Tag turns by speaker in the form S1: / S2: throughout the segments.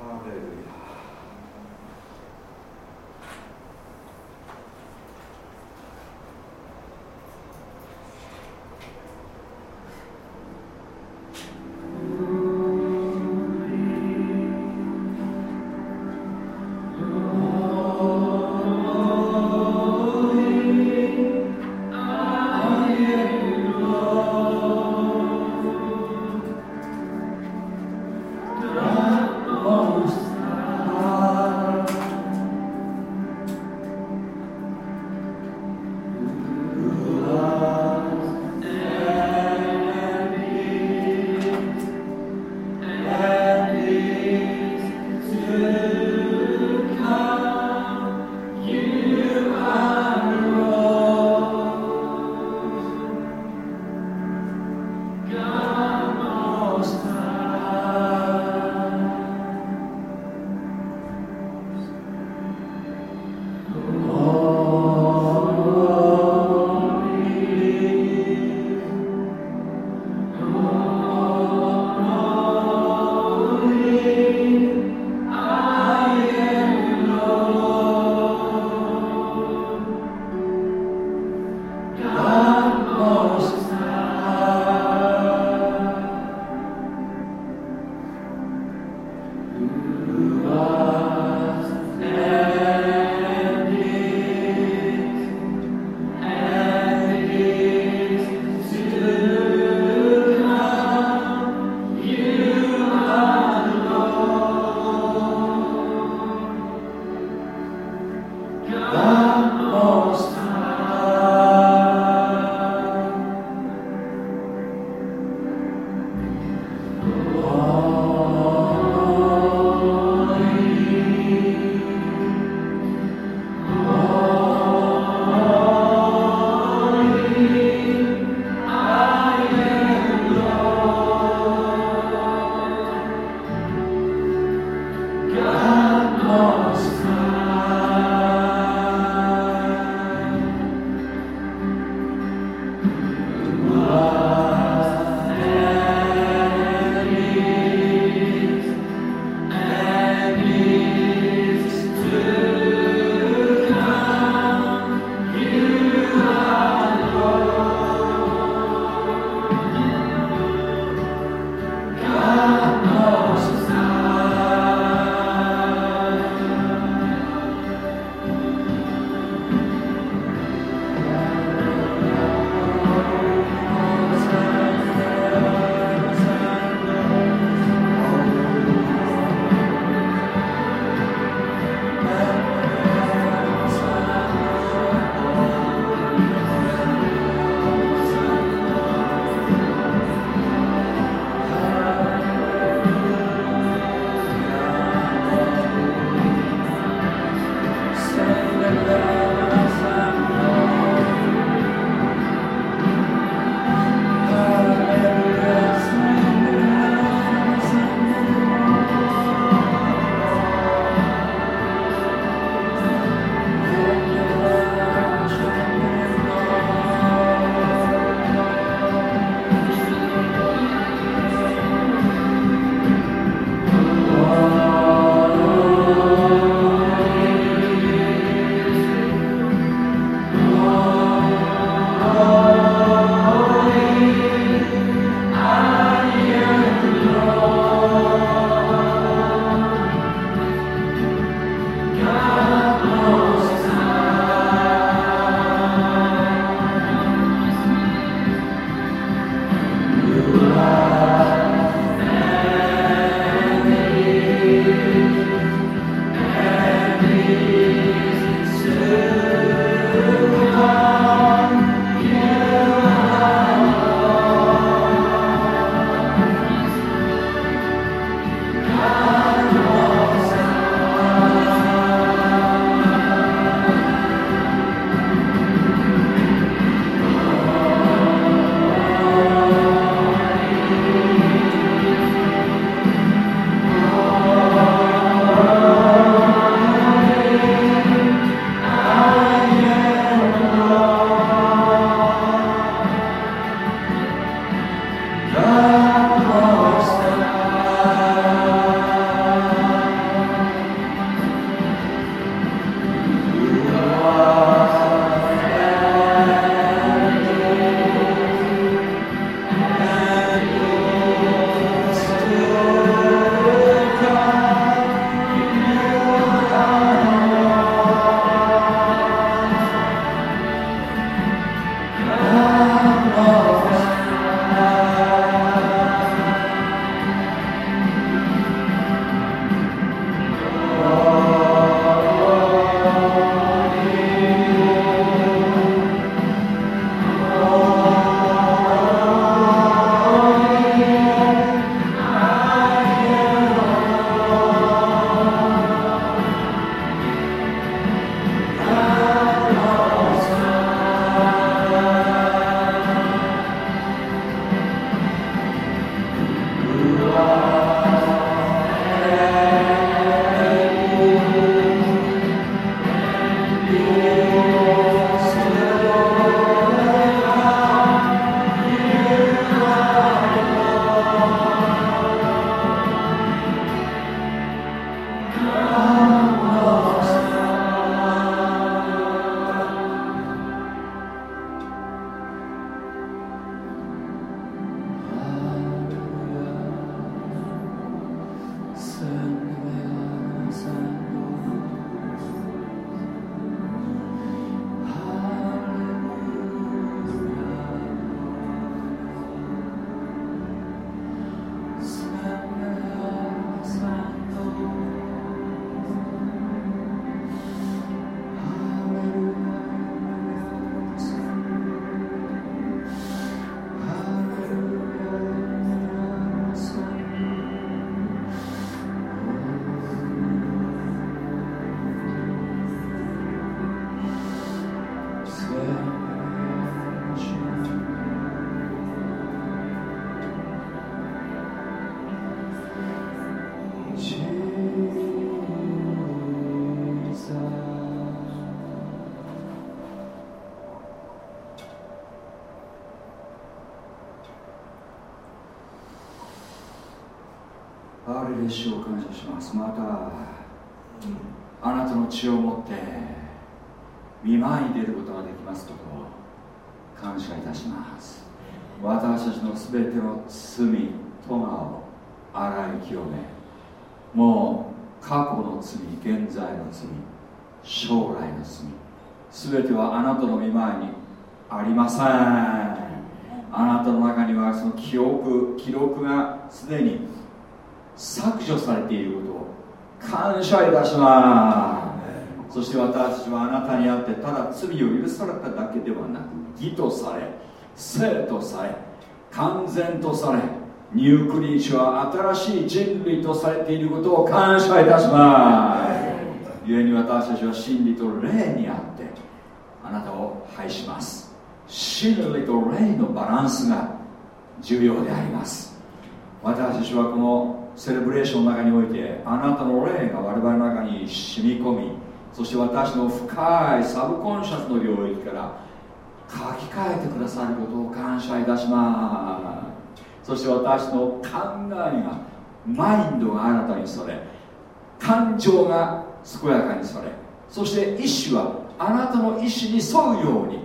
S1: Amen. され生とされ完全とされニュークリーチは新しい人類とされていることを感謝いたします。故に私たちは真理と霊にあってあなたを拝します。真理と霊のバランスが重要であります。私たちはこのセレブレーションの中においてあなたの霊が我々の中に染み込みそして私の深いサブコンシャスの領域から書き換えてくださることを感謝いたしますそして私の考えがマインドがあなたにそれ。感情が健やかにそれそして意志はあなたの意志に沿うように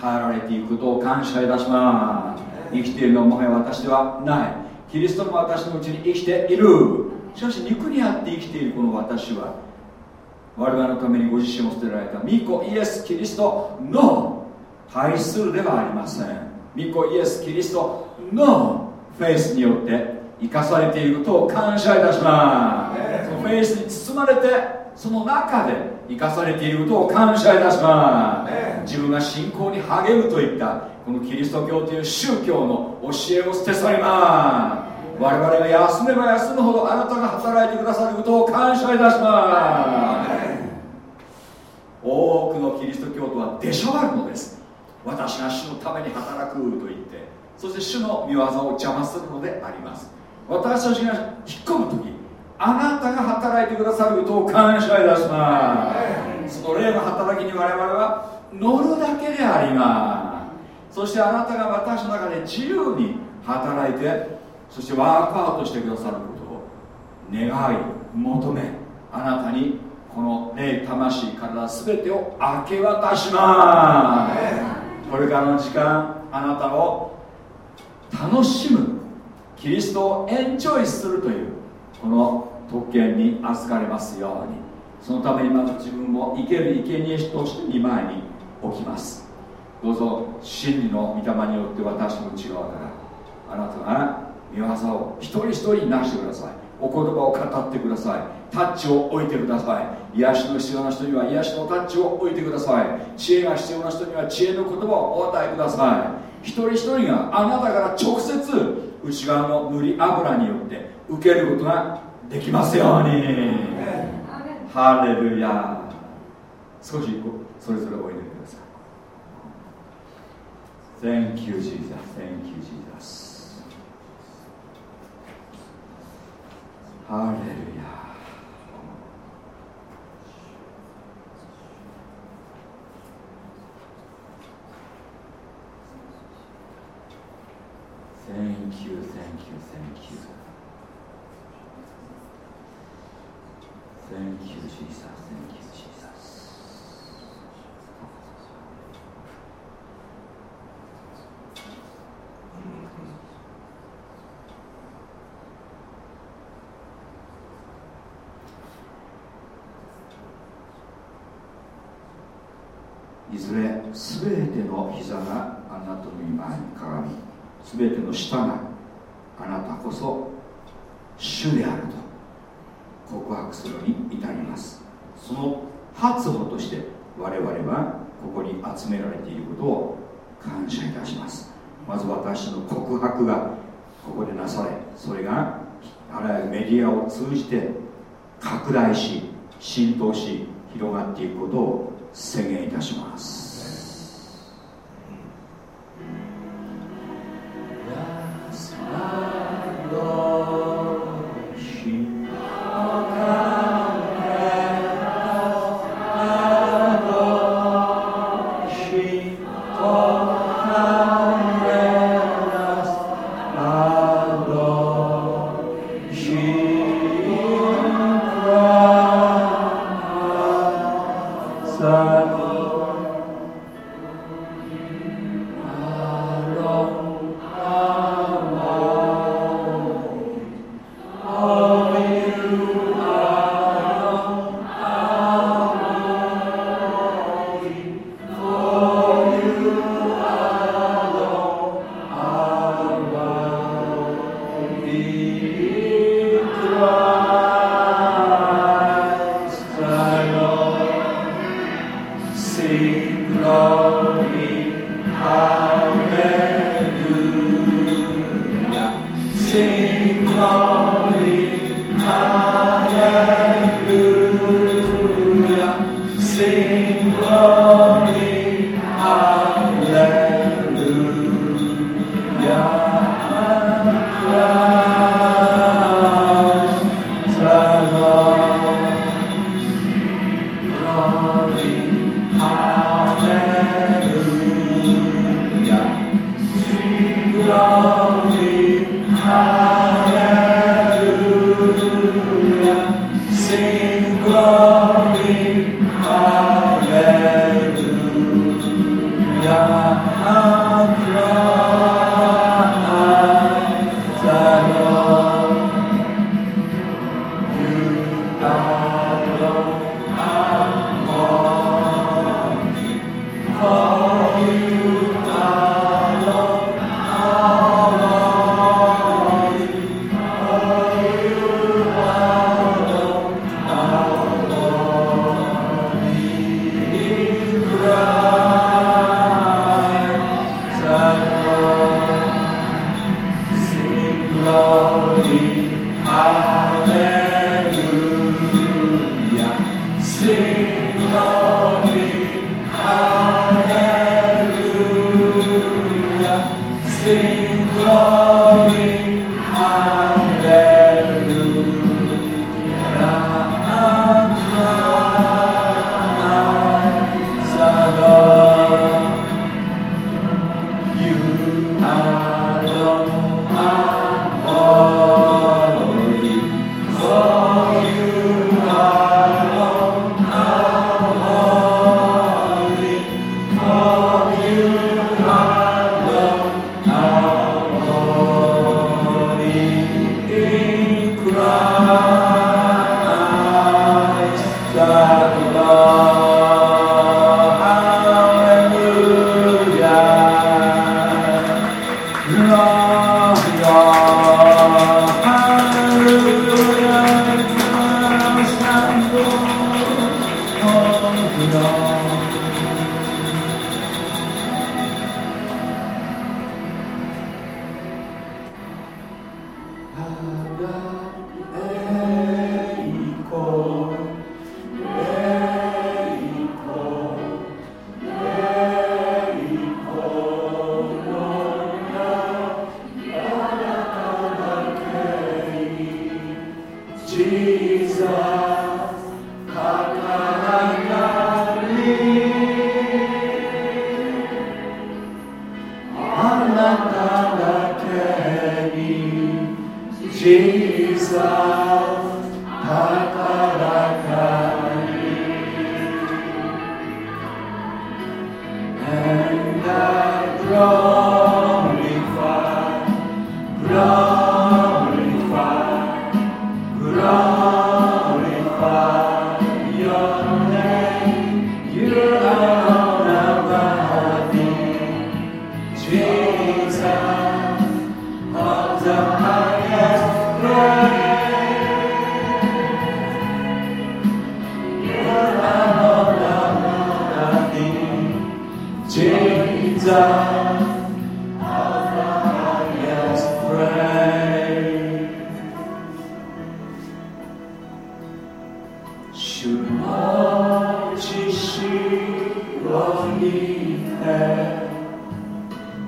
S1: 変えられていくことを感謝いたします。生きているのはもはや私ではないキリストの私のうちに生きているしかし肉にあって生きているこの私は我々のためにご自身を捨てられた。御子イエス・キリストの対するではありません。御子イエス・キリストのフェイスによって生かされていることを感謝いたします。フェイスに包まれてその中で生かされていることを感謝いたします。自分が信仰に励むといったこのキリスト教という宗教の教えを捨て去ります。我々が休めば休むほどあなたが働いてくださることを感謝いたします。多くのキリスト教徒は出しゃばるのです私が主のために働くと言ってそして主の御業を邪魔するのであります。私たちが引っ込む時あなたが働いてくださることを感謝いたします。その霊の働きに我々は乗るだけであります。そしてあなたが私の中で自由に働いてそしてワークアウトしてくださることを願い求めあなたにこの霊魂体全てを明け渡します。これからの時間あなたを楽しむキリストをエンジョイするというこの特権に預かれますようにそのためにまず自分を生ける生贄として見舞いに置きます。どうぞ真理の御霊によって私の内側からあなたが御業を一人一人なしてください。お言葉を語ってください。タッチを置いてください。癒しの必要な人には癒しのタッチを置いてください。知恵が必要な人には知恵の言葉をお与えください。一人一人があなたから直接内側の塗り油によって受けることができますように。ハレルヤ。少しそれぞれおいでください。Thank you, Jesus. Thank you, Jesus. ハレルヤセンキューセンキューセンキューセンキューシーサーセンキューずれすべての膝があなたの御前にかがみすべての舌があなたこそ主であると告白するに至ります。その発歩として我々はここに集められていることを感謝いたします。まず私の告白がここでなされそれがあらゆるメディアを通じて拡大し浸透し広がっていくことを宣言いたします。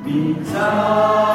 S1: Mitzvah.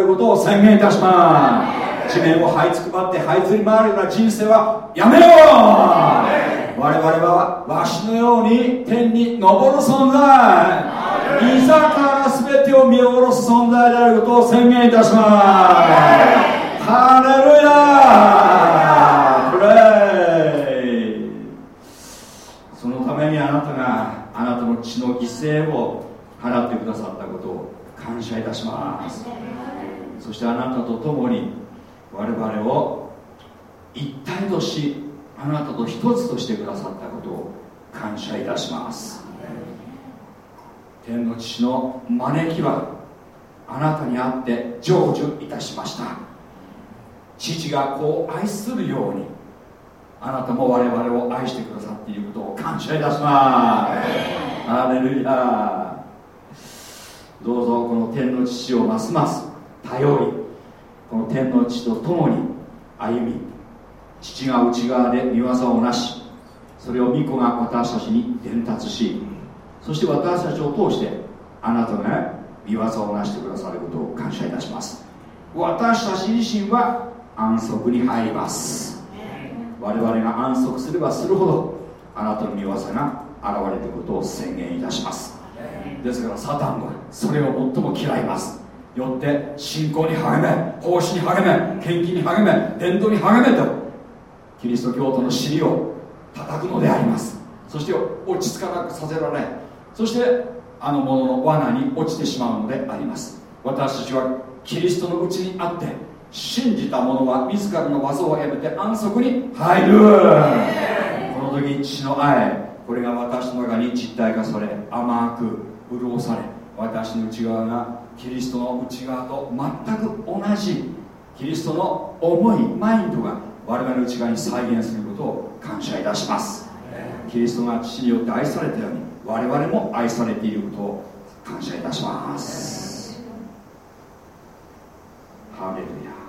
S1: ることを宣言いたします地面を這いつくばって這いずり回るような人生はやめよう我々はわしのように天に昇る存在いざから全てを見下ろす存在であることを宣言いたします。ハレルヤ。プレイそのためにあなたがあなたの血の犠牲を払ってくださったことを感謝いたします。そしてあなたと共に我々を一体としあなたと一つとしてくださったことを感謝いたします。天の父の招きはあなたにあって成就いたしました。父がこう愛するようにあなたも我々を愛してくださっていることを感謝いたします。ハレルヤどうぞこの天の父をますます頼りこの天の父と共に歩み父が内側で見業をなしそれを御子が私たちに伝達しそして私たちを通してあなたが見業をなしてくださることを感謝いたします。私たち自身は安息に入ります。我々が安息すればするほどあなたの見業が現れることを宣言いたします。ですからサタンはそれを最も嫌います。よって信仰に励め奉仕に励め献金に励め伝道に励めとキリスト教徒の尻を叩くのであります。そして落ち着かなくさせられそしてあの者の罠に落ちてしまうのであります。私たちはキリストのうちにあって信じた者は自らの技をやめて安息に入る。この時父の愛これが私の中に実体化され甘く潤され私の内側がキリストの内側と全く同じキリストの思いマインドが我々の内側に再現することを感謝いたします。キリストが父によって愛されたように我々も愛されていることを感謝いたします。ハレルヤ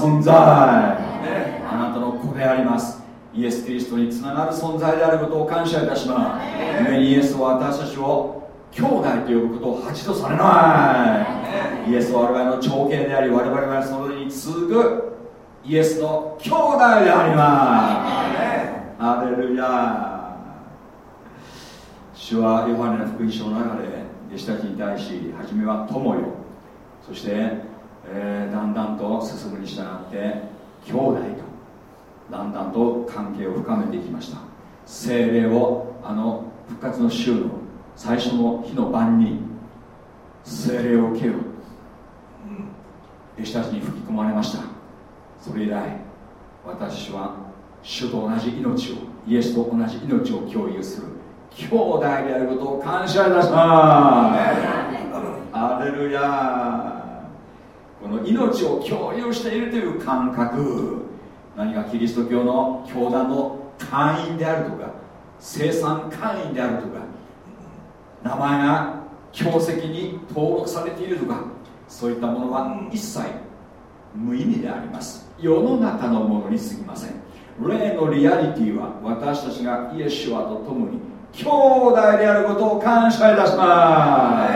S1: 存在。あなたの子であります。イエス・キリストにつながる存在であることを感謝いたします。故にイエスは私たちを兄弟と呼ぶことを恥とされない。イエスは我々の長兄であり我々はそれに次ぐイエスの兄弟であります。アレルヤ。主はヨハネの福音書の中で弟子たちに対し初めは友よ。そして、えー、だんだんと進むに従って兄弟とだんだんと関係を深めていきました。精霊をあの復活の週の最初の日の晩に精霊を受けよ弟子たちに吹き込まれました。それ以来私は主と同じ命をイエスと同じ命を共有する兄弟であることを感謝いたします。アレルヤこの命を共有しているという感覚。何かキリスト教の教団の会員であるとか生産会員であるとか名前が教石に登録されているとかそういったものは一切無意味であります。世の中のものにすぎません。霊のリアリティは私たちがイエシュアと共に兄弟であることを感謝いたしま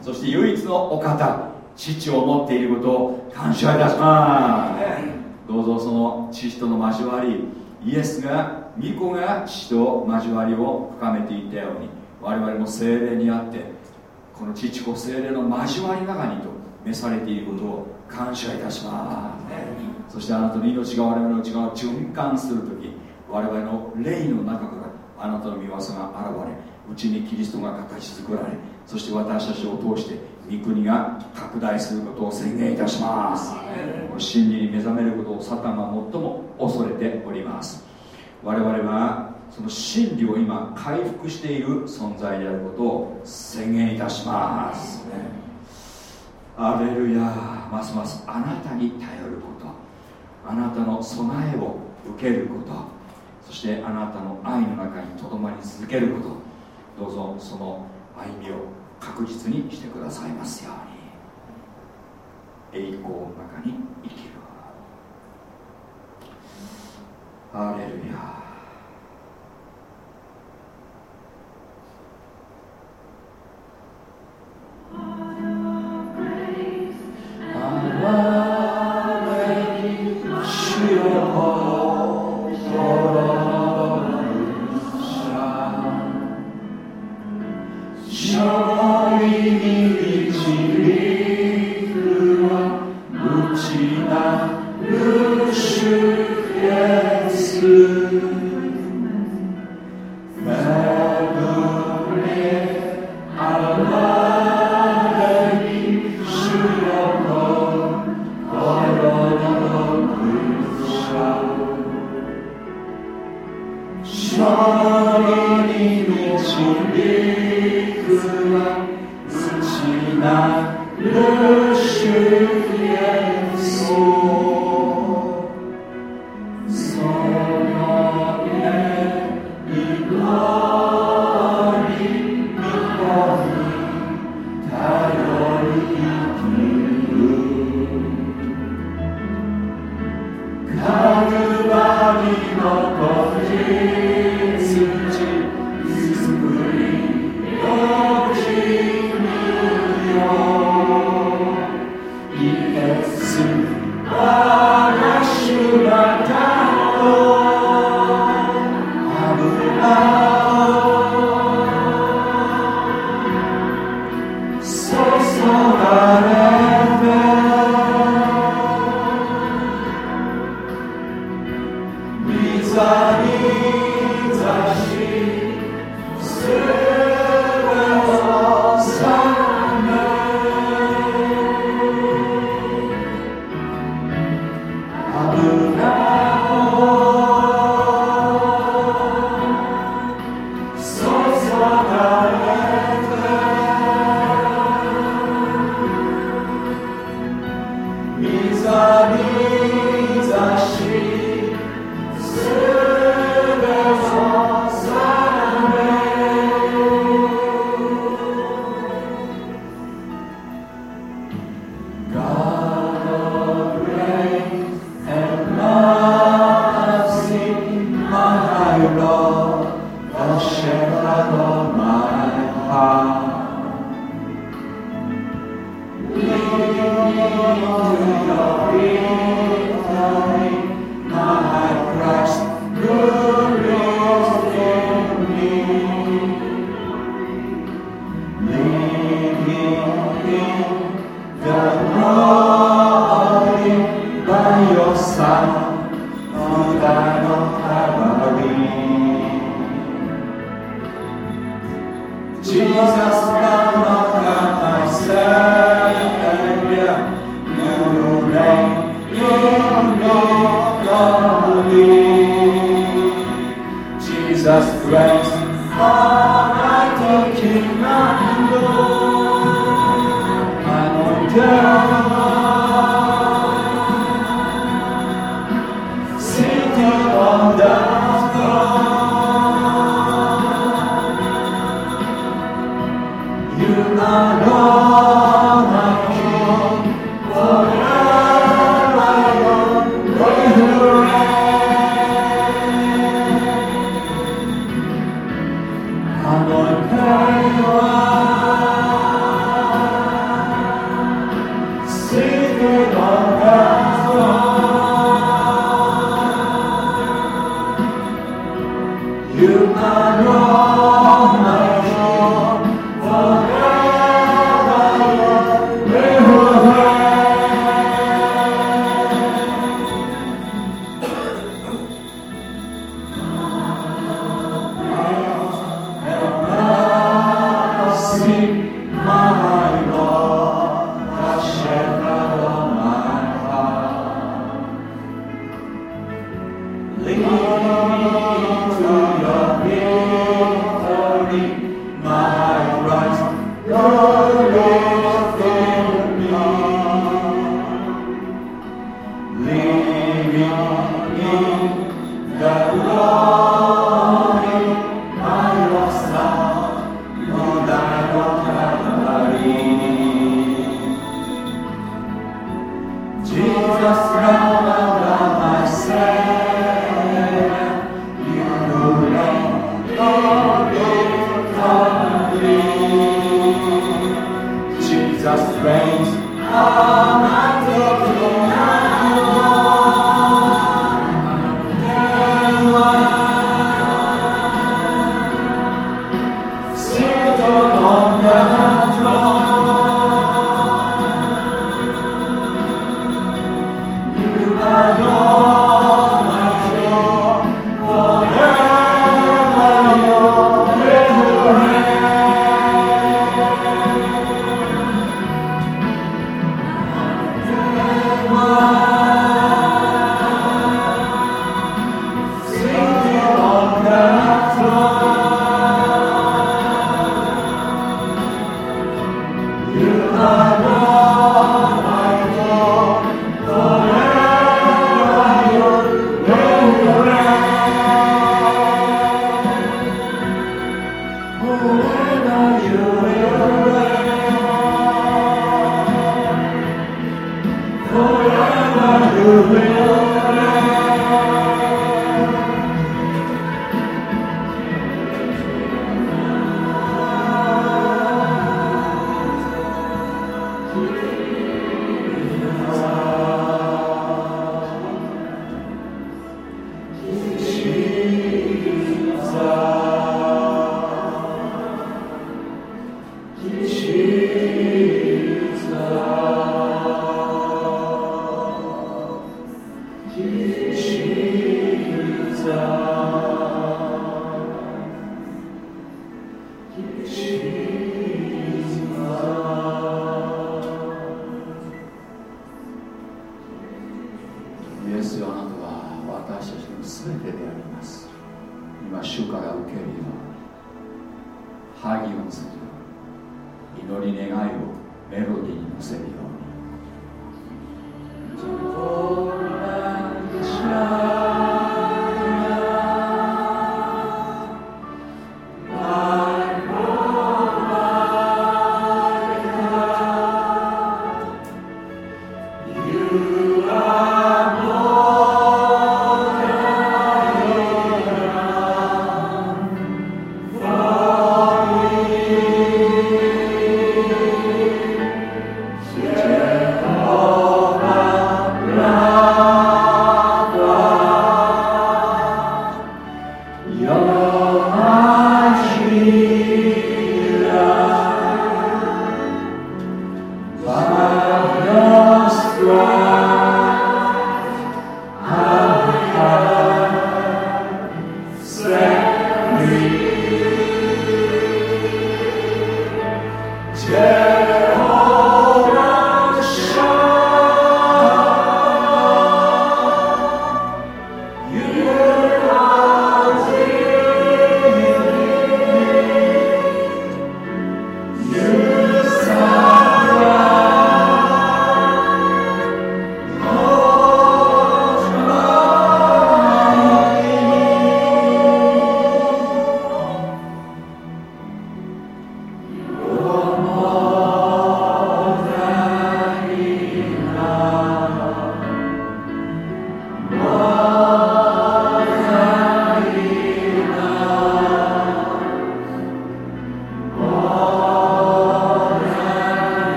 S1: す。そして唯一のお方父を持っていることを感謝いたします。どうぞその父との交わりイエスが御子が父と交わりを深めていったように我々も精霊にあってこの父子精霊の交わりの中にと召されていることを感謝いたします。そしてあなたの命が我々の内側を循環する時我々の霊の中からあなたの御業が現れうちにキリストが形作られそして私たちを通して御国が拡大することを宣言いたします。真理に目覚めることをサタンは最も恐れております。我々はその真理を今回復している存在であることを宣言いたします。アレルヤますますあなたに頼ること。あなたの備えを受けること。そしてあなたの愛の中にとどまり続けること。どうぞその歩みを確実にしてくださいますように。栄光の中に生きる。ハレルヤ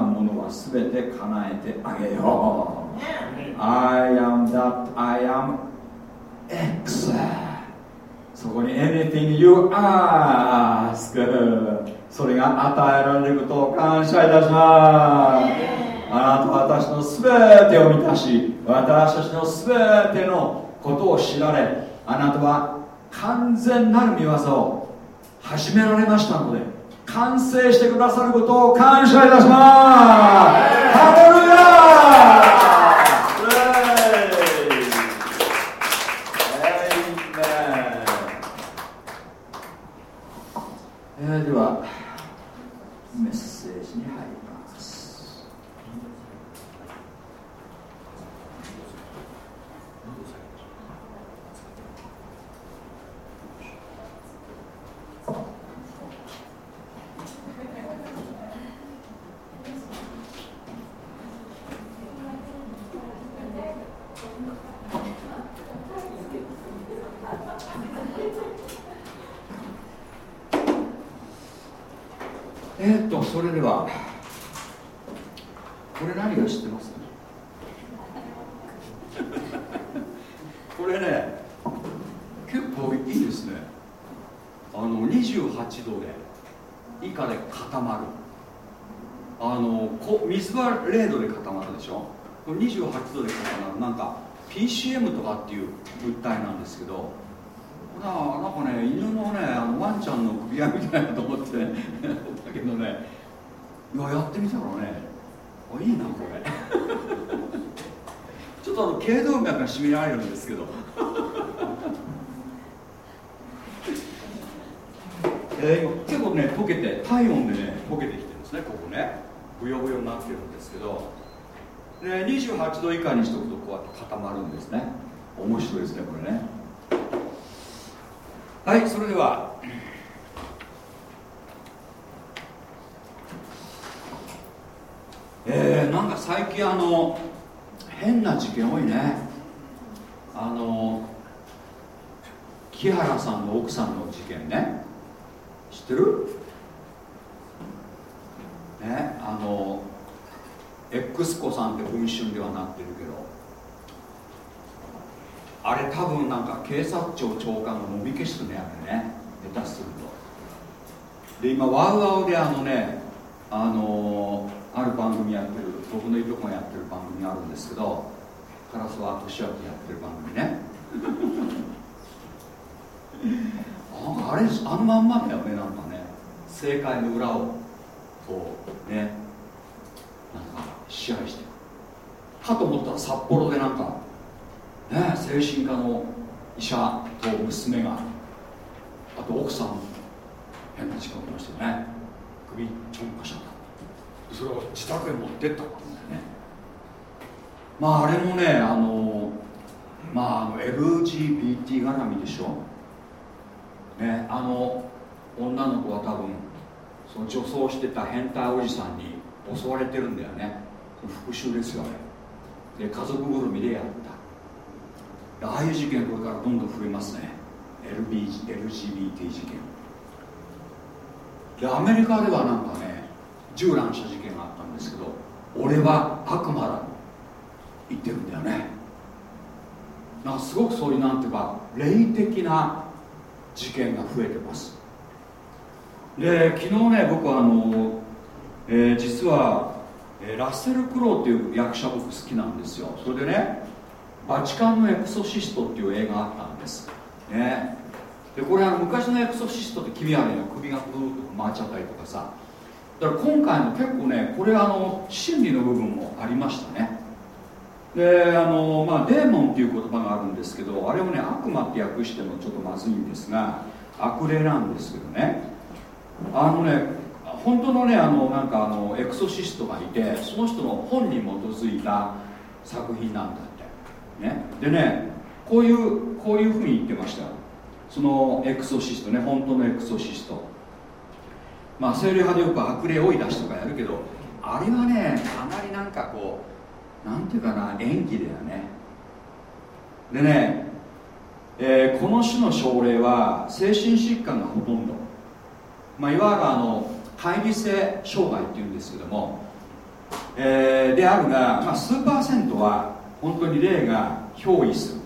S2: ら
S3: ものは全て叶えてあげよう。I am that I am X そこに anything you ask それが与えられることを感謝いたします。あなたは私のすべてを満たし私たちのすべてのことを知られあなたは完全なる見業を始められましたので完成してくださることを感謝いたします。ハレルヤしめられるんですけど、結構ね溶けて体温でね溶けてきてるんですねここね。ぶよぶよになってるんですけど。で28度以下にしとくとこうやって固まるんですね。面白いですねこれね。はいそれでは。えー、なんか最近あの変な事件多いね。
S1: あの木原さんの奥さんの事件ね。知ってる？ねあの X 子さんって文春ではなってるけど。あれ多分なんか警察庁長官のもみ消しねあれね。下手すると。で今ワウワウであのねあのある番組やってる僕のいとこがやってる番組あるんですけど。唐沢俊明やってる番組ね。ああれあのまんまだよねなんかね。正解の裏をこうね。なんか支配して。かと思ったら札幌でなんかね精神科の医者と娘があと奥さん変な時間起きましたよね。首ちょんかしゃった。それを自宅へ持ってったって言うんだよねまああれもねあのまああの LGBT 絡みでしょ。ねあの女の子は多分その女装してた変態おじさんに襲われてるんだよね。復讐ですよあれ。で家族ぐるみでやった。ああいう事件これからどんどん増えますね。LB LGBT 事件。でアメリカではなんかね銃乱射事件があったんですけど俺は悪魔だ言ってるんだよね。なんかすごくそういうなんていうか霊的な事件が増えてます。で昨日ね僕はあの、えー、実は、えー、ラッセル・クロウっていう役者僕好きなんですよ。それでねバチカンのエクソシストっていう映画あったんです。ね。でこれあの昔のエクソシストって君はね首がブーッと回っちゃったりとかさ。だから今回の結構ねこれあの心理の部分もありましたね。であの、まあ、デーモンっていう言葉があるんですけどあれをね悪魔って訳してもちょっとまずいんですが悪霊なんですけどね。あのね本当のねあのなんかあのエクソシストがいてその人の本に基づいた作品なんだって。ね。でねこういうこういうふうに言ってましたそのエクソシストね本当のエクソシスト。まあ精霊派でよく悪霊追い出しとかやるけどあれはねあまりなんかこうなんていうかな演技だよね。でね、えー、この種の症例は精神疾患がほとんど、まあ、いわゆるあの乖離性障害っていうんですけども、えー、であるが、まあ、数パーセントは本当に霊が憑依する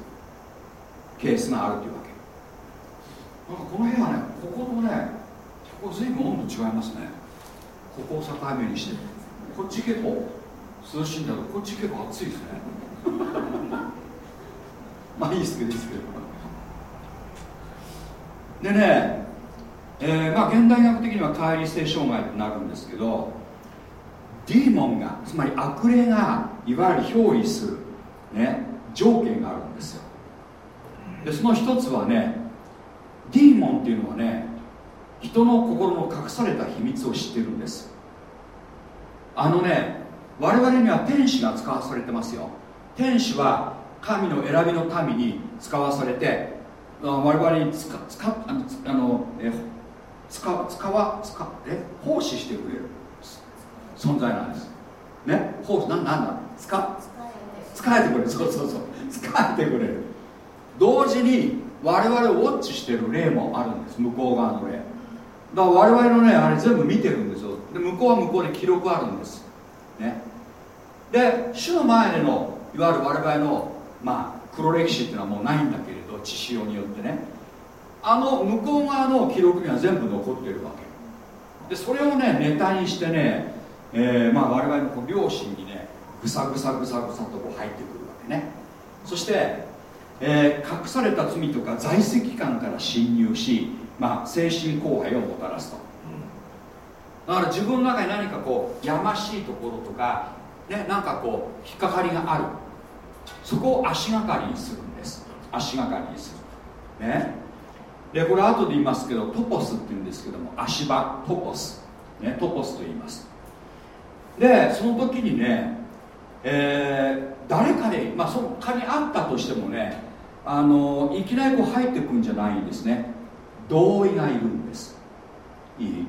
S1: ケースがあるというわけ。なんかこの部屋ねこことねここ随分温度違いますね。ここを境目にしてこっち結構涼しいんだけどこっち結構暑いですね。まあいいですけどいいですけどでね、えー、まあ現代学的には乖離性障害となるんですけどディーモンがつまり悪霊がいわゆる憑依する、ね、条件があるんですよ。でその一つはねディーモンっていうのはね人の心の隠された秘密を知ってるんです。あのね我々には天使が使わされてますよ。天使は神の選びの民に使わされて我々に使使あのあのえ使使わ使え奉仕してくれる。存在なんです。ね？奉仕ななんだ？使使えてくれる。そうそうそう。使えてくれる。同時に我々をウォッチしてる例もあるんです。向こう側の例。だから我々のねあれ全部見てるんですよ。で向こうは向こうで記録あるんです。ね、で主の前でのいわゆる我々の、まあ、黒歴史っていうのはもうないんだけれど血潮によってね。あの向こう側の記録には全部残ってるわけ。でそれをねネタにしてね、えー、まあ、我々のこう両親にねぐさぐさぐさぐさとこう入ってくるわけね。そして、えー、隠された罪とか在籍感から侵入し、まあ、精神荒廃をもたらすと。だから自分の中に何かこうやましいところとか、ね、なんかこう引っかかりがある。そこを足がかりにするんです。足がかりにする。ね。でこれ後で言いますけどトポスって言うんですけども足場トポス、ね、トポスと言います。でその時にね、えー、誰かで、まあ、その仮にあったとしてもねあのいきなりこう入ってくんじゃないんですね。同意がいるんです。いい？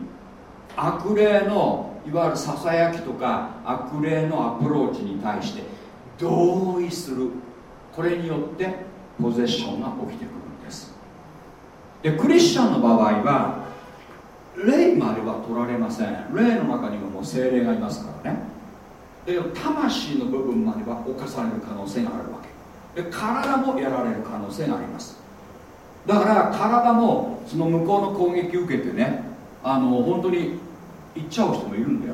S1: 悪霊のいわゆるささやきとか悪霊のアプローチに対して同意する。これによってポゼッションが起きてくるんです。でクリスチャンの場合は霊までは取られません。霊の中にはもう精霊がいますからね。だけど魂の部分までは侵される可能性があるわけ。で体もやられる可能性があります。だから体もその向こうの攻撃を受けてねあの本当に行っちゃう人もいるんだよ。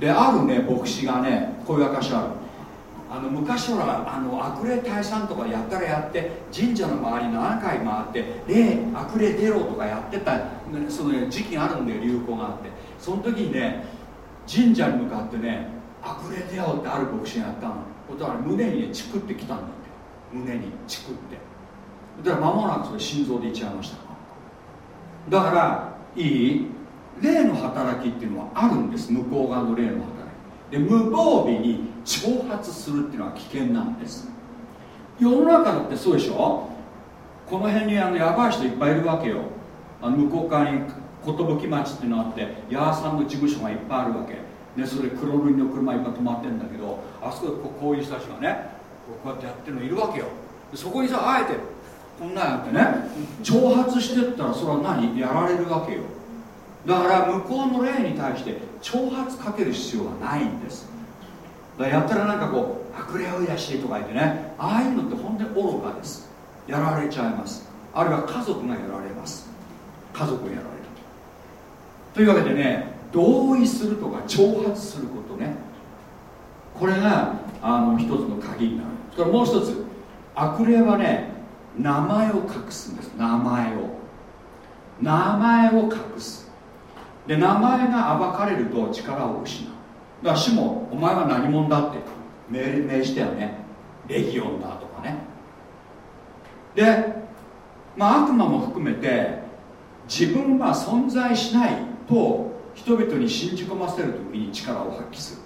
S1: であるね牧師がねこういう証ある。あの昔ほらあの悪霊退散とかやったらやって神社の周り7回回って霊悪霊出ろとかやってたその、時期があるんだよ流行があって。その時にね神社に向かってね悪霊出ようってある牧師がやったの。ことは胸にねチクってきたんだって。胸にチクって。だから間もなくそれ心臓でいっちゃいました。だからいい？霊の働きっていうのはあるんです。向こう側の霊の働き。で無防備に挑発するっていうのは危険なんです。世の中だってそうでしょ？この辺にあのやばい人いっぱいいるわけよ。あの向こう側に寿町っていうのがあってヤーさんの事務所がいっぱいあるわけ。でそれ黒塗りの車いっぱい止まってるんだけどあそこでこういう人たちがねこうやってやってるのいるわけよ。そこにさあえてこんなんやってね。挑発してったらそれは何？やられるわけよ。だから向こうの霊に対して挑発かける必要はないんです。だからやったらなんかこう悪霊を癒しとか言ってね。ああいうのって本当に愚かです。やられちゃいます。あるいは家族がやられます。家族がやられる。というわけでね同意するとか挑発することね。これがあの一つの鍵になる。それからもう一つ。悪霊はね名前を隠すんです。名前を。名前を隠す。で名前が暴かれると力を失う。だから主もお前は何者だって命じたよねレギオンだとかね。で、まあ、悪魔も含めて自分は存在しないと人々に信じ込ませる時に力を発揮する。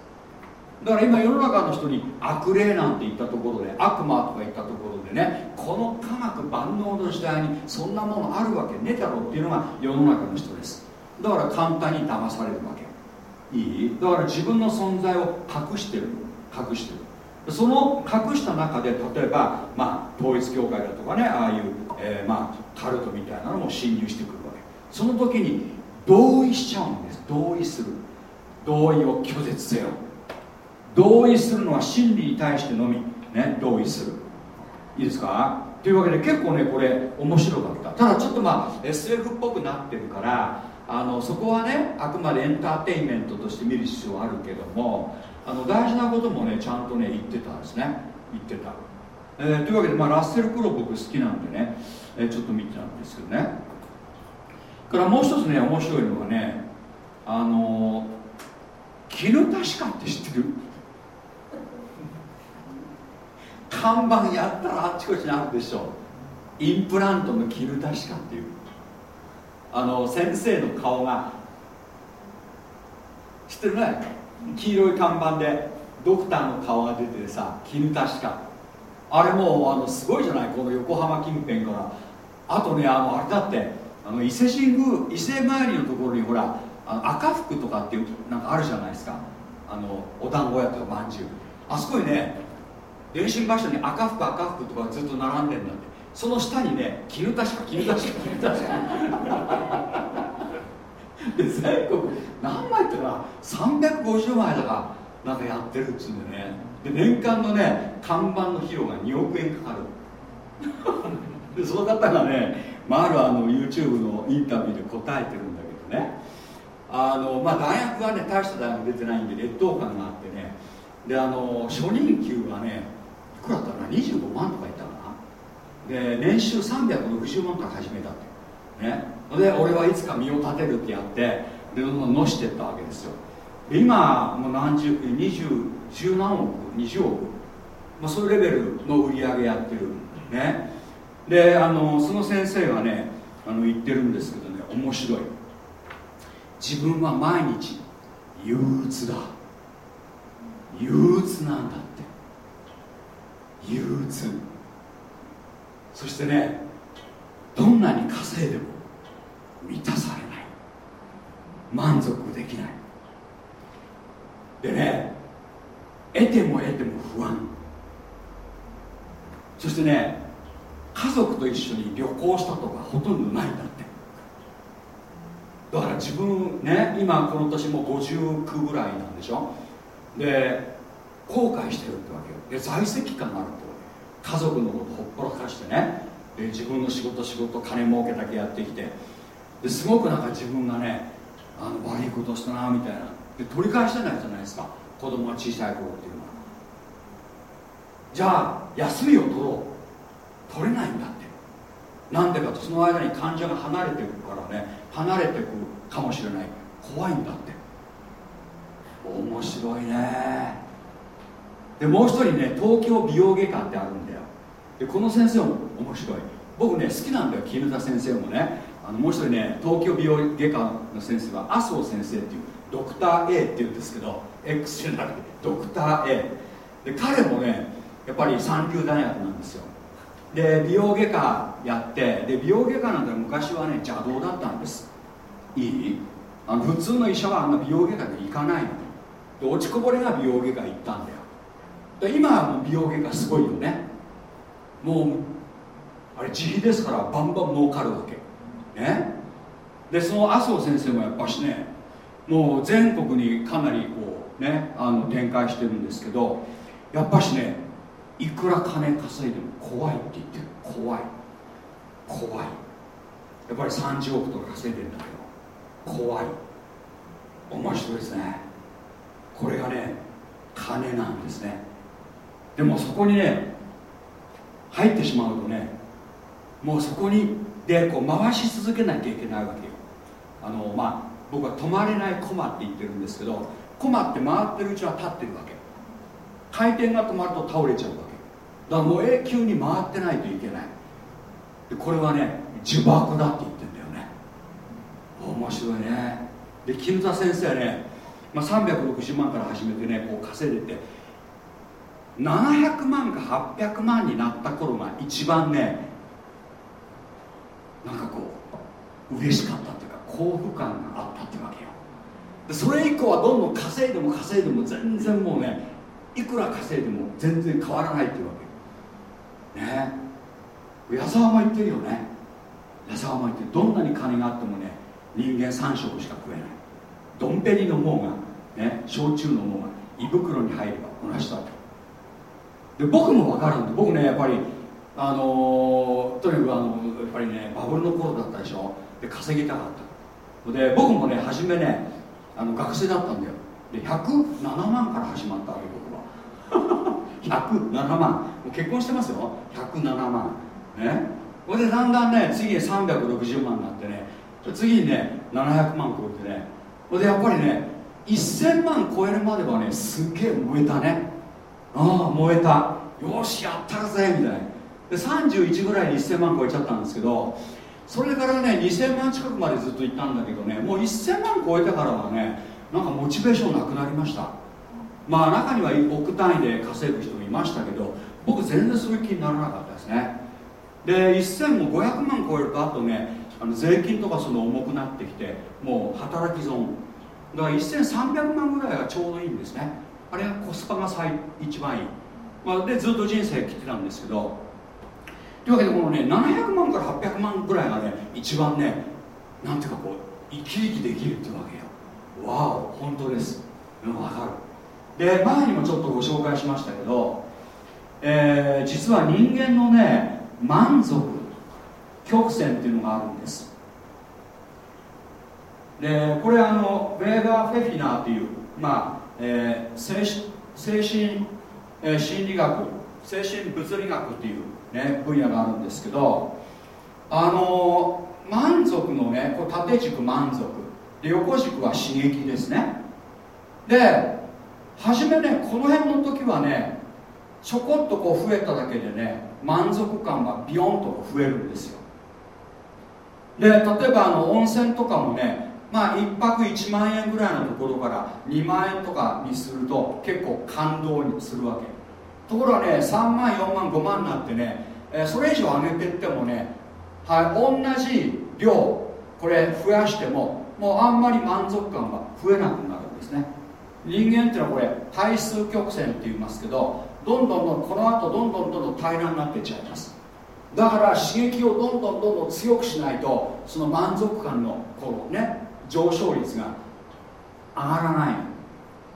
S1: だから今世の中の人に悪霊なんて言ったところで悪魔とか言ったところでねこの科学万能の時代にそんなものあるわけねえだろっていうのが世の中の人です。だから簡単に騙されるわけ。いい？だから自分の存在を隠してる隠してる。その隠した中で例えば、まあ、統一教会だとかねああいう、えー、まあ、カルトみたいなのも侵入してくるわけ。その時に同意しちゃうんです。同意する。同意を拒絶せよ。同意するのは真理に対してのみ、ね、同意する。いいですか？というわけで結構ねこれ面白かった。ただちょっとまあ SF っぽくなってるからあのそこはねあくまでエンターテインメントとして見る必要はあるけどもあの大事なこともねちゃんとね言ってたんですね。言ってた、えー、というわけで、まあ、ラッセル・クロ僕好きなんでね、えー、ちょっと見てたんですけどね。からもう一つね面白いのがねあの絹確かって知ってる？看板やったらあっちこっちにあるでしょ。インプラントの絹確かっていう。あの先生の顔が知ってるね黄色い看板でドクターの顔が出てさ絹確か。あれもうあのすごいじゃない？この横浜近辺から。あとねあのあれだってあの伊勢神宮伊勢参りのところにほらあの赤福とかっていうなんかあるじゃないですか。あのお団子屋とかまんじゅう。あそこにね電信場所に赤福赤福とかずっと並んでるんだって。その下にね絹確か絹確か絹確か。で全国何枚ってか350枚だかなんかやってるっつうんでね。で年間のね看板の費用が2億円かかる。でその方がね、まあ、あるあの YouTube のインタビューで答えてるんだけどね。あの、まあ、大学はね大した大学出てないんで劣等感があってね。であの初任給がねいくらだったかな25万とか言ったかな。で年収360万から始めたってね。で俺はいつか身を立てるってやってでのしてったわけですよ。で今もう何十二十十何億20億、まあ、そういうレベルの売り上げやってる。ね。であのその先生がねあの言ってるんですけどね面白い。自分は毎日憂鬱だ。憂鬱なんだ憂鬱。そしてねどんなに稼いでも満たされない。満足できない。でね得ても得ても不安。そしてね家族と一緒に旅行したとかほとんどないんだって。だから自分ね今この年も59ぐらいなんでしょ。で後悔してるってわけよ。で在籍感がある家族のことほっぽらかしてね。で自分の仕事仕事金儲けだけやってきて。ですごくなんか自分がねあの悪いことしたなみたいな。で取り返してないじゃないですか。子供が小さい頃っていうのは。じゃあ休みを取ろう。取れないんだって。なんでかとその間に患者が離れていくからね。離れていくかもしれない。怖いんだって。面白いね。でもう一人ね東京美容外科ってあるんだよ。でこの先生も面白い。僕ね好きなんだよ絹田先生もね。あのもう一人ね東京美容外科の先生は麻生先生っていうドクター A っていうんですけど X じゃなくてドクター A で彼もねやっぱり三流大学なんですよ。で美容外科やってで美容外科なんて昔はね邪道だったんです。いい？あの普通の医者はあんな美容外科で行かないの。で落ちこぼれが美容外科行ったんだよ。今はもう美容外科すごいよね。もうあれ自費ですからバンバン儲かるわけ。ね。でその麻生先生もやっぱしねもう全国にかなりこうねあの展開してるんですけどやっぱしねいくら金稼いでも怖いって言ってる。怖い。怖い。やっぱり30億とか稼いでんだけど怖い。面白いですね。これがね金なんですね。でもそこにね入ってしまうとねもうそこにでこう回し続けなきゃいけないわけよ。あのまあ僕は止まれないコマって言ってるんですけどコマって回ってるうちは立ってるわけ。回転が止まると倒れちゃうわけ。だからもう永久に回ってないといけない。でこれはね呪縛だって言ってんだよね。面白いね。で絹田先生はね、まあ、360万から始めてねこう稼いでて700万か800万になった頃が一番ねなんかこう嬉しかったっていうか幸福感があったってわけよ。でそれ以降はどんどん稼いでも稼いでも全然もうねいくら稼いでも全然変わらないっていうわけね。矢沢も言ってるよね。矢沢も言ってどんなに金があってもね人間3食しか食えない。ドンペリの方がね焼酎の方が胃袋に入れば同じだとで僕も分かるんで僕ねやっぱりあのー、とにかくあのやっぱりねバブルの頃だったでしょ。で稼ぎたかった。で僕もね初めねあの学生だったんだよ。で107万から始まったわけ僕は。107万。もう結婚してますよ。107万。ね。これでだんだんね次に360万になってね。次にね700万超えてね。これでやっぱりね1000万超えるまではねすっげえ燃えたね。ああ燃えた。よしやったぜみたいな。で31ぐらいに1000万超えちゃったんですけどそれからね2000万近くまでずっと行ったんだけどねもう1000万超えてからはねなんかモチベーションなくなりました。まあ中には億単位で稼ぐ人もいましたけど僕全然そういう気にならなかったですね。で1500万超えるとあとねあの税金とかその重くなってきてもう働き損。だから1300万ぐらいがちょうどいいんですね。あれがコスパが最一番いい、まあ、でずっと人生来てたんですけど。というわけでこのね700万から800万ぐらいがね一番ねなんていうかこう生き生きできるっていうわけよ。わお本当です。分かる。で前にもちょっとご紹介しましたけど、えー、実は人間のね満足曲線っていうのがあるんです。でこれあのウェーバー・フェフィナーという、まあえー、精精神、えー、心理学精神物理学っていう、ね、分野があるんですけどあの満足のねこれ縦軸満足で横軸は刺激ですね。で初めねこの辺の時はねちょこっとこう増えただけでね満足感がビヨンと増えるんですよ。で例えばあの温泉とかもねまあ1泊1万円ぐらいのところから2万円とかにすると結構感動にするわけ。ところがね3万4万5万になってね、えー、それ以上上げていってもね、はい、同じ量これ増やしてももうあんまり満足感が増えなくなるんですね。人間っていうのはこれ対数曲線って言いますけどどんどんどんこの後どんどんどんどん平らになっていっちゃいます。だから刺激をどんどんどんどん強くしないとその満足感のこのね上昇率が上がらない。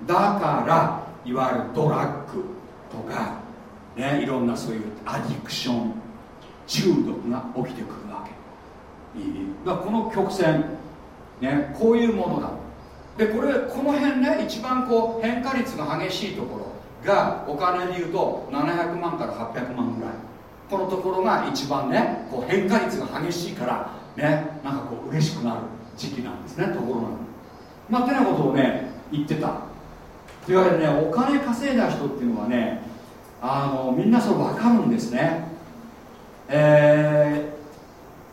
S1: だからいわゆるドラッグとか、ね、いろんなそういうアディクション中毒が起きてくるわけ。いい。だこの曲線、ね、こういうものだ。でこれこの辺ね一番こう変化率が激しいところがお金でいうと700万から800万ぐらい。このところが一番ねこう変化率が激しいからねなんかこう嬉しくなる。時期なんですねところが。まあてなことをね言ってた。というわけでねお金稼いだ人っていうのはねあのみんなそれ分かるんですね。え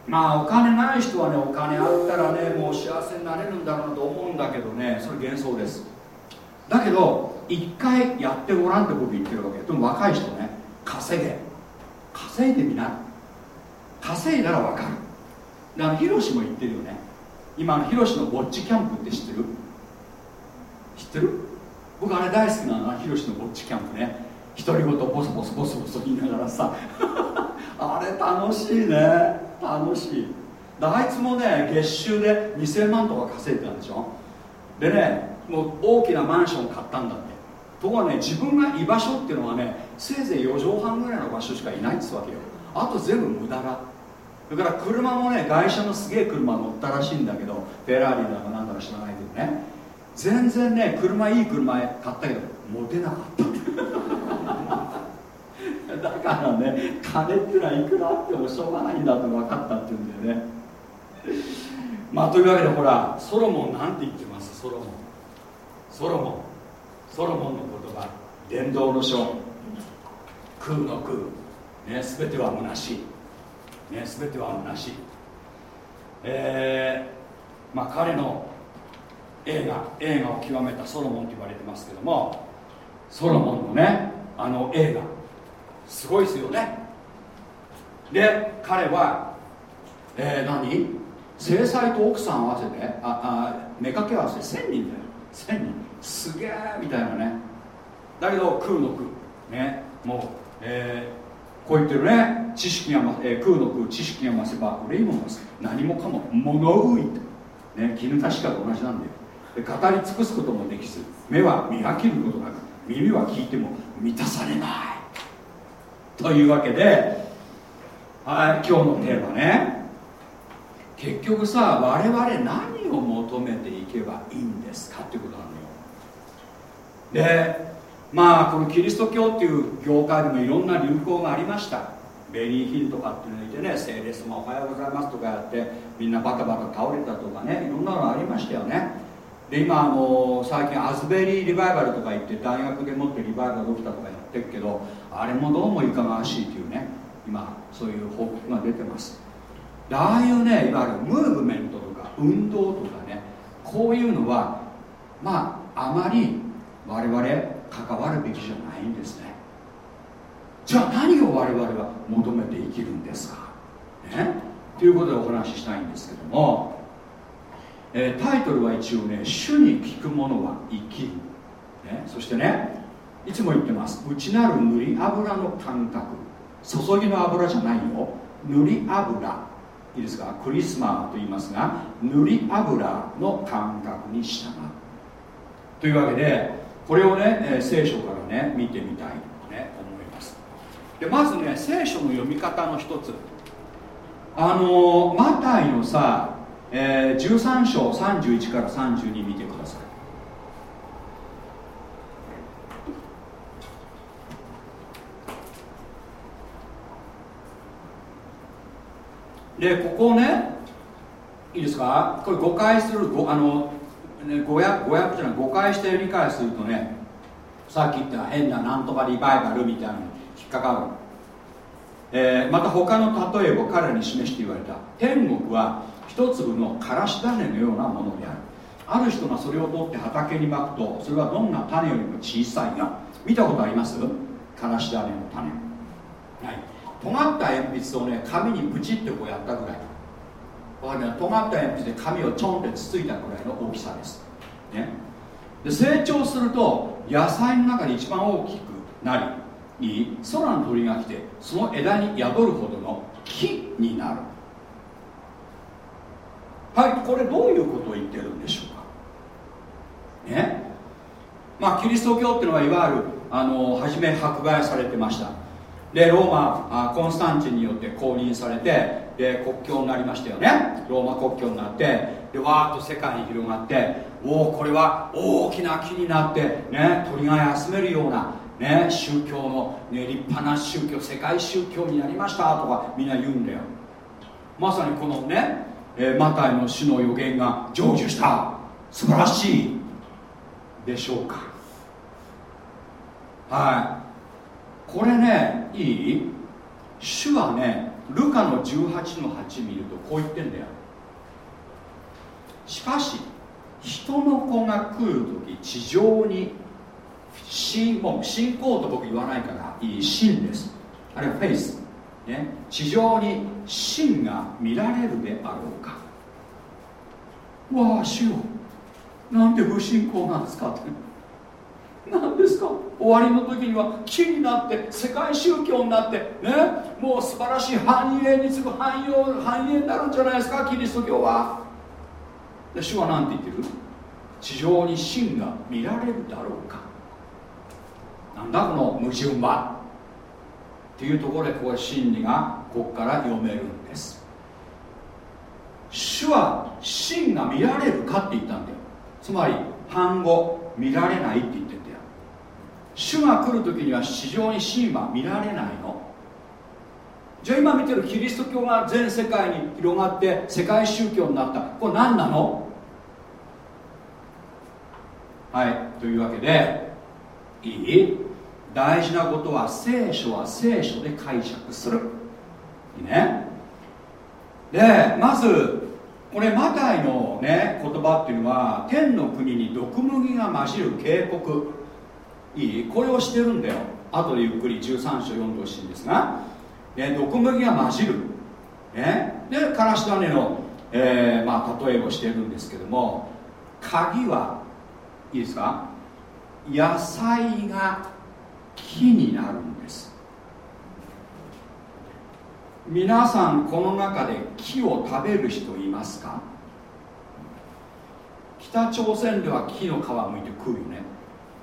S1: ー、まあお金ない人はねお金あったらねもう幸せになれるんだろうなと思うんだけどねそれ幻想です。だけど一回やってごらんって僕言ってるわけ。でも若い人ね稼げ。稼いでみな。稼いだら分かる。だからヒロシも言ってるよね。今のヒロシのウォッチキャンプって知ってる？知ってる？僕あれ大好きなのヒロシのウォッチキャンプね。独り言ボソボソボソボソ言いながらさ。あれ楽しいね。楽しい。あいつもね月収で2000万とか稼いでたんでしょ？でねもう大きなマンション買ったんだって。ところね自分が居場所っていうのはねせいぜい4畳半ぐらいの場所しかいないっつうわけよ。あと全部無駄だ。だから車もね外車のすげえ車乗ったらしいんだけどフェラーリだかなんだか知らないけどね。全然ね車いい車買ったけど持てなかっただからね金ってのはいくらあってもしょうがないんだと分かったっていうんだよね。まあというわけでほらソロモンなんて言ってます？ソロモン。ソロモン。ソロモンの言葉。伝道の書。空の空。ね全ては虚しいね全ては虚し。えー、まあ彼の映画映画を極めたソロモンと言われてますけどもソロモンのねあの映画すごいですよね。で彼はえー、何？制裁と奥さん合わせてああ目かけ合わせて1000人だよ。1000人。すげえみたいなね。だけど空の空ねもう、えー、こう言ってるね。知識が、えー、空の空知識が増せば憂いも増す何もかも物憂いね絹確かと同じなんだよ。で語り尽くすこともできず。目は見飽きることなく。耳は聞いても満たされない。というわけではい今日のテーマね。結局さ我々何を求めていけばいいんですかっていうことなのよ。でまあこのキリスト教っていう業界でもいろんな流行がありました。ベリーヒルとかっていうのいてね「聖霊様おはようございます」とかやってみんなバカバカ倒れたとかねいろんなのありましたよね。で今あの最近アズベリーリバイバルとか言って大学でもってリバイバル起きたとかやってるけどあれもどうもいかがわしいというね今そういう報告が出てます。でああいうねいわゆるムーブメントとか運動とかねこういうのはまああまり我々関わるべきじゃないんですね。じゃあ何を我々は求めて生きるんですか？ね？ということでお話ししたいんですけどもえー、タイトルは一応ね「主に聞く者は生きる」ね、そしてねいつも言ってます。内なる塗り油の感覚。注ぎの油じゃないよ。塗り油。いいですか？クリスマーと言いますが塗り油の感覚に従う。というわけでこれをね、聖書からね見てみたいとね思います。でまずね聖書の読み方の一つ。あの、マタイのさえー、13章31から32見てください。でここねいいですか？これ誤解するあの、誤訳誤訳じゃない誤解して理解するとねさっき言った変ななんとかリバイバルみたいなのに引っかかる、えー、また他の例えを彼に示して言われた。天国は一粒のからし種のようなものである。ある人がそれを取って畑にまくとそれはどんな種よりも小さいが見たことあります？からし種の種。はい。尖った鉛筆をね紙にブチってこうやったぐらい。尖った鉛筆で紙をちょんってつついたぐらいの大きさです。ね。で成長すると野菜の中で一番大きくなりいい空の鳥が来てその枝に宿るほどの木になる。はいこれどういうことを言ってるんでしょうか？ね。まあ、キリスト教っていうのはいわゆるあの初め迫害されてました。でローマコンスタンチンによって公認されてで国境になりましたよね。ローマ国境になってでわーっと世界に広がっておおこれは大きな木になってね鳥が休めるようなね宗教の、ね、立派な宗教世界宗教になりましたとかみんな言うんだよ。まさにこのね、えー、マタイの死の予言が成就した。素晴らしい。でしょうか。はい。これねいい？主はねルカの18の8見るとこう言ってんだよ。しかし人の子が来る時地上に信もう信仰と僕言わないからいい信です。あるいはフェイス、ね、地上に真が見られるであろうか。わあ主よ。なんて不信仰なんですかって。何ですか？終わりの時には木になって世界宗教になってね？もう素晴らしい繁栄に次ぐ繁栄繁栄になるんじゃないですかキリスト教は。で主は何て言ってる？地上に真が見られるだろうか。なんだこの矛盾は？っていうところでここ真理がここから読めるんです。主は真が見られるかって言ったんだよ。つまり反語見られないって言ってる。主が来る時には市場に真は見られないの。じゃあ今見てるキリスト教が全世界に広がって世界宗教になった。これ何なの？はいというわけでいい？大事なことは聖書は聖書で解釈する。いいね。でまずこれマタイのね言葉っていうのは天の国に毒麦が混じる警告いい？これをしてるんだよ。後でゆっくり13章読んでほしいんですが、ね、毒麦が混じる、ね、でからし種の、えー、まあ、例えをしてるんですけども。鍵はいいですか？野菜が木になるんです。皆さんこの中で木を食べる人いますか？北朝鮮では木の皮むいて食うよね。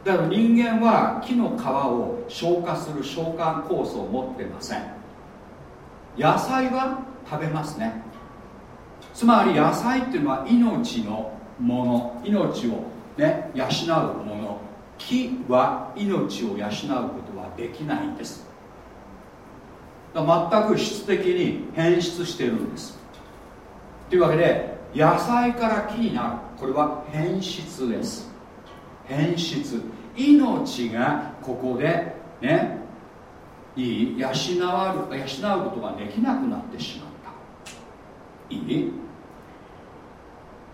S1: だから人間は木の皮を消化する消化酵素を持ってません。野菜は食べますね。つまり野菜っていうのは命のもの命をね養うもの。木は命を養うことはできないんです。全く質的に変質してるんです。というわけで野菜から木になる。これは変質です。変質。命がここでねいい養わる養うことができなくなってしまった。いい？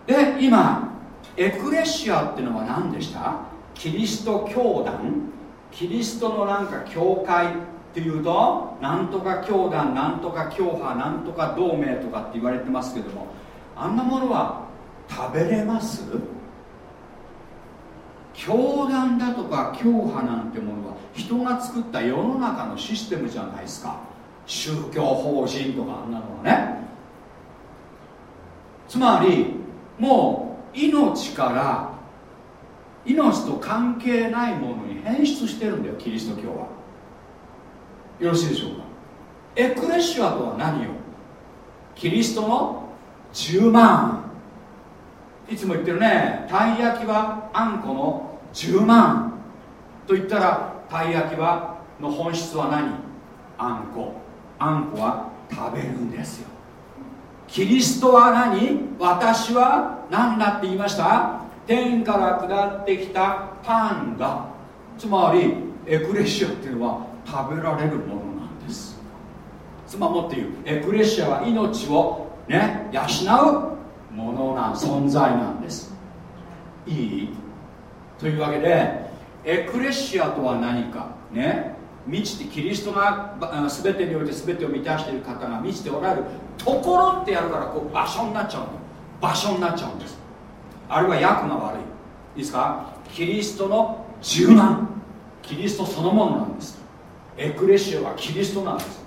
S1: で今エクレシアっていうのは何でした？キリスト教団？キリストのなんか教会っていうとなんとか教団なんとか教派なんとか同盟とかって言われてますけどもあんなものは食べれます？教団だとか教派なんてものは人が作った世の中のシステムじゃないですか。宗教法人とかあんなのはね。つまりもう命から命と関係ないものに変質してるんだよキリスト教は。よろしいでしょうか。エクレシアとは何よ。キリストの10万。いつも言ってるね。たい焼きはあんこの10万。と言ったらたい焼きはの本質は何？あんこ。あんこは食べるんですよ。キリストは何？私は何だって言いました？天から下ってきたパンだつまりエクレシアっていうのは食べられるものなんです。つまりもっていうエクレシアは命をね養うものな存在なんです。いい？というわけでエクレシアとは何かね満ちてキリストが全てにおいて全てを満たしている方が満ちておられるところってやるからこう場所になっちゃうの。場所になっちゃうんです。あるいは訳が悪い。いいですか？キリストの柔軟キリストそのものなんです。エクレシアはキリストなんです。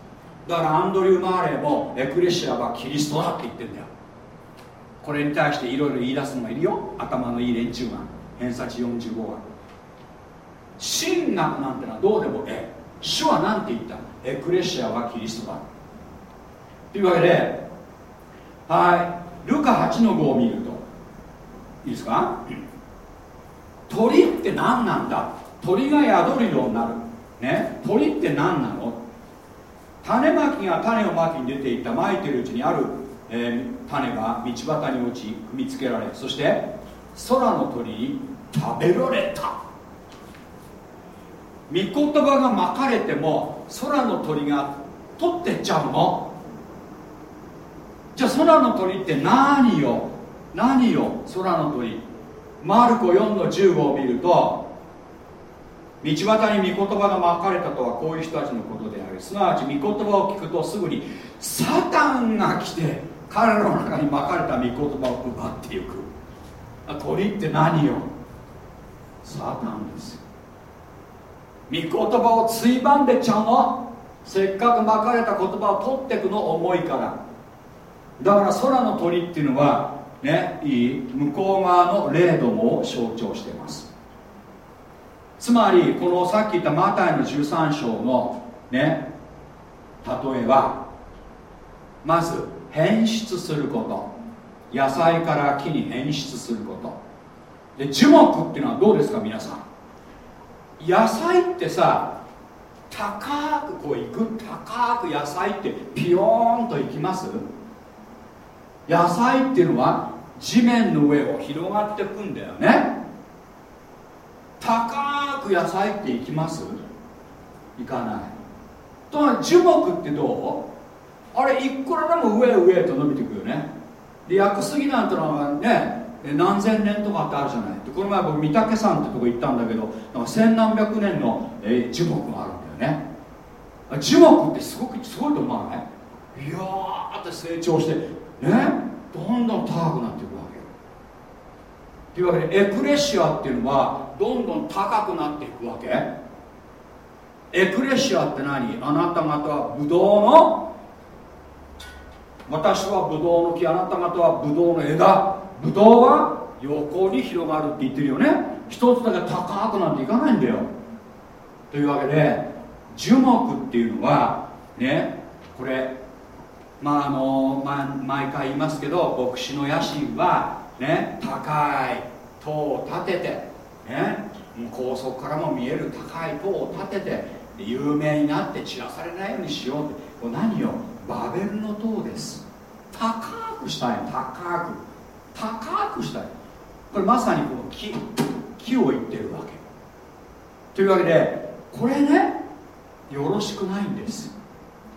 S1: だからアンドリュー・マーレーもエクレシアはキリストだって言ってんだよ。これに対していろいろ言い出すのがいるよ。頭のいい連中が。偏差値45は神学なんてのはどうでもええ。主は何て言った？エクレシアはキリストだ。というわけではい。ルカ8の5を見ると。いいですか？鳥って何なんだ？鳥が宿るようになる。ね？鳥って何なの？種まきが種をまきに出ていった。まいてるうちにある、えー、種が道端に落ち踏みつけられそして空の鳥に食べられた。御言葉がまかれても空の鳥が取ってっちゃうの。じゃあ空の鳥って何よ？何よ空の鳥？マルコ4の15を見ると道端に御言葉がまかれたとはこういう人たちのことである。すなわち御言葉を聞くとすぐにサタンが来て彼らの中にまかれた御言葉を奪っていく。鳥って何よ？サタンですよ。御言葉をついばんでちゃうのせっかくまかれた言葉を取ってくの重いから。だから空の鳥っていうのはねいい向こう側の霊ども象徴してます。つまりこのさっき言ったマタイの13章のね例えはまず変質すること。野菜から木に変質すること。で樹木っていうのはどうですか皆さん。野菜ってさ高くこういく高く野菜ってピヨーンといきます？野菜っていうのは地面の上を広がっていくんだよね。高く野菜っていきます？いかない。と樹木ってどう？あれいくらでも上へ上へと伸びていくよね。で薬杉なんてのはね何千年とかってあるじゃない？でこの前僕御嶽山ってとこ行ったんだけどなんか千何百年の、え、樹木があるんだよね。樹木ってすごくすごいと思わない？いやーって成長してね？どんどん高くなっていくわけよ。というわけでエクレシアっていうのはどんどん高くなっていくわけ。エクレシアって何？あなた方はブドウの私はブドウの木あなた方はブドウの枝。ブドウは横に広がるって言ってるよね。一つだけ高くなんていかないんだよ。というわけで樹木っていうのはねこれまああの、ま、毎回言いますけど牧師の野心はね高い塔を建ててね高速からも見える高い塔を建てて有名になって散らされないようにしようって。これ何よ？バベルの塔です。高くしたい高く。高くしたい。これまさにこの木木を言ってるわけ。というわけでこれねよろしくないんです。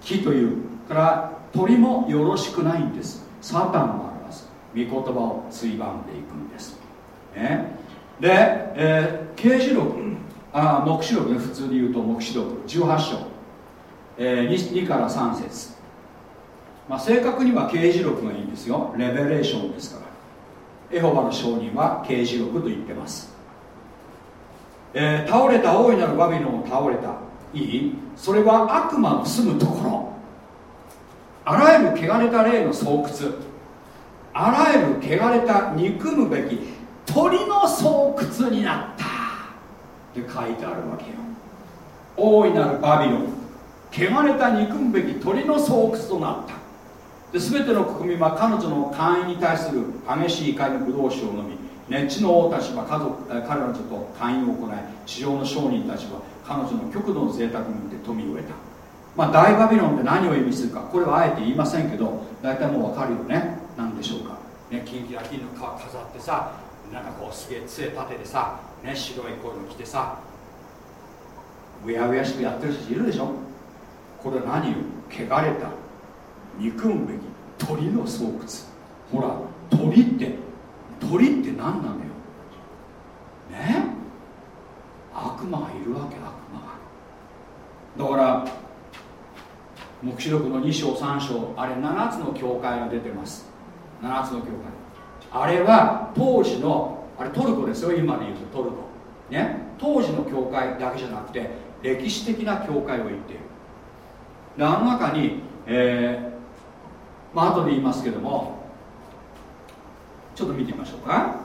S1: 木というから鳥もよろしくないんです。サタンもあります。御言葉をついばんでいくんです、ね、で、えー、刑事録。あ黙示録ね。普通で言うと黙示録。18章、えー、2, 2から3節。まあ、正確には刑事録がいいんですよ。レベレーションですから。エホバの証人は刑事録と言ってます、えー、倒れた大いなるバビロンを倒れた。いい？それは悪魔の住むところ。あらゆる汚れた霊の巣窟。あらゆる汚れた憎むべき。鳥の巣窟になった。って書いてあるわけよ。大いなるバビロン。汚れた憎むべき鳥の巣窟となった。で全ての国民は彼女の会員に対する激しい怒りの武道酒を飲み熱地の王たちは家族彼女と会員を行い地上の商人たちは彼女の極度の贅沢によって富を得た。まあ大バビロンって何を意味するかこれはあえて言いませんけど大体もう分かるよね。何でしょうか。ねキンキラキンの皮飾ってさなんかこうすげえ杖立ててさ、ね、白いコード着てさ。うやうやしくやってる人いるでしょ。これは何よ。汚れた憎むべき鳥の巣窟ほら鳥って鳥って何なのよ。ね？悪魔がいるわけ悪魔が。だから黙示録の2章3章あれ7つの教会が出てます。7つの教会。あれは当時のあれトルコですよ今で言うとトルコ。ね？当時の教会だけじゃなくて歴史的な教会を言っている。であの中に、えまあ後で言いますけどもちょっと見てみましょうか。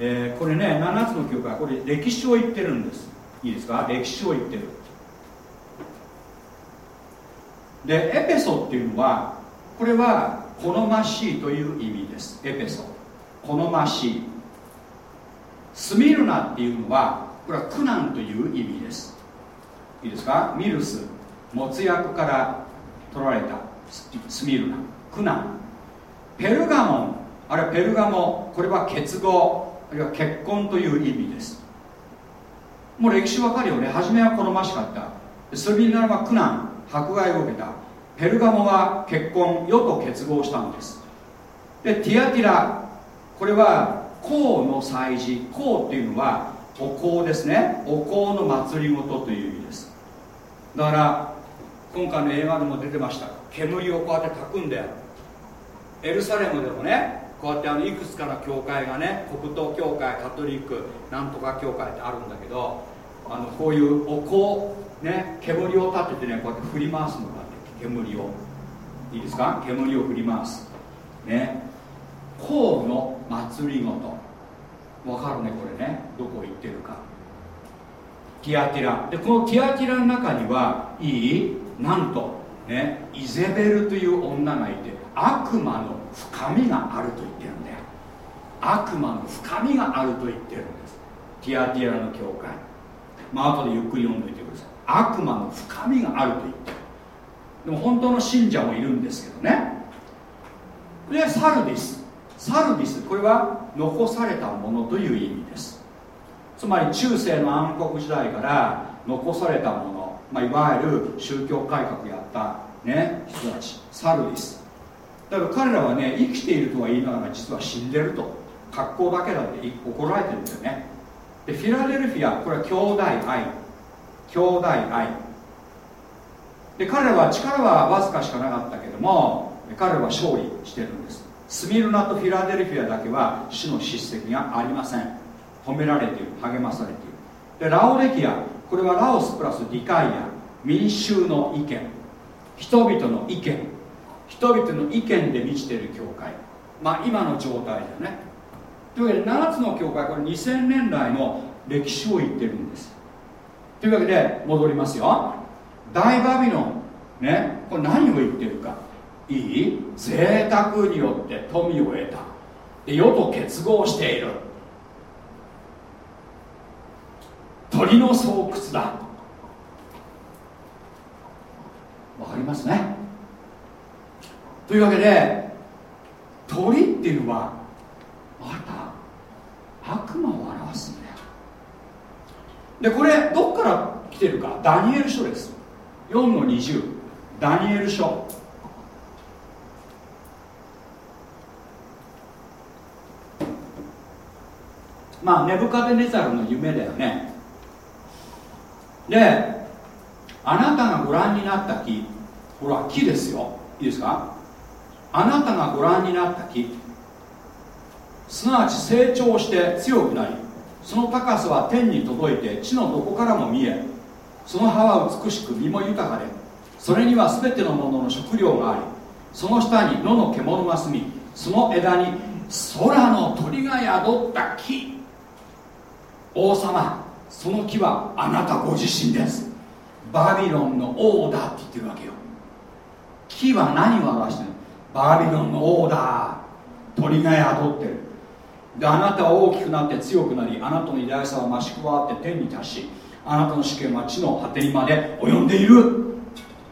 S1: えー、これね7つの教会これ歴史を言ってるんです。いいですか？歴史を言ってる。でエペソっていうのはこれは好ましいという意味です。エペソ。好ましい。スミルナっていうのはこれは苦難という意味です。いいですか？ミルス。没薬から取られたスミルナ苦難。ペルガモンあるいはペルガモこれは結合あるいは結婚という意味です。もう歴史わかるよね。初めは好ましかった。スミルナは苦難迫害を受けた。ペルガモは結婚世と結合したんです。でティアティラこれは公の祭事公っていうのはお香ですね。お香の祭りごとという意味です。だから今回の映画でも出てました。煙をこうやって焚くんだよ。エルサレムでもねこうやってあのいくつかの教会がね黒糖教会カトリックなんとか教会ってあるんだけどあのこういうお香ね煙を立ててねこうやって振り回すのが煙を。いいですか？煙を振り回す。ね。香の祭りごと。わかるねこれね。どこ行ってるか。ティアティラでこのティアティラの中にはいい？なんとねイゼベルという女がいて悪魔の深みがあると言ってるんだよ。悪魔の深みがあると言ってるんです。ティアティラの教会。まあ後でゆっくり読んでいてください。悪魔の深みがあると言ってる。でも本当の信者もいるんですけどね。でサルディス。サルディス。これは残されたものという意味です。つまり中世の暗黒時代から残されたもの、まあ、いわゆる宗教改革やった、ね、人たちサルディス。だから彼らはね生きているとは言いながら実は死んでると。格好だけだって怒られてるんだよね。でフィラデルフィアこれは兄弟愛。兄弟愛。で彼らは力はわずかしかなかったけども彼は勝利してるんです。スミルナとフィラデルフィアだけは主の叱責がありません。褒められている励まされている。でラオデキアこれはラオスプラスディカイア民衆の意見人々の意見人々の意見で満ちている教会。まあ今の状態だよね。というわけで7つの教会これ2000年来の歴史を言ってるんです。というわけで戻りますよ。大バビロンねこれ何を言ってるか。いい？贅沢によって富を得た。で世と結合している。鳥の巣窟だ。わかりますね。というわけで鳥っていうのはまた悪魔を表すんだよ。でこれどっから来てるか。ダニエル書です。4の20ダニエル書。まあネブカデネザルの夢だよね。であなたがご覧になった木ほら木ですよ。いいですか？あなたがご覧になった木すなわち成長して強くなりその高さは天に届いて地のどこからも見えその葉は美しく実も豊かでそれには全てのものの食料がありその下に野の獣が住みその枝に空の鳥が宿った木。王様その木はあなたご自身です。バビロンの王だって言ってるわけよ。木は何を表してるの？バビロンの王だ鳥が宿ってる。であなたは大きくなって強くなりあなたの偉大さは増し加わって天に達しあなたの主権は地の果てにまで及んでいる。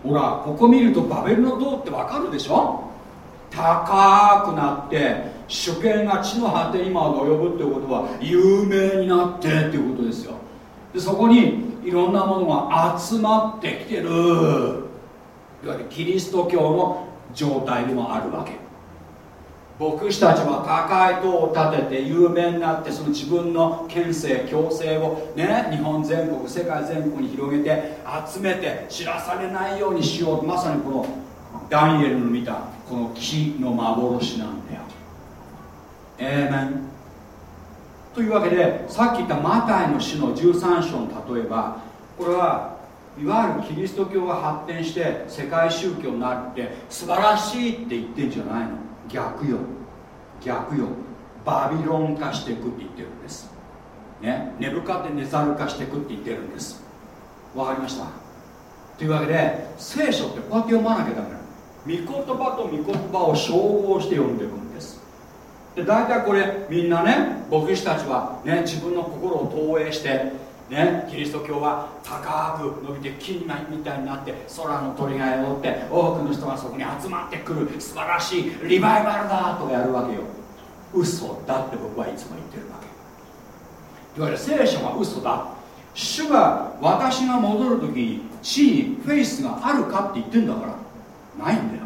S1: ほらここ見るとバベルの塔ってわかるでしょ？高くなって主権が地の果てにまで及ぶってことは有名になってっていうことですよ。でそこにいろんなものが集まってきてる。いわゆるキリスト教の状態でもあるわけ。牧師たちは高い塔を建てて有名になってその自分の県政強制をね日本全国世界全国に広げて集めて知らされないようにしよう。まさにこのダニエルの見たこの木の幻なんだよ。えーメンというわけでさっき言ったマタイの詩の13章の例えばこれはいわゆるキリスト教が発展して世界宗教になって素晴らしいって言ってんじゃないの。逆よ。逆よ。バビロン化していくって言ってるんです。ね。ネブカデネザル化していくって言ってるんです。わかりました？というわけで聖書ってこうやって読まなきゃダメなの。御言葉と御言葉を照合して読んでいくんで大体これみんなね牧師たちはね自分の心を投影してね、キリスト教は高く伸びて木みたいになって空の鳥が宿って多くの人がそこに集まってくる素晴らしいリバイバルだとかやるわけよ。嘘だって僕はいつも言ってるわけ。いわゆる聖書は嘘だ。主が私が戻る時に地にフェイスがあるかって言ってんだから。ないんだよ。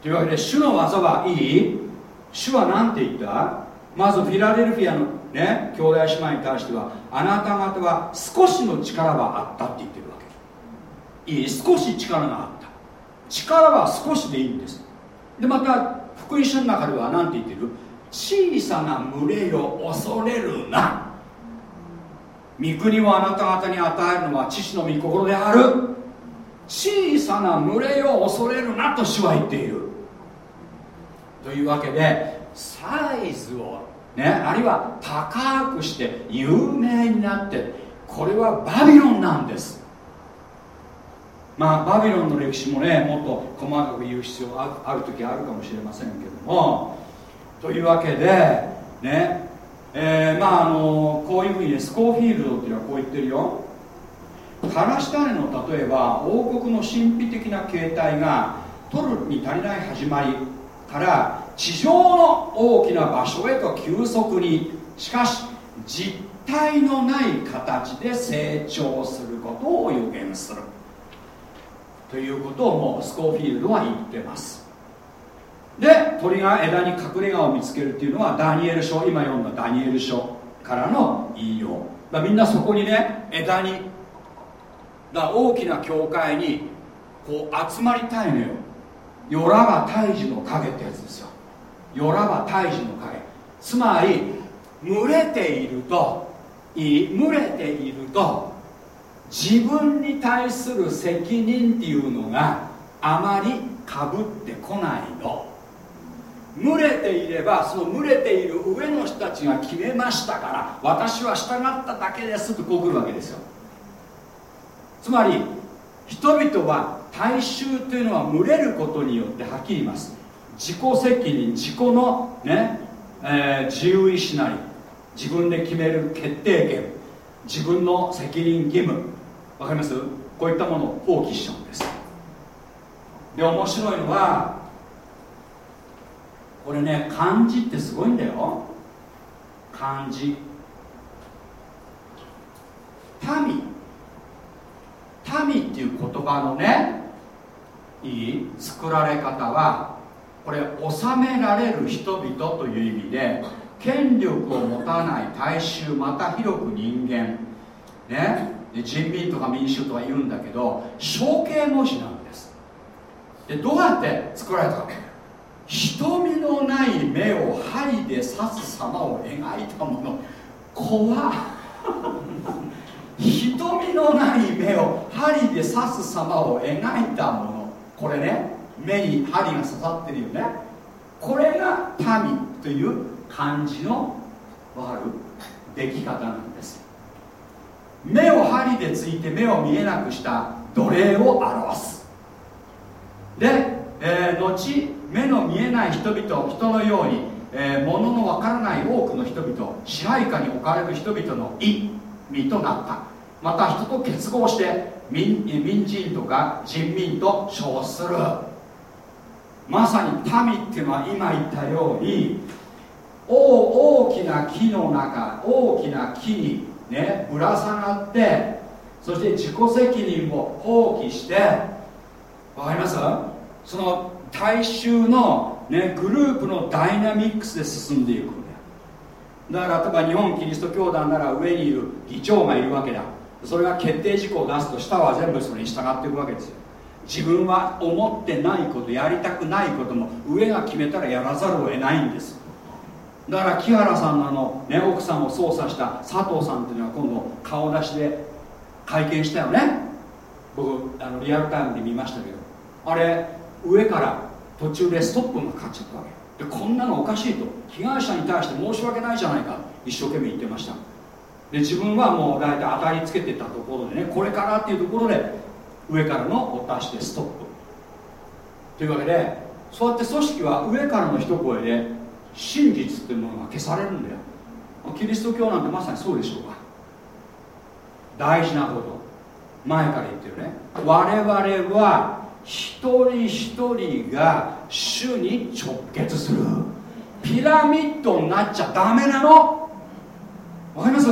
S1: というわけで主の技はいい？主は何て言った？まずフィラデルフィアのね兄弟姉妹に対してはあなた方は少しの力はあったって言ってるわけ。いい少し力があった。力は少しでいいんです。でまた福音書の中では何て言ってる？小さな群れよ恐れるな。御国をあなた方に与えるのは父の御心である。小さな群れよ恐れるなと主は言っている。というわけでサイズをねあるいは高くして有名になってこれはバビロンなんです。まあバビロンの歴史もねもっと細かく言う必要がある時あるかもしれませんけども。というわけでねえー、まああのこういうふうにねスコーフィールドっていうのはこう言ってるよ。からし種の例えば王国の神秘的な形態が取るに足りない始まり。から地上の大きな場所へと急速にしかし実体のない形で成長することを予言する。ということをもうスコーフィールドは言ってます。で鳥が枝に隠れ家を見つけるっていうのはダニエル書今読んだダニエル書からの引用。だみんなそこにね枝にだ大きな教会にこう集まりたいのよ。よらば胎児の影ってやつですよ。よらば胎児の影。つまり群れているとい群れていると自分に対する責任っていうのがあまりかぶってこないの。群れていればその群れている上の人たちが決めましたから私は従っただけですとこう来るわけですよ。つまり人々は大衆というのは群れることによってはっきり言います。自己責任自己のね、えー、自由意志なり自分で決める決定権自分の責任義務。わかります？こういったものを放棄しちゃうんです。で面白いのはこれね漢字ってすごいんだよ。漢字。民。民っていう言葉のねいい作られ方はこれ治められる人々という意味で権力を持たない大衆また広く人間。ね。人民とか民衆とか言うんだけど象形文字なんです。でどうやって作られたか瞳のない目を針で刺す様を描いたもの。怖 瞳のない目を針で刺す様を描いたもの。これね目に針が刺さってるよね。これが民という漢字の分かる？出来方なんです。目を針でついて目を見えなくした奴隷を表す。で、えー、後目の見えない人々人のように、えー、物のわからない多くの人々支配下に置かれる人々の意味となった。また人と結合して民民人とか人民と称する。まさに民っていうのは今言ったように大きな木の中大きな木にねぶら下がってそして自己責任を放棄してわかります？その大衆の、ね、グループのダイナミックスで進んでいくんだよ。だから例えば日本キリスト教団なら上にいる議長がいるわけだ。それが決定事項を出すと下は全部それに従っていくわけですよ。自分は思ってないことやりたくないことも上が決めたらやらざるを得ないんです。だから木原さんのあの、ね、奥さんを操作した佐藤さんっていうのは今度顔出しで会見したよね。僕あのリアルタイムで見ましたけど。あれ上から途中でストップがかかっちゃったわけ。でこんなのおかしいと。被害者に対して申し訳ないじゃないか。一生懸命言ってました。で自分はもう大体当たりつけてたところでねこれからっていうところで上からのお達しでストップ。というわけでそうやって組織は上からの一声で真実っていうものが消されるんだよ。キリスト教なんてまさにそうでしょうか大事なこと。前から言ってるね。我々は一人一人が主に直結する。ピラミッドになっちゃダメなの。わかります？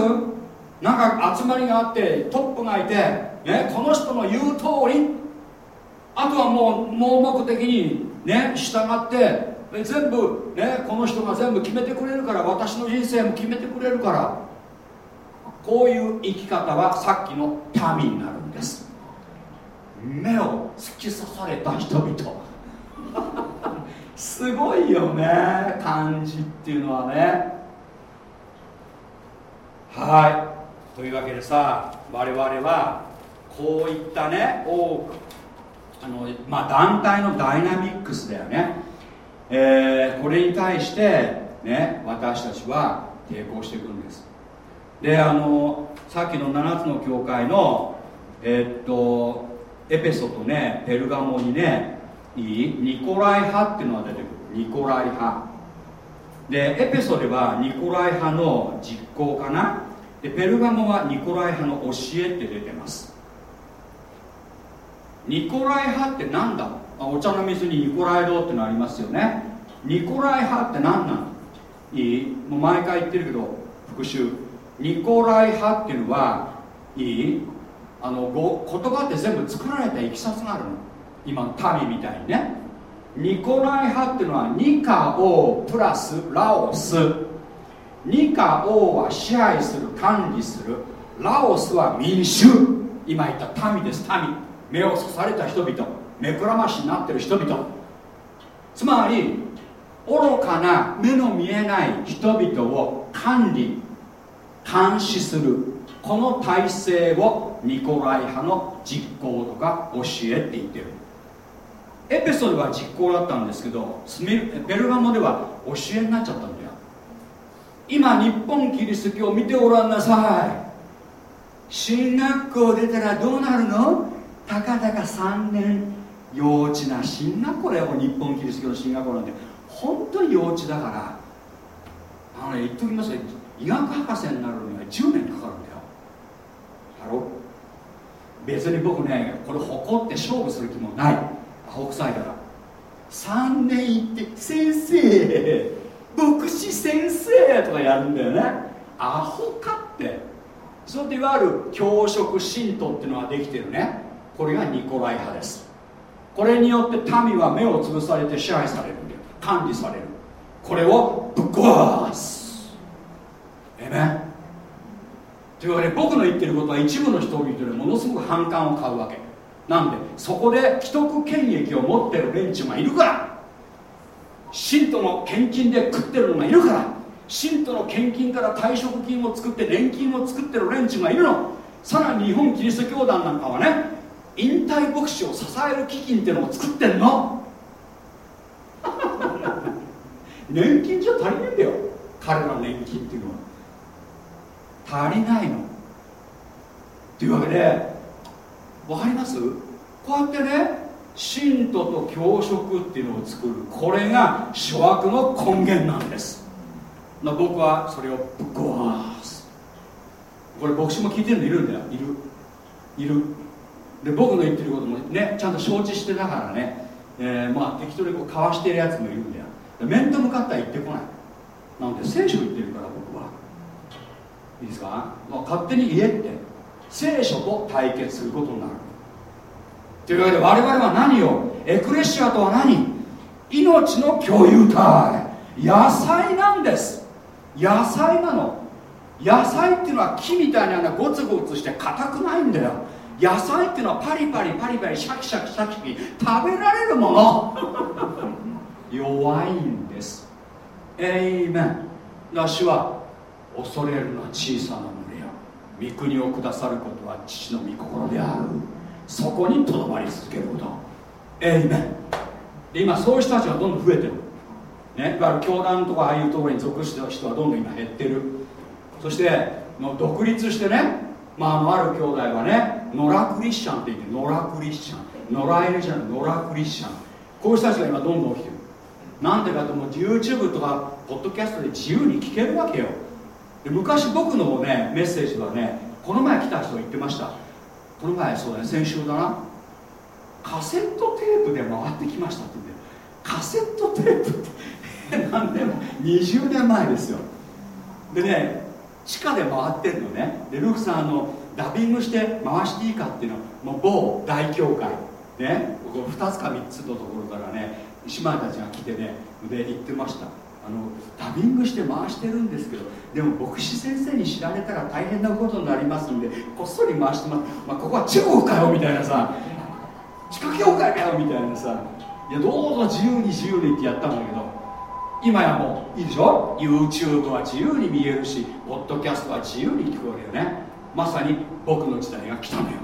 S1: なんか集まりがあってトップがいて、ね、この人の言う通り。あとはもう盲目的にね従って全部ねこの人が全部決めてくれるから私の人生も決めてくれるから。こういう生き方はさっきの民になるんです。目を突き刺された人々。すごいよね感じっていうのはね。はい。というわけでさ我々はこういったね多くあの、まあ、団体のダイナミックスだよね、えー、これに対してね私たちは抵抗していくんです。であのさっきの7つの教会のえー、っとエペソとねペルガモにねいいニコライ派っていうのが出てくる。ニコライ派。でエペソではニコライ派の実行かな。でペルガモはニコライ派の教えって出てます。ニコライ派って何だ？お茶の水にニコライ堂ってのありますよね。ニコライ派って何なの？いいもう毎回言ってるけど復習ニコライ派っていうのはいいあのご言葉って全部作られたいきさつがあるの。今の民みたいにね。ニコライ派っていうのはニカオプラスラオス。ニカオは支配する管理する。ラオスは民衆。今言った民です民。目を刺された人々。目くらましになってる人々。つまり愚かな目の見えない人々を管理監視する。この体制をニコライ派の実行とか教えって言ってる。エペソでは実行だったんですけどベルガモでは教えになっちゃったんだよ。今日本キリスト教を見てごらんなさい。進学校出たらどうなるの？たかだか3年幼稚な進学校だよ日本キリスト教の進学校なんて。本当に幼稚だから。あのね言っときますよ。医学博士になるのには10年かかるんだよ。ハロ別に僕ねこれ誇って勝負する気もない。アホ臭いから。3年行って先生先生とかやるんだよね。アホかって。そうやっていわゆる教職信徒っていうのができてるね。これがニコライ派です。これによって民は目を潰されて支配されるんだよ。管理される。これをぶっ壊す。えめというわけで僕の言ってることは一部の人々でものすごく反感を買うわけ。なんでそこで既得権益を持ってる連中がいるから。信徒の献金で食ってるのがいるから信徒の献金から退職金を作って年金を作ってる連中がいるの。さらに日本キリスト教団なんかはね引退牧師を支える基金っていうのを作ってんの。年金じゃ足りないんだよ。彼らの年金っていうのは。足りないの。というわけで分かります？こうやってね信徒と教職っていうのを作る。これが諸悪の根源なんです。僕はそれをぶっ壊す。これ牧師も聞いてるのいるんだよ。いる。いる。で僕の言ってることもねちゃんと承知してながらね、えー、まあ適当にこう交わしてるやつもいるんだよ。面と向かったら言ってこない。なので聖書言ってるから僕は。いいですか、まあ、勝手に言えって。聖書と対決することになる。というわけで我々は何を？エクレシアとは何？命の共有体。野菜なんです。野菜なの。野菜っていうのは木みたいなゴツゴツして硬くないんだよ。野菜っていうのはパリパリパリパリシャキシャキシャキ食べられるもの。弱いんです。エイメンだしは恐れるのは小さな群れよ。御国を下さることは父の御心である。そこにとどまり続けること。エイメンで今そういう人たちがどんどん増えてる。ね、いわゆる教団とかああいうところに属した人はどんどん今減ってる。そしてもう独立してね、まあ、あのある兄弟はねノラクリスチャンって言ってノラクリスチャン。ノラエルじゃないノラクリスチャン。こういう人たちが今どんどん起きてる。なんでかともう YouTube とかポッドキャストで自由に聞けるわけよ。で昔僕のねメッセージはねこの前来た人が言ってました。この前そうだね先週だな。カセットテープで回ってきましたって言ってカセットテープって何年も20年前ですよ。でね地下で回ってるのね。でルークさんあのダビングして回していいかっていうのはもう某大教会。ね。ここ2つか3つのところからね姉妹たちが来てねで言ってました。あのダビングして回してるんですけどでも牧師先生に知られたら大変なことになりますんでこっそり回してます、まあ、ここは中国かよみたいなさ地下教会かよみたいなさいやどうぞ自由に自由にってやったんだけど今やもういいでしょ？YouTube は自由に見えるしポッドキャストは自由に聞こえるよね。まさに僕の時代が来たのよ。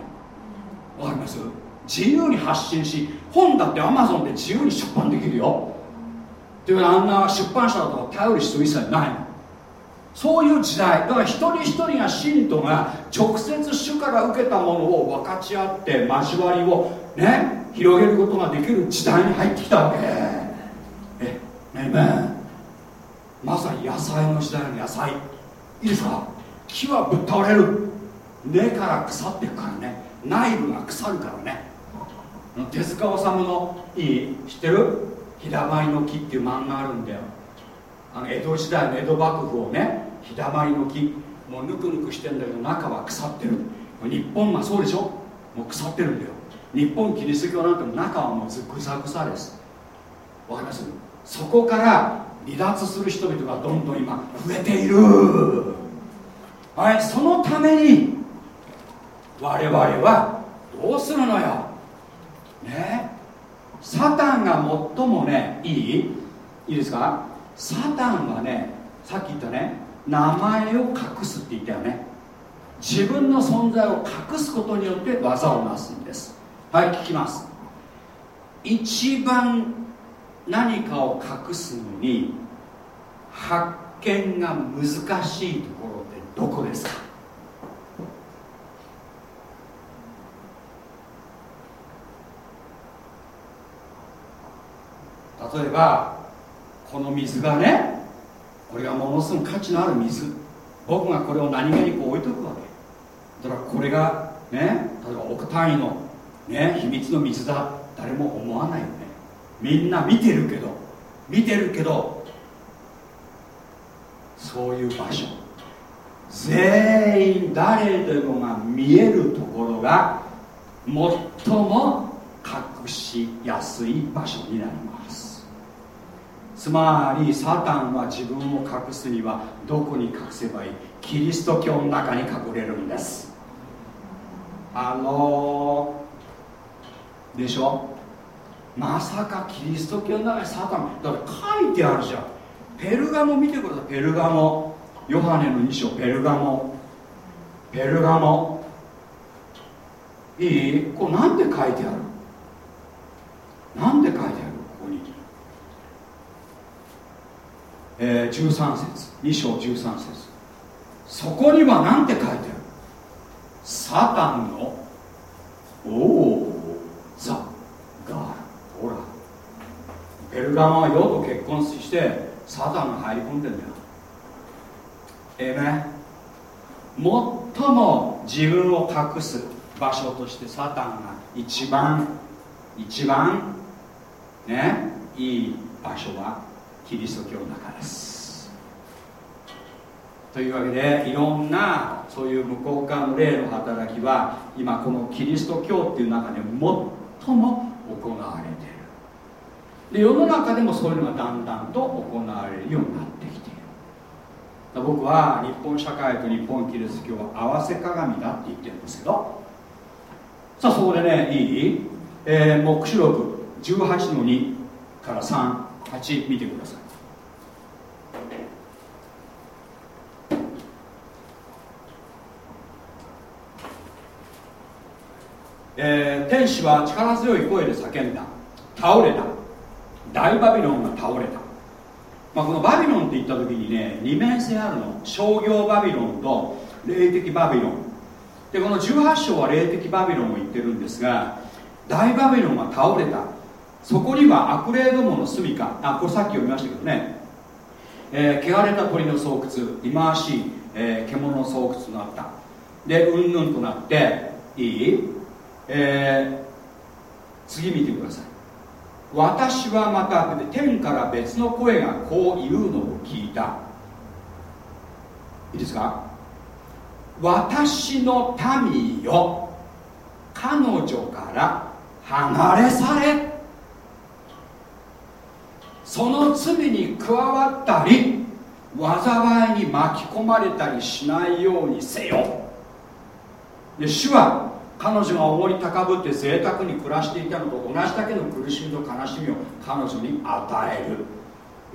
S1: わかります？自由に発信し本だって Amazon で自由に出版できるよ。というあんな出版社だとか頼る必要一切ないそういう時代だから一人一人が信徒が直接主から受けたものを分かち合って交わりをね広げることができる時代に入ってきたわけ。えねえまさに野菜の時代の野菜。いいですか？木はぶっ倒れる。根から腐っていくからね。内部が腐るからね。手塚治虫のいい知ってる？日だまりの木っていう漫画あるんだよ。あの江戸時代の江戸幕府をね日だまりの木もうぬくぬくしてんだけど中は腐ってる。日本がそうでしょ？もう腐ってるんだよ。日本キリスト教なんても中はもうぐさぐさです。わかります？そこから離脱する人々がどんどん今増えている。はいそのために我々はどうするのよ？ね？サタンが最もねいい？いいですか？サタンはねさっき言ったね名前を隠すって言ったよね。自分の存在を隠すことによって技をなすんです。はい聞きます。一番何かを隠すのに発見が難しいところってどこですか？例えばこの水がねこれがものすごく価値のある水。僕がこれを何気にこう置いとくわけ。だからこれがね例えば億単位の、ね、秘密の水だ。誰も思わないよね。みんな見てるけど見てるけどそういう場所。全員誰でもが見えるところが最も隠しやすい場所になります。つまりサタンは自分を隠すにはどこに隠せばいい？キリスト教の中に隠れるんです。あの、でしょ？まさかキリスト教の中にサタン？だから書いてあるじゃん。ペルガモ見てください。ペルガモ。ヨハネの2章。ペルガモ。ペルガモ。いい？これなんで書いてある？なんで書いてあるここに、えー、13節。2章13節。そこには何て書いてある？サタンのおおザ・ガールほらペルガマは世と結婚してサタンが入り込んでんだよ。ええね最も自分を隠す場所としてサタンが一番一番ねいい場所は？キリスト教の中ですというわけでいろんなそういう向こう側の霊の働きは今このキリスト教っていう中で最も行われている。で世の中でもそういうのがだんだんと行われるようになってきている。僕は日本社会と日本キリスト教は合わせ鏡だって言ってるんですけど。さあそこでねいい、えー、黙示録18の2から38見てください。えー、天使は力強い声で叫んだ。倒れた。大バビロンが倒れた。まあ、このバビロンって言った時にね二面性あるの。商業バビロンと霊的バビロン。でこの18章は霊的バビロンを言ってるんですが大バビロンが倒れた。そこには悪霊どもの住みか。あこれさっき読みましたけどね、えー、汚れた鳥の巣窟。忌まわしい、えー、獣の巣窟となった。でうんぬんとなっていい、えー、次見てください。私はまた天から別の声がこう言うのを聞いた。いいですか？私の民よ彼女から離れされ。その罪に加わったり災いに巻き込まれたりしないようにせよ。で主は彼女が思り高ぶって贅沢に暮らしていたのと同じだけの苦しみと悲しみを彼女に与える。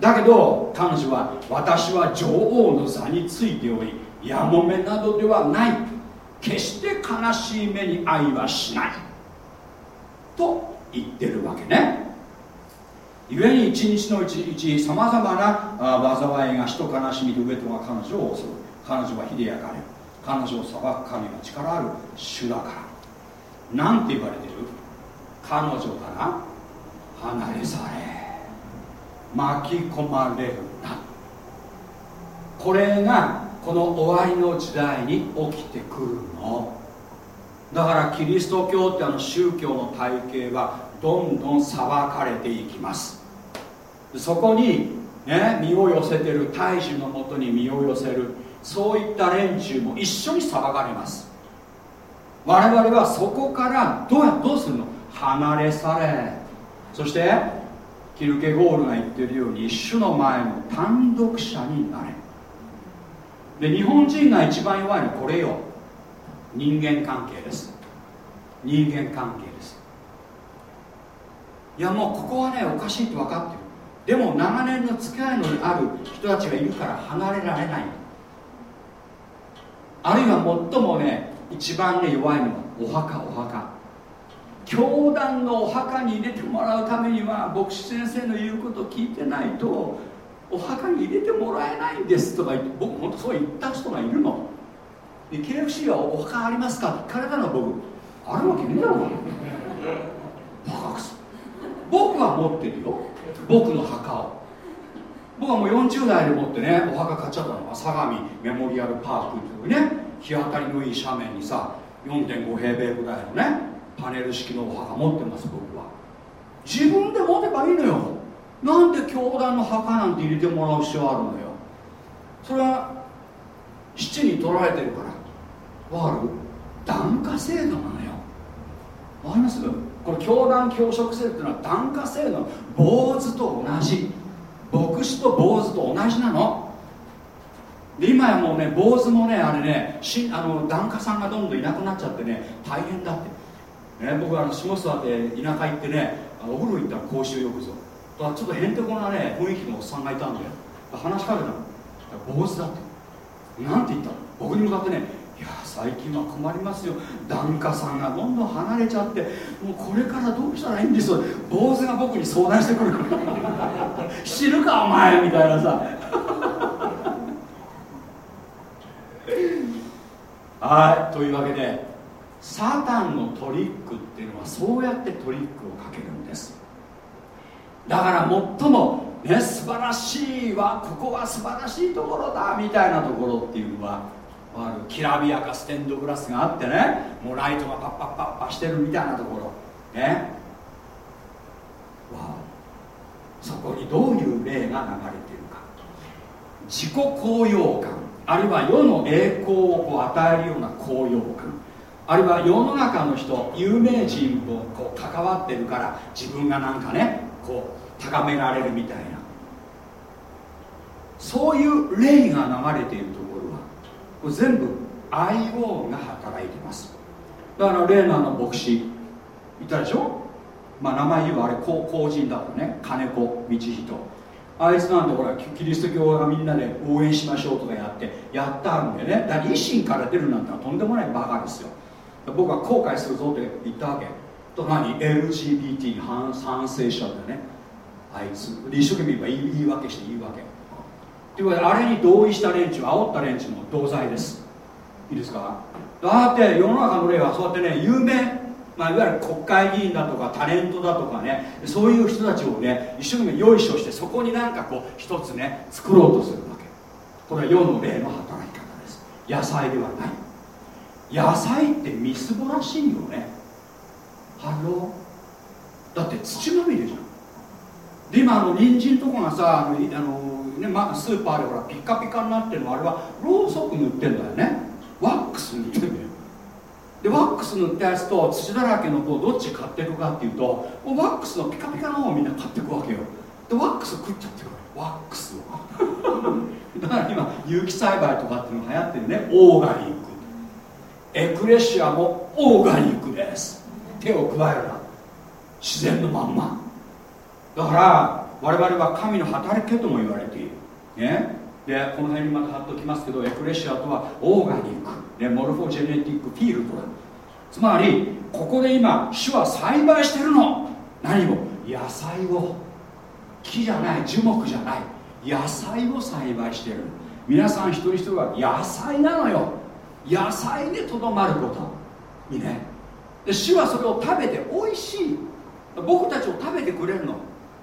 S1: だけど彼女は私は女王の座についておりやもめなどではない。決して悲しい目に愛はしない。と言ってるわけね。故に一日のうちさまざまな災いが死と悲しみと上とが彼女を襲う彼女は秀やかで彼女を裁く神が力ある主だから。なんて言われてる？彼女から離れされ。巻き込まれるな。これがこの終わりの時代に起きてくるの。だからキリスト教ってあの宗教の体系はどんどん裁かれていきます。そこに、ね、身を寄せてる大樹のもとに身を寄せるそういった連中も一緒に裁かれます。我々はそこからどうやどうするの？離れされ。そしてキルケゴールが言ってるように主の前の単独者になれ。で日本人が一番弱いのはこれよ。人間関係です。人間関係です。いやもうここはねおかしいと分かってる。でも長年の付き合いのある人たちがいるから離れられない。あるいは最もね一番ね弱いのはお墓お墓。教団のお墓に入れてもらうためには牧師先生の言うことを聞いてないとお墓に入れてもらえないんですとか言って僕本当そう言った人がいるの。で KFC はお墓ありますか？って聞かれたのは僕あるわけねえだろ。バカくそ。僕は持ってるよ。僕の墓を。僕はもう40代でもってねお墓買っちゃったの。は相模メモリアルパークっていうね。日当たりのいい斜面にさ4.5平米ぐらいのねパネル式のお墓持ってます僕は。自分で持てばいいのよ。なんで教団の墓なんて入れてもらう必要あるのよ。それは七に取られてるから。わかる？檀家制度なのよ。わかります？これ教団教職制度っていうのは檀家制度の坊主と同じ。牧師と坊主と同じなの。で今やもうね坊主もねあれねしあの檀家さんがどんどんいなくなっちゃってね大変だって、ね、僕はあの下諏訪で田舎行ってねお風呂行ったら公衆浴場。ちょっとへんてこなね雰囲気のおっさんがいたんだよ。話しかけたの。坊主だって。なんて言ったの？僕に向かってねいや最近は困りますよ。檀家さんがどんどん離れちゃってもうこれからどうしたらいいんですよ。坊主が僕に相談してくるから。知るかお前みたいなさ。はい。というわけでサタンのトリックっていうのはそうやってトリックをかけるんです。だから最もね素晴らしいわここは素晴らしいところだみたいなところっていうのはあるきらびやかステンドグラスがあってねもうライトがパッパッパッパしてるみたいなところ。ね。わあそこにどういう霊が流れてるか。自己高揚感。あるいは世の栄光をこう与えるような高揚感。あるいは世の中の人有名人とこう関わってるから自分がなんかねこう高められるみたいな。そういう霊が流れているところはこれ全部アイオンが働いてます。だからレーナの牧師いたでしょ？まあ名前言うあれ公人だからね。金子道人。あいつなんでほらキリスト教がみんなで応援しましょうとかやってやったんでね。だから維新から出るなんてのはとんでもないバカですよ。僕は後悔するぞって言ったわけ。と何？LGBT に反賛成者だよね。あいつ一生懸命言い言い訳して言い訳ということあれに同意した連中煽った連中も同罪です。いいですか？だって世の中の例はそうやってね有名まあ、いわゆる国会議員だとかタレントだとかねそういう人たちをね一生懸命よいしてそこになんかこう一つね作ろうとするわけ。これは世の霊の働き方です。野菜ではない。野菜ってみすぼらしいよね。 Hello。だって土まみれじゃん。で今あの人参とかがさあの、ねま、スーパーでほらピッカピカになってるのあれはろうそく塗ってんだよね。ワックス塗ってんだよ。でワックス塗ったやつと土だらけの方どっち買っていくかっていうともうワックスのピカピカの方をみんな買っていくわけよ。でワックス食っちゃってるワックスを。だから今有機栽培とかっていうのが流行ってるね。オーガニック。エクレシアもオーガニックです。手を加えるな。自然のまんま。だから我々は神の働きとも言われている。ね。でこの辺にまた貼っておきますけどエクレシアとはオーガニック、ね、モルフォジェネティックフィールド。つまりここで今主は栽培してるの。何を？野菜を。木じゃない樹木じゃない。野菜を栽培してる。皆さん一人一人は野菜なのよ。野菜でとどまること。いいね。で主はそれを食べて美味しい。僕たちを食べてくれるの。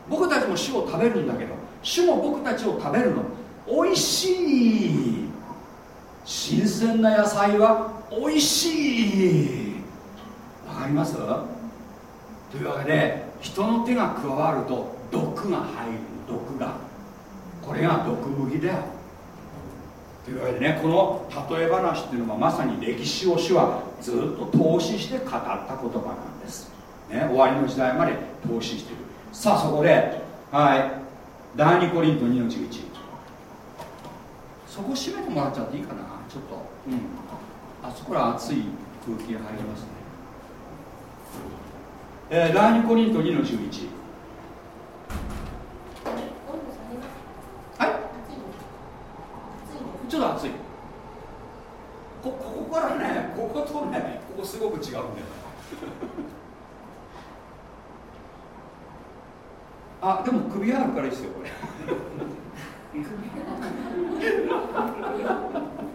S1: 僕たちも主を食べるんだけど。主も僕たちを食べるの。美味しい。新鮮な野菜は美味しい。わかります？というわけで人の手が加わると毒が入る。毒が。これが毒麦だよというわけでねこの例え話っていうのはまさに歴史を主はずっと投資して語った言葉なんです、ね、終わりの時代まで投資してる。さあそこではい。第2コリント2の11そこ閉めてもらっちゃっていいかな？ちょっと。うん。あそこら熱い空気が入りますね。えー、第2コリント2の11はいちょっと熱い。こここからねこことねここすごく違うんだよ。あでも首あるからいいですよこれ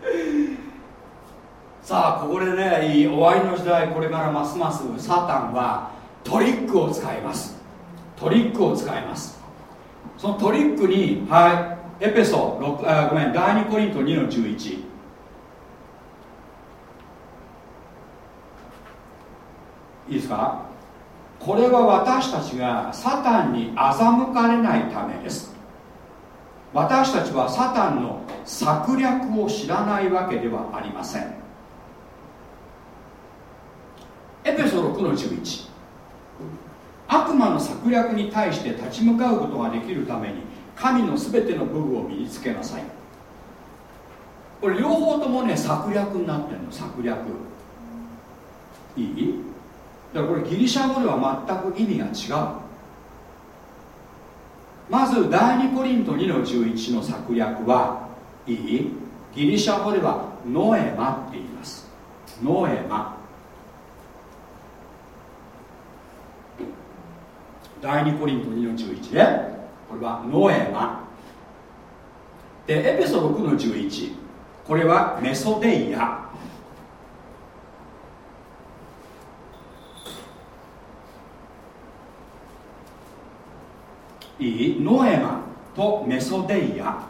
S1: さあここでね終わりの時代これからますますサタンはトリックを使います。トリックを使います。そのトリックにはいエペソあごめん第2コリント2の11いいですか？これは私たちがサタンに欺かれないためです。私たちはサタンの策略を知らないわけではありません。エペソ6の11悪魔の策略に対して立ち向かうことができるために神の全ての武具を身につけなさい。これ両方ともね策略になってるの。策略。いい？だからこれギリシャ語では全く意味が違う。まず第2コリント2の11の策略はいい。ギリシャ語ではノエマって言います。ノエマ。第2コリント2の11ね。これはノエマ。でエペソ6の11これはメソデイアいい？ノエマとメソデイア。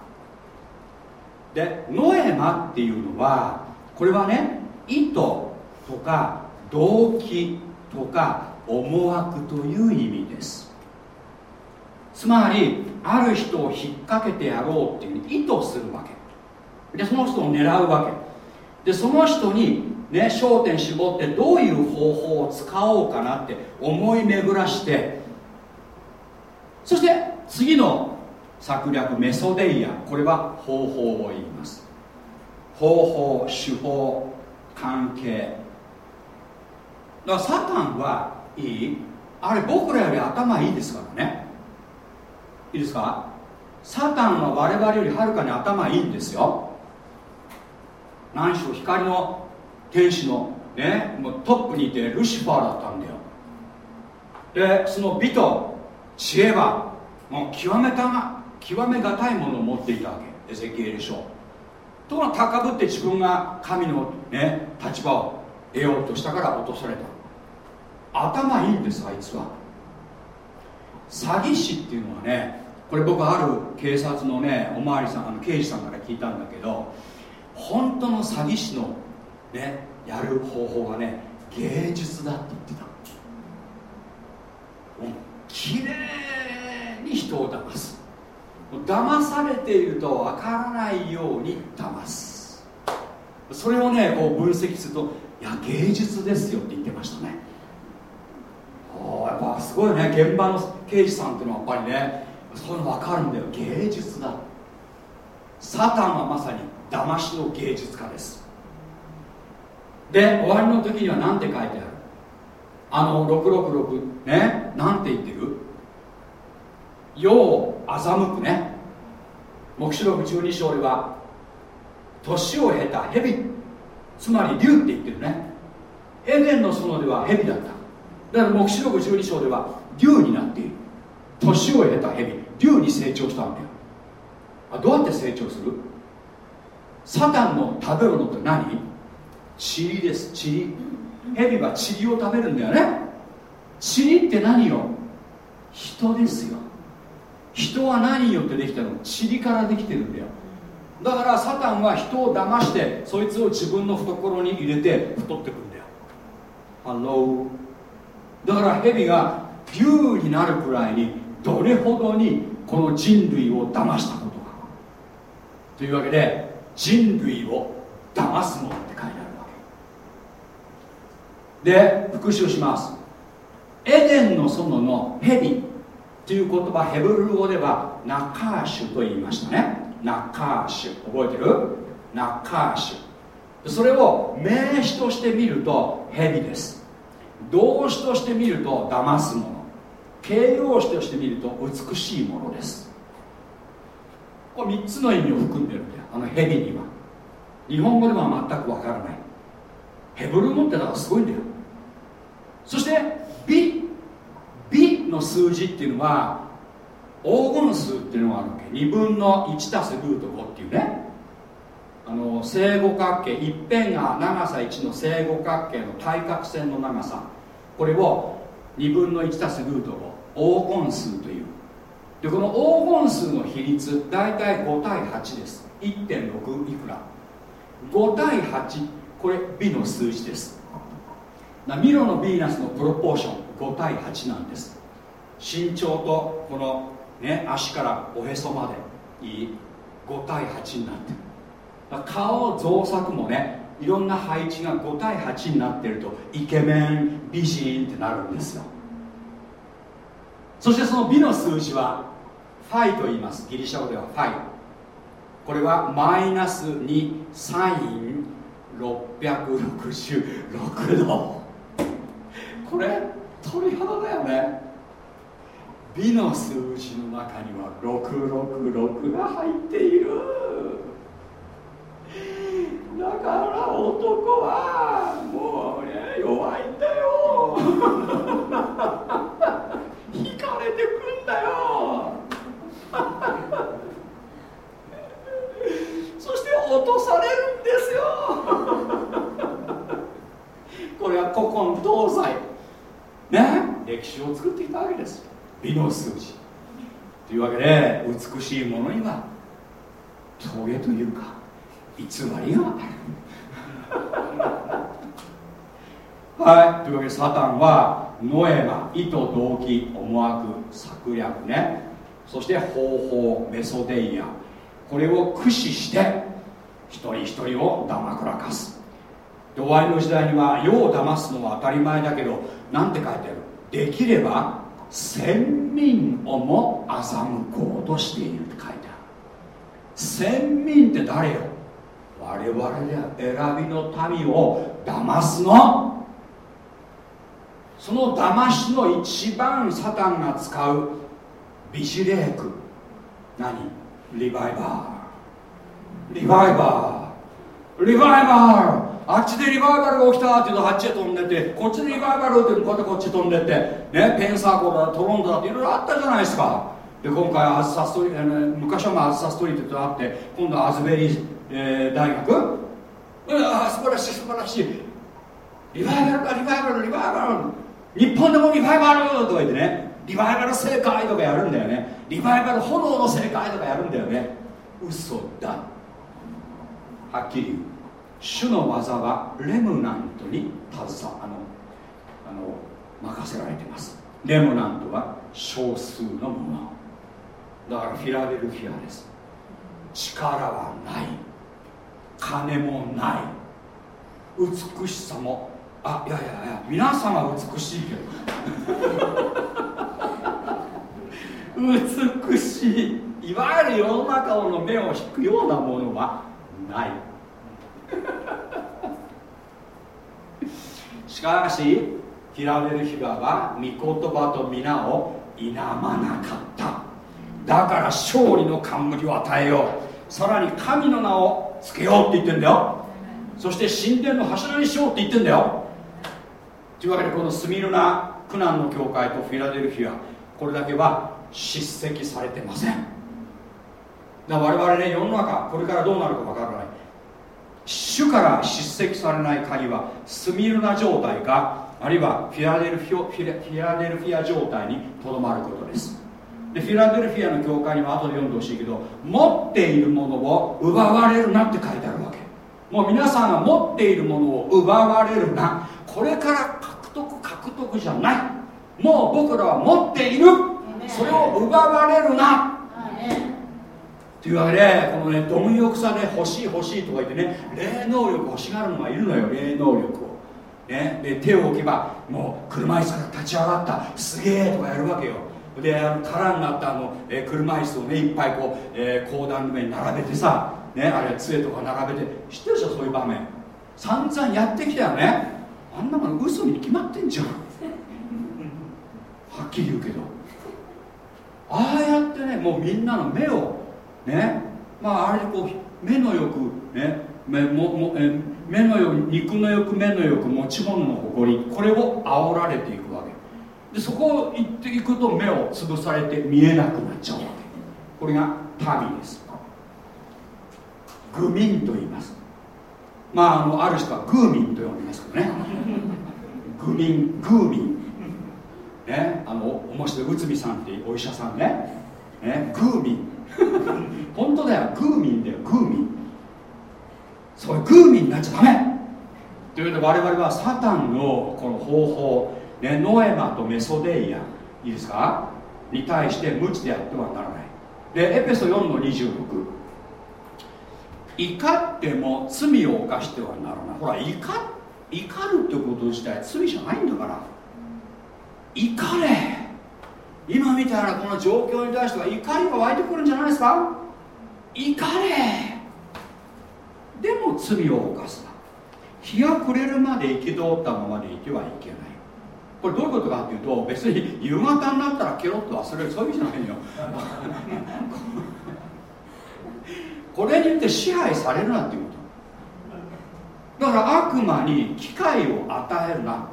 S1: でノエマっていうのはこれはね意図とか動機とか思惑という意味です。つまりある人を引っ掛けてやろうっていう意図するわけ。でその人を狙うわけ。でその人にね焦点絞ってどういう方法を使おうかなって思い巡らしてそして次の策略メソデイアこれは方法を言います。方法手法関係。だからサタンはいい。あれ僕らより頭いいですからね。いいですか？サタンは我々よりはるかに頭いいんですよ。何しろ光の天使のねもうトップにいてルシファーだったんだよ。でその美と知恵はもう極めたが極めがたいものを持っていたわけ。エゼキエル書。ところが高ぶって自分が神の、ね、立場を得ようとしたから落とされた。頭いいんですあいつは。詐欺師っていうのはねこれ僕ある警察のねおまわりさんあの刑事さんから聞いたんだけど本当の詐欺師のねやる方法がね芸術だって言ってた。きれいに人を騙す。騙されているとわからないように騙す。それをねこう分析するといや芸術ですよって言ってましたね。おやっぱすごいね。現場の刑事さんっていうのはやっぱりねそういうの分かるんだよ。芸術だ。サタンはまさに騙しの芸術家です。で終わりの時には何て書いてある？あの666ねなんて言ってる？世を欺くね。黙示録12章では年を経た蛇つまり竜って言ってるね。エデンの園では蛇だった。だから黙示録12章では竜になっている。年を経た蛇竜に成長したんだよ。あどうやって成長する？サタンの食べるのって何？塵です。塵蛇は塵を食べるんだよね。塵って何よ？人ですよ。人は何によってできたの？塵からできてるんだよ。だからサタンは人を騙してそいつを自分の懐に入れて太ってくんだよ。ハローだから蛇が竜になるくらいにどれほどにこの人類を騙したことか。というわけで人類を騙すものって書いてある。で復習します。エデンの園の蛇。という言葉ヘブル語ではנחש と言いましたね。נחש。覚えてる？ナカーシュ。それを名詞として見ると蛇です。動詞として見ると騙すもの。形容詞として見ると美しいものです。これ3つの意味を含んでるんだよ。あの蛇には。日本語では全くわからない。ヘブル語ってだからすごいんだよ。そして美美の数字っていうのは黄金数っていうのがあるわけ。2分の1たすルート5っていうね。あの正五角形一辺が長さ1の正五角形の対角線の長さ。これを2分の1たすルート5黄金数という。でこの黄金数の比率大体5対8です。1.6いくら。5対8これ美の数字です。ミロのヴィーナスのプロポーション5対8なんです。身長とこの、ね、足からおへそまでいい5対8になってる。顔造作もねいろんな配置が5対8になってるとイケメン美人ってなるんですよ。そしてその美の数字はファイと言います。ギリシャ語ではファイ。これはマイナス2サイン666度。これ鳥肌だよね。美の数字の中には666が入っている。だから男はもうね弱いんだよ。引かれてくんだよ。そして落とされるんですよ。これは古今東西。ね。歴史を作ってきたわけです。美の数字。というわけで美しいものには峠というか偽りがある。はい。というわけでサタンはノエマ意図動機思惑策略ね。そして方法メソデイア。これを駆使して一人一人をだまくらかす終わりの時代には世を騙すのは当たり前だけどなんて書いてある？できれば先民をも欺こうとしているって書いてある。先民って誰よ？我々で選びの民を騙すの。その騙しの一番サタンが使うビジレーク。何？リバイバー。リバイバー。リバイバー。あっちでリバイバルが起きたっていうとあっちへ飛んでってこっちでリバイバルっていうとこうやってこっち飛んでってねペンサーコだトロントだっていろいろあったじゃないですか。で今回アズサストリー昔はアズサストリートってあって今度はアズベリー、えー、大学。うわ素晴らしい素晴らしい。リバイバルかリバイバルリバイバル。日本でもリバイバルとか言ってねリバイバル正解とかやるんだよね。リバイバル炎の正解とかやるんだよね。嘘だ。はっきり言う。主の技はレムナントに携わあのあの任せられています。レムナントは少数のもの。だからフィラデルフィアです。力はない。金もない。美しさもあいやいやいや皆様美しいけど。美しい。いわゆる世の中の目を引くようなものはない。しかしフィラデルフィアは御言葉と皆を否まなかった。だから勝利の冠を与えよう。さらに神の名をつけようって言ってんだよ。そして神殿の柱にしようって言ってんだよ。というわけでこのスミルナ苦難の教会とフィラデルフィアこれだけは叱責されてません。だから我々ね世の中これからどうなるかわからない。主から叱責されない鍵はスミルナ状態かあるいはフィラデルフィフィラデルフィア状態にとどまることです。でフィラデルフィアの教会には後で読んでほしいけど持っているものを奪われるなって書いてあるわけ。もう皆さんが持っているものを奪われるな。これから獲得獲得じゃない。もう僕らは持っている。それを奪われるなというわけでこのね貪欲さで欲しい欲しいとか言ってね霊能力欲しがるのがいるのよ霊能力を。ね、で手を置けばもう車椅子から立ち上がったすげえとかやるわけよ。であの空になったあの、え、車椅子をねいっぱいこう、えー、講談の上に並べてさ、ね、あれ杖とか並べて知ってるでしょそういう場面。散々やってきたよね。あんなもの嘘に決まってんじゃん。はっきり言うけど。ああやってねもうみんなの目をね。まああれこう目の欲ね。目ももえ目の欲肉の欲目の欲持ち物の誇りこれを煽られていくわけ。でそこを行っていくと目を潰されて見えなくなっちゃうわけ。これが民です。愚民と言います。まああのある人はグーミンと呼んでますけどね。愚民グーミンね。あの面白い内海さんっていうお医者さんね。ね。グーミン 本当だよ。グーミンだよ。グーミン。そういうグーミンになっちゃダメ。ということで我々はサタンのこの方法。ね、ノエマとメソデイア。いいですか？に対して無知であってはならない。でエペソ4の26怒っても罪を犯してはならない。ほら怒怒るってこと自体罪じゃないんだから。怒れ。今みたいなこの状況に対しては怒りが湧いてくるんじゃないですか？怒れ。でも罪を犯すな。日が暮れるまで憤ったままでいてはいけない。これどういうことかっていうと別に夕方になったらケロッと忘れる。そういう意味じゃないよ。これによって支配されるなっていうこと。だから悪魔に機会を与えるな。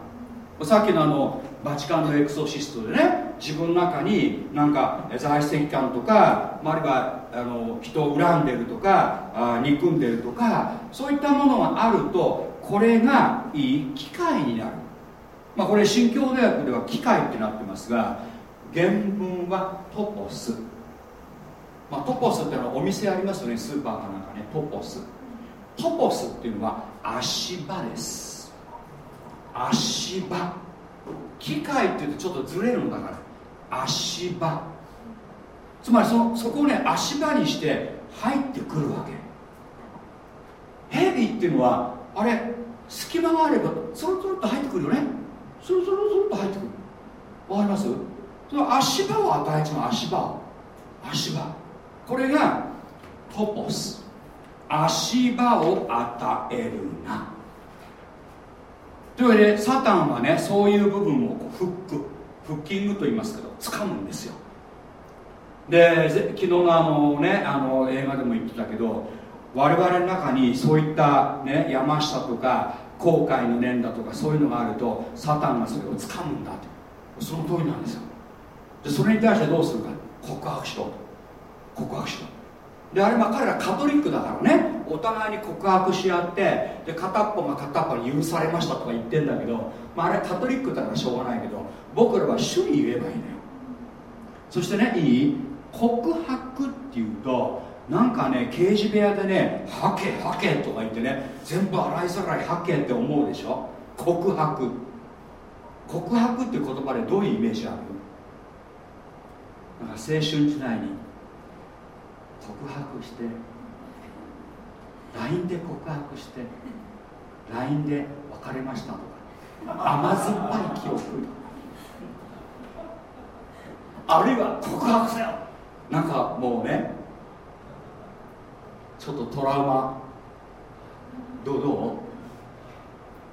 S1: さっきのあのバチカンのエクソシストでね自分の中になんか在籍感とか、あるいはあの人を恨んでるとかあ憎んでるとかそういったものがあるとこれがいい機会になる。まあ、これ新共同訳では機械ってなってますが原文はトポス、まあ、トポスっていうのはお店ありますよねスーパーかなんかねトポス。トポスっていうのは足場です。足場。機械っていうとちょっとずれるのだから。足場。つまりそそこをね足場にして入ってくるわけ。ヘビっていうのはあれ隙間があればそろそろっと入ってくるよね。スルスルスルと入ってくる。わかります？その足場を与えちまう。足場。を足場。これがトポス。足場を与えるな。というわけでサタンはねそういう部分をこうフックフッキングと言いますけど掴むんですよ。で昨日のあのねあの映画でも言ってたけど我々の中にそういった、ね、山下とか後悔の念だとかそういうのがあるとサタンがそれを掴むんだって。その通りなんですよ。でそれに対してどうするか。告白しろ告白しろであれまあ彼らカトリックだからね。お互いに告白し合ってで片っぽが片っぽに許されましたとか言ってんだけど、まあ、あれカトリックだからしょうがないけど僕らは主に言えばいいのよ。そしてねいい？告白っていうとなんかね刑事部屋でね「はけはけ」とか言ってね全部洗いざらいはけって思うでしょ？告白。告白っていう言葉でどういうイメージある？なんか青春時代に告白して LINE で告白して LINE で別れましたとか甘酸っぱい記憶。あるいは告白せよ。なんかもうねちょっとトラウマ。どうどう？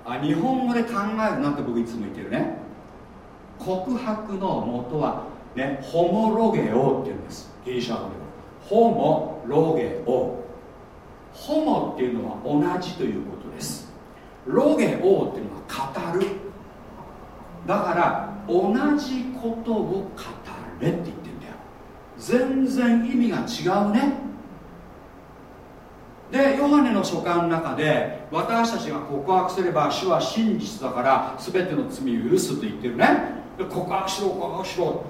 S1: あ日本語で考えるなって僕いつも言ってるね。告白の元はねホモロゲオっていうんです。ギリシャ語ではホモロゲオ。ホモっていうのは同じということです。ロゲオっていうのは語る。だから同じことを語れって言ってんだよ。全然意味が違うね。でヨハネの書簡の中で私たちが告白すれば主は真実だから全ての罪を許すと言ってるね。告白しろ告白しろ。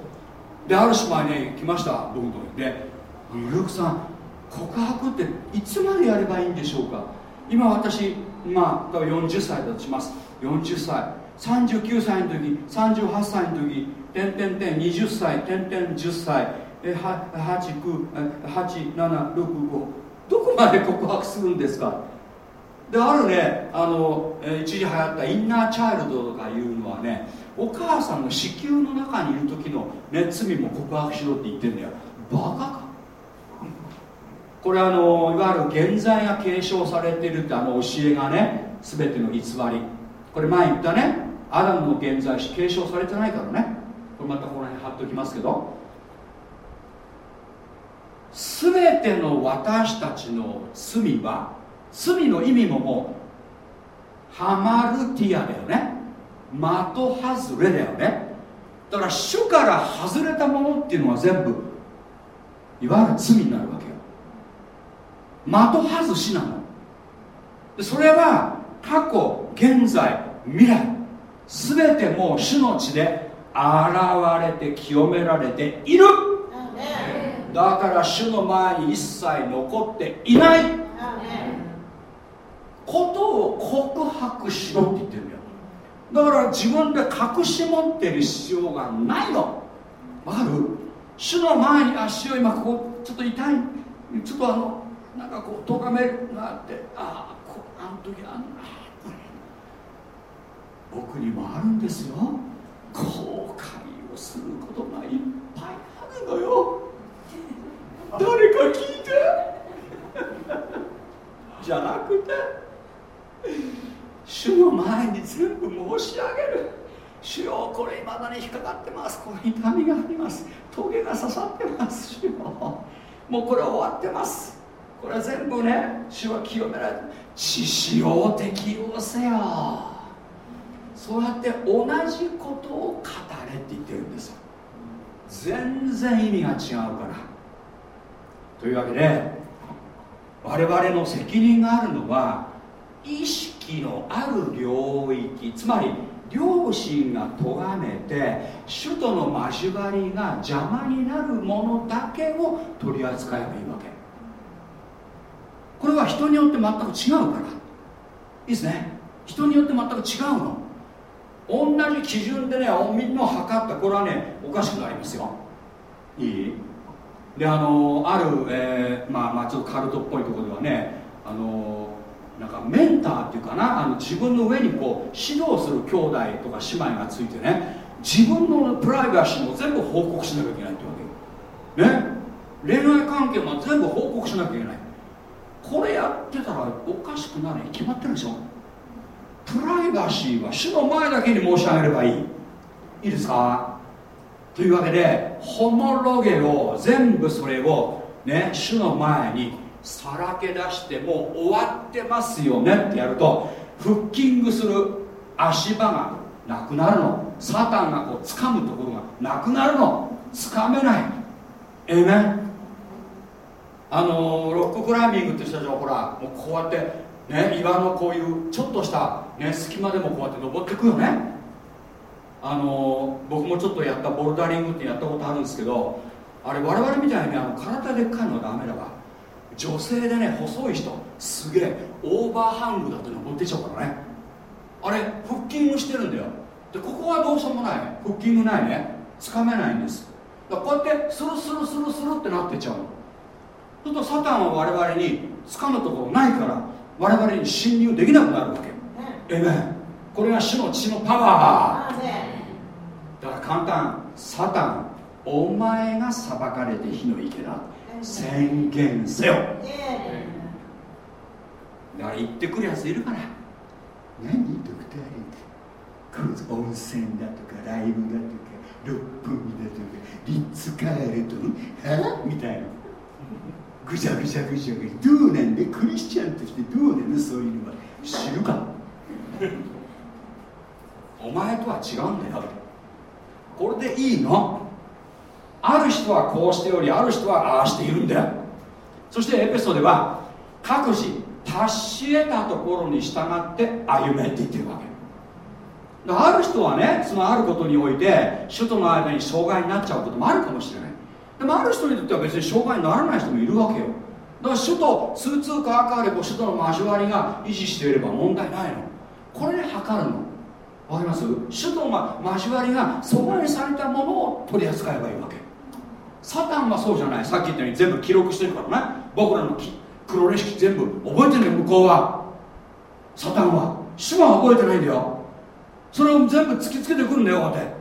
S1: である姉妹ね来ました僕のとこにで。ルークさん告白っていつまでやればいいんでしょうか？今私まあ多分40歳だとします。40歳。39歳の時38歳の時点点点20歳点点10歳。898765どこまで告白するんですか？であるねあの、一時流行ったインナーチャイルドとかいうのはねお母さんの子宮の中にいる時の、ね、罪も告白しろって言ってんだよ。バカか。これあのいわゆる現在が継承されているってあの教えがね全ての偽り。これ前言ったねアダムの現在史継承されてないからね。これまたこの辺貼っておきますけど。全ての私たちの罪は罪の意味ももうハマルティアだよね。的外れだよね。だから主から外れたものっていうのは全部いわゆる罪になるわけよ。的外しなの。それは過去現在未来全てもう主の地で現れて清められている。だから主の前に一切残っていない。ことを告白しろって言ってるんだよ。だから自分で隠し持ってる必要がないの。わかる？主の前に足を今ここちょっと痛い。ちょっとあのなんかこう咎めるなってあああの時あんな僕にもあるんですよ。後悔をすることがいっぱいあるのよ。誰か聞いて。じゃなくて主の前に全部申し上げる。主よこれ未だに引っかかってます。これ痛みがあります。棘が刺さってます。主よ。もうこれ終わってます。これは全部ね主は清められて血潮を適用せよ。そうやって同じことを語れって言ってるんですよ。全然意味が違うから。というわけで我々の責任があるのは意識のある領域。つまり良心が咎めて首都の交わりが邪魔になるものだけを取り扱えばいいわけ。これは人によって全く違うから。いいですね。人によって全く違うの。同じ基準でねみんな測ったこれはねおかしくなりますよ。いい？であのある、えー、まあまあちょっとカルトっぽいところではねあのなんかメンターっていうかなあの自分の上にこう指導する兄弟とか姉妹がついてね自分のプライバシーも全部報告しなきゃいけないってわけね？恋愛関係も全部報告しなきゃいけない。これやってたらおかしくなるに決まってるでしょ？プライバシーは主の前だけに申し上げればいい。いいですか？というわけでホモロゲを全部それをね主の前にさらけ出してもう終わってますよねってやるとフッキングする足場がなくなるの。サタンがこう掴むところがなくなるの。掴めない。ええねあのロッククライミングって人たちはほら。もうこうやってね岩のこういうちょっとした、ね、隙間でもこうやって登っていくよね。あの僕もちょっとやったボルダリングってやったことあるんですけどあれ我々みたいにあの体でっかいのはダメだわ。女性でね細い人すげえオーバーハングだって登ってっちゃうからね。あれフッキングしてるんだよ。でここはどうしようもない。フッキングないね。つかめないんです。だからこうやってスルスルスルスルってなってっちゃうの。するとサタンは我々に掴むところないから我々に侵入できなくなるわけ、えめこれが主の血のパワー。だから簡単サタンお前が裁かれて火の池だ。宣言せよ。だから言ってくるやついるから。何ドクター温泉だとかライブだとか六本木だとかリッツ・カールトンはみたいなぐちゃぐちゃぐちゃぐちゃ。どうなんでクリスチャンとしてどうなのそういうのは知るか。お前とは違うんだよ。これでいいの？ある人はこうしておりある人はああしているんだよ。そしてエペソでは各自達し得たところに従って歩めって言ってるわけ。ある人はねそのあることにおいて首都の間に障害になっちゃうこともあるかもしれない。でもある人にとっては別に障害にならない人もいるわけよ。だから首都通通か赤でこう首都の交わりが維持していれば問題ないの。これで測るの。わかります？首都が交わりが阻害されたものを取り扱えばいいわけ。サタンはそうじゃない。さっき言ったように全部記録してるからね。僕らの黒レシピ全部覚えてるよ向こうは。サタンは。主は覚えてないんだよ。それを全部突きつけてくるんだよこうやって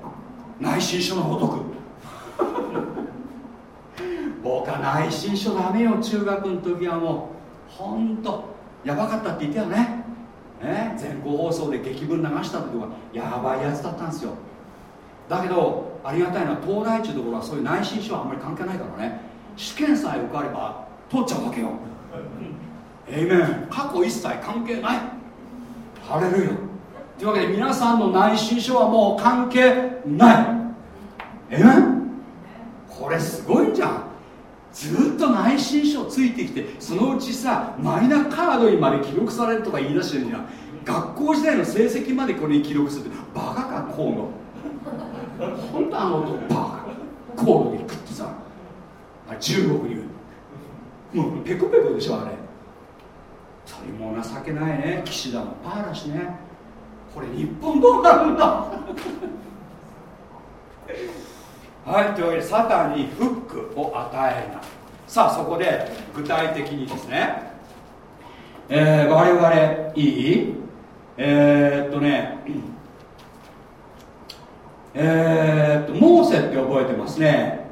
S1: 内心書のごとく。僕は内心書ダメよ中学の時はもう。ほんとやばかったって言ったよね。ね全校放送で劇文流した時はやばいやつだったんですよ。だけどありがたいのは東大っていうところはそういう内心書はあんまり関係ないからね。試験さえ受かれば通っちゃうわけよ。えいめん過去一切関係ない。ハレルヤ。というわけで皆さんの内心書はもう関係ない。えこれすごいんじゃんずっと内心書ついてきてそのうちさマイナカードにまで記録されるとか言い出してるじゃ学校時代の成績までこれに記録するってバカか河野本当あの男バカ河野に食ってさあ中国にもうペコペコでしょあれ。それも情けないね。岸田のパーだしね。これ日本どうなるんだ？はいというわけでサタンにフックを与えな。さあそこで具体的にですね、えー、我々いい？えー、っとねえー、っとモーセって覚えてますね、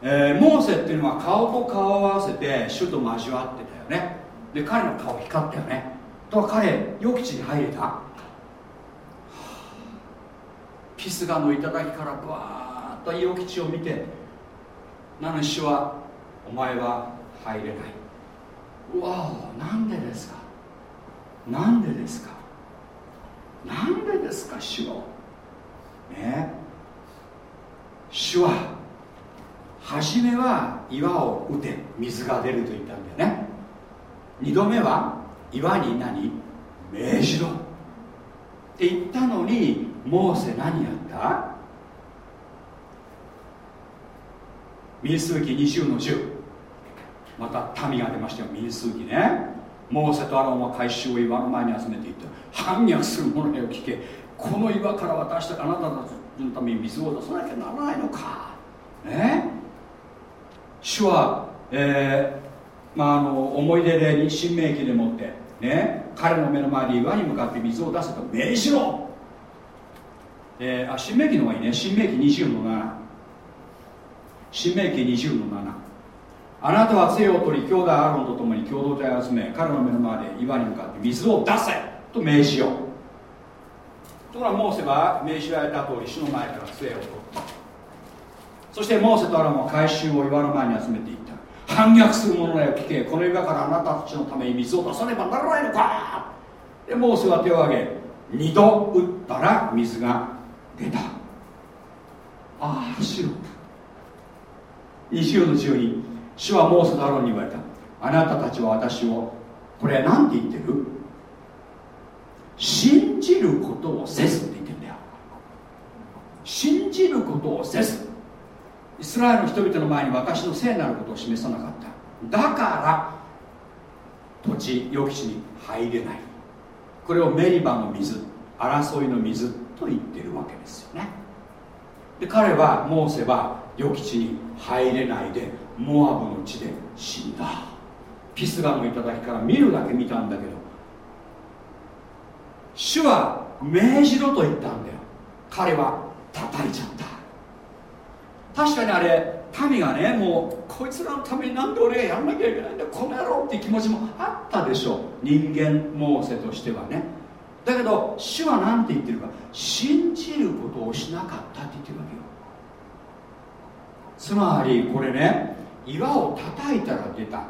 S1: えー、モーセっていうのは顔と顔を合わせて主と交わってたよね。で彼の顔光ったよね。とは彼予期地に入れた。ピスガの頂からぶわーっと伊基地を見てなのに主はお前は入れない。うわおなんでですか？なんでですか？なんでですか主をね。主は初めは岩を打て水が出ると言ったんだよね。二度目は岩に何？命じろ。って言ったのにモーセ何やった？民数記20の10また民が出ましたよ。民数記ね。モーセとアロンは回収を岩の前に集めていった。反逆する者へを聞け。この岩から私たあなたたちのために水を出さなきゃならないのか。ね主は、えーまあ、あの思い出で新明記でもってね彼の目の前で岩に向かって水を出せと命じろ。えー、あ新明記の方がいいね。新明記20の7新明記20の7あなたは杖を取り兄弟アロンと共に共同体を集め彼の目の前で岩に向かって水を出せと命じよう。ところがモーセは命じられた通り主の前から杖を取った。そしてモーセとアロンは回収を岩の前に集めていった。反逆する者よ聞け。この岩からあなたたちのために水を出さねばならないのか。でモーセは手を挙げ二度打ったら水が出た。ああシロップ20の12主はモーセとアロンに言われた。あなたたちは私をこれ何て言ってる？信じることをせずって言ってるんだよ。信じることをせず。イスラエルの人々の前に私の聖なることを示さなかった。だから土地予期地に入れない。これをメリバの水争いの水と言ってるわけですよね。で彼はモーセは予期地に入れないでモアブの地で死んだ。ピスガの頂から見るだけ見たんだけど主は命じろと言ったんだよ。彼は叩いちゃった。確かにあれ民がねもうこいつらのためになんで俺がやらなきゃいけないんだこの野郎っていう気持ちもあったでしょう。人間モーセとしてはね。だけど主は何て言ってるか。信じることをしなかったって言ってるわけつまりこれね岩を叩いたら出た。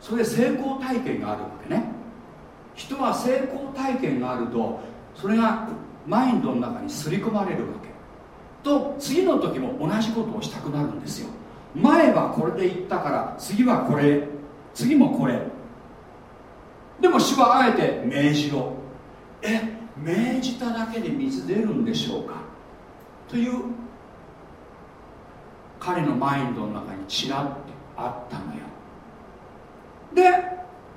S1: それで成功体験があるわけね。人は成功体験があるとそれがマインドの中に刷り込まれるわけ。と次の時も同じことをしたくなるんですよ。前はこれで言ったから次はこれ次もこれ。でも主はあえて命じろ。え命じただけで水出るんでしょうか？という彼のマインドの中にちらってあったのよ。で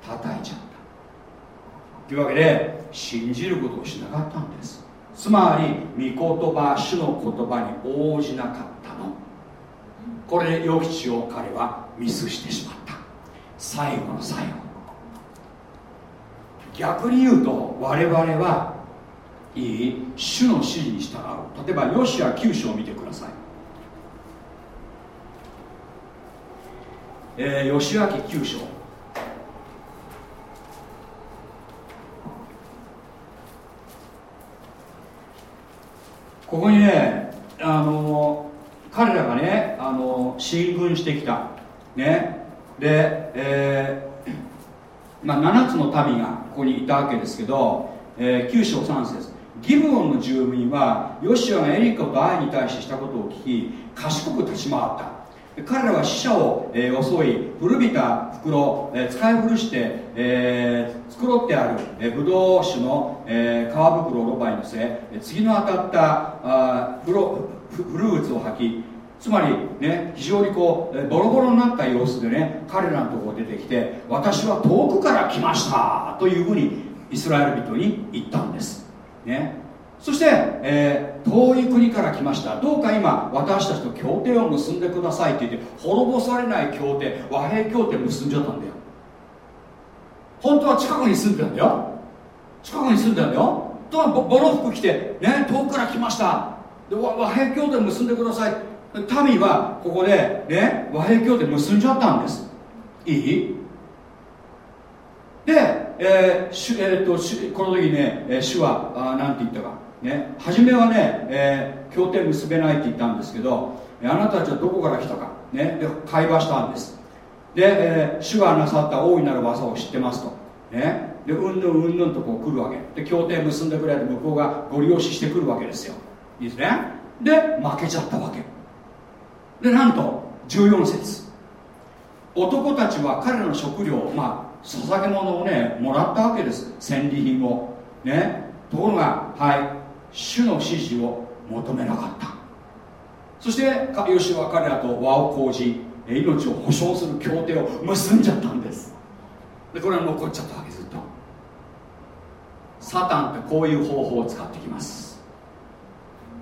S1: 叩いちゃった。というわけで信じることをしなかったんです。つまり御言葉主の言葉に応じなかったの。これで予期地を彼はミスしてしまった。最後の最後。逆に言うと我々はいい主の指示に従う。例えばヨシア9章を見てください。えー、吉明9章。ここにねあの彼らがねあの進軍してきた。ね。で、えーまあ、7つの民がここにいたわけですけど、えー、9章3節。ギブオンの住民はヨシアがエリコとアイに対してしたことを聞き賢く立ち回った。彼らは死者を、えー、襲い古びた袋、えー、使い古して、えー、繕ってある、えー、ブドウ酒の、えー、皮袋をロバに乗せ、次の当たったあフフルーツを吐きつまりね非常にこうボロボロになった様子でね彼らのところ出てきて私は遠くから来ましたというふうにイスラエル人に言ったんです。ね。そして、えー、遠い国から来ました。どうか今私たちと協定を結んでくださいって言って滅ぼされない協定和平協定結んじゃったんだよ。本当は近くに住んでたんだよ。近くに住んでたんだよ。とはボロ服着てね遠くから来ました。で和平協定結んでください。民はここでね和平協定結んじゃったんです。いい？で、えーしえー、としこの時ね、えー、主はあなんて言ったか。ね初めはね、えー、協定結べないって言ったんですけどあなたたちはどこから来たか、ね、で会話したんです。で、えー、主がなさった大いなる技を知ってますと。ねでうんぬんうんぬんとこう来るわけ。で協定結んでくれて向こうがご利用ししてくるわけですよ。いいですね。で負けちゃったわけ。でなんと14節。男たちは彼の食料まあ捧げ物をねもらったわけです。戦利品を。ねところがはい。主の指示を求めなかった。そしてヨシは彼らと和を講じ命を保証する協定を結んじゃったんです。でこれは残っちゃったわけずっと。サタンってこういう方法を使ってきます。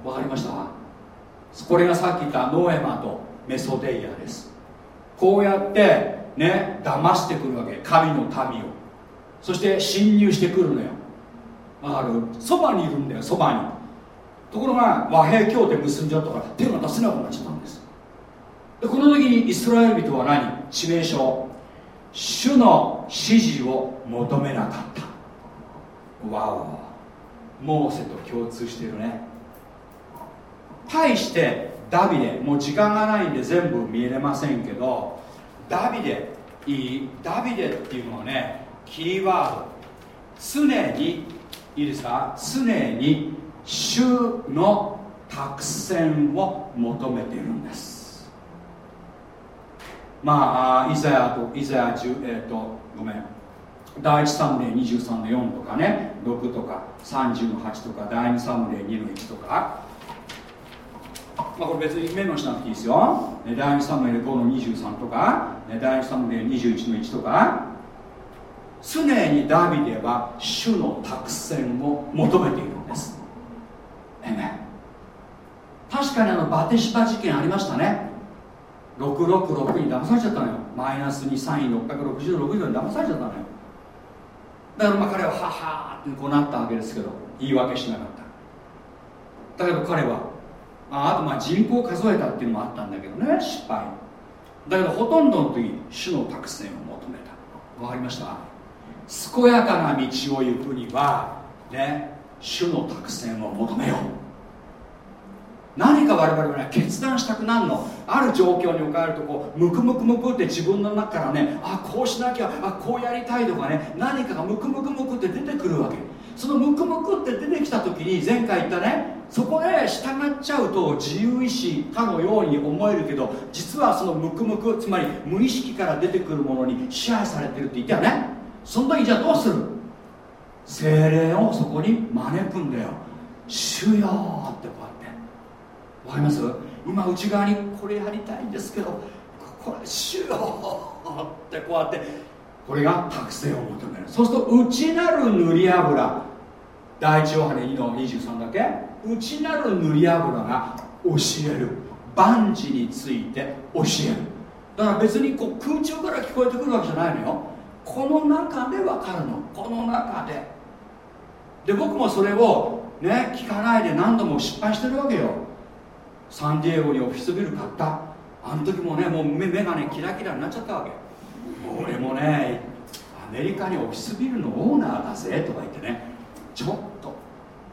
S1: わかりました？これがさっき言ったノエマとメソデイヤです。こうやってね騙してくるわけ。神の民を。そして侵入してくるのよ。あるそばにいるんだよそばに。ところが和平協定結んじゃったから手が出せなくなっちゃったんです。でこの時にイスラエル人は何？致命傷。主の指示を求めなかった。わお。モーセと共通してるね。対してダビデ。もう時間がないんで全部見れませんけどダビデ。いいダビデっていうのはねキーワード。常にいいですか？常に主の託戦を求めているんです。まあイザヤとイザヤ10えっ、ー、とごめん。第一サムレ23の4とかね。6とか30の8とか第二サムレ2の1とか。まあ、これ別にメモしなくていいですよ。第二サムエル5の23とか、第二サムエル21の1とか、常にダビデは主の託戦を求めているんです。えね、確かにあのバテシパ事件ありましたね。666に騙されちゃったのよ。マイナス2、3位660、60に騙されちゃったのよ。だからまあ彼はははってこうなったわけですけど、言い訳しなかった。だけど彼はまああとまあ人口を数えたっていうのもあったんだけどね失敗だけどほとんどの時主の託戦を求めたわかりました？健やかな道を行くにはね主の託戦を求めよう。何か我々はね決断したくなるの。ある状況に置かれるとこうムクムクムクって自分の中からねあこうしなきゃあこうやりたいとかね何かがムクムクムクって出てくるわけ。そのムクムクって出てきた時に前回言ったねそこで従っちゃうと自由意志かのように思えるけど実はそのムクムクつまり無意識から出てくるものに支配されてるって言ったよね。その時じゃあどうする？精霊をそこに招くんだよ。主よってこうやって。わかります？今内側にこれやりたいんですけどこれ主よってこうやって。これが覚醒を求める。そうすると内なる塗り油。第一ヨハネ2の23だけ？内なる塗り油が教える。万事について教える。だから別にこう空中から聞こえてくるわけじゃないのよ。この中で分かるの。この中で。で僕もそれをね聞かないで何度も失敗してるわけよ。サンディエゴにオフィスビル買った。あの時もねもう目がねキラキラになっちゃったわけ。俺もねアメリカにオフィスビルのオーナーだぜとか言ってね。ちょっと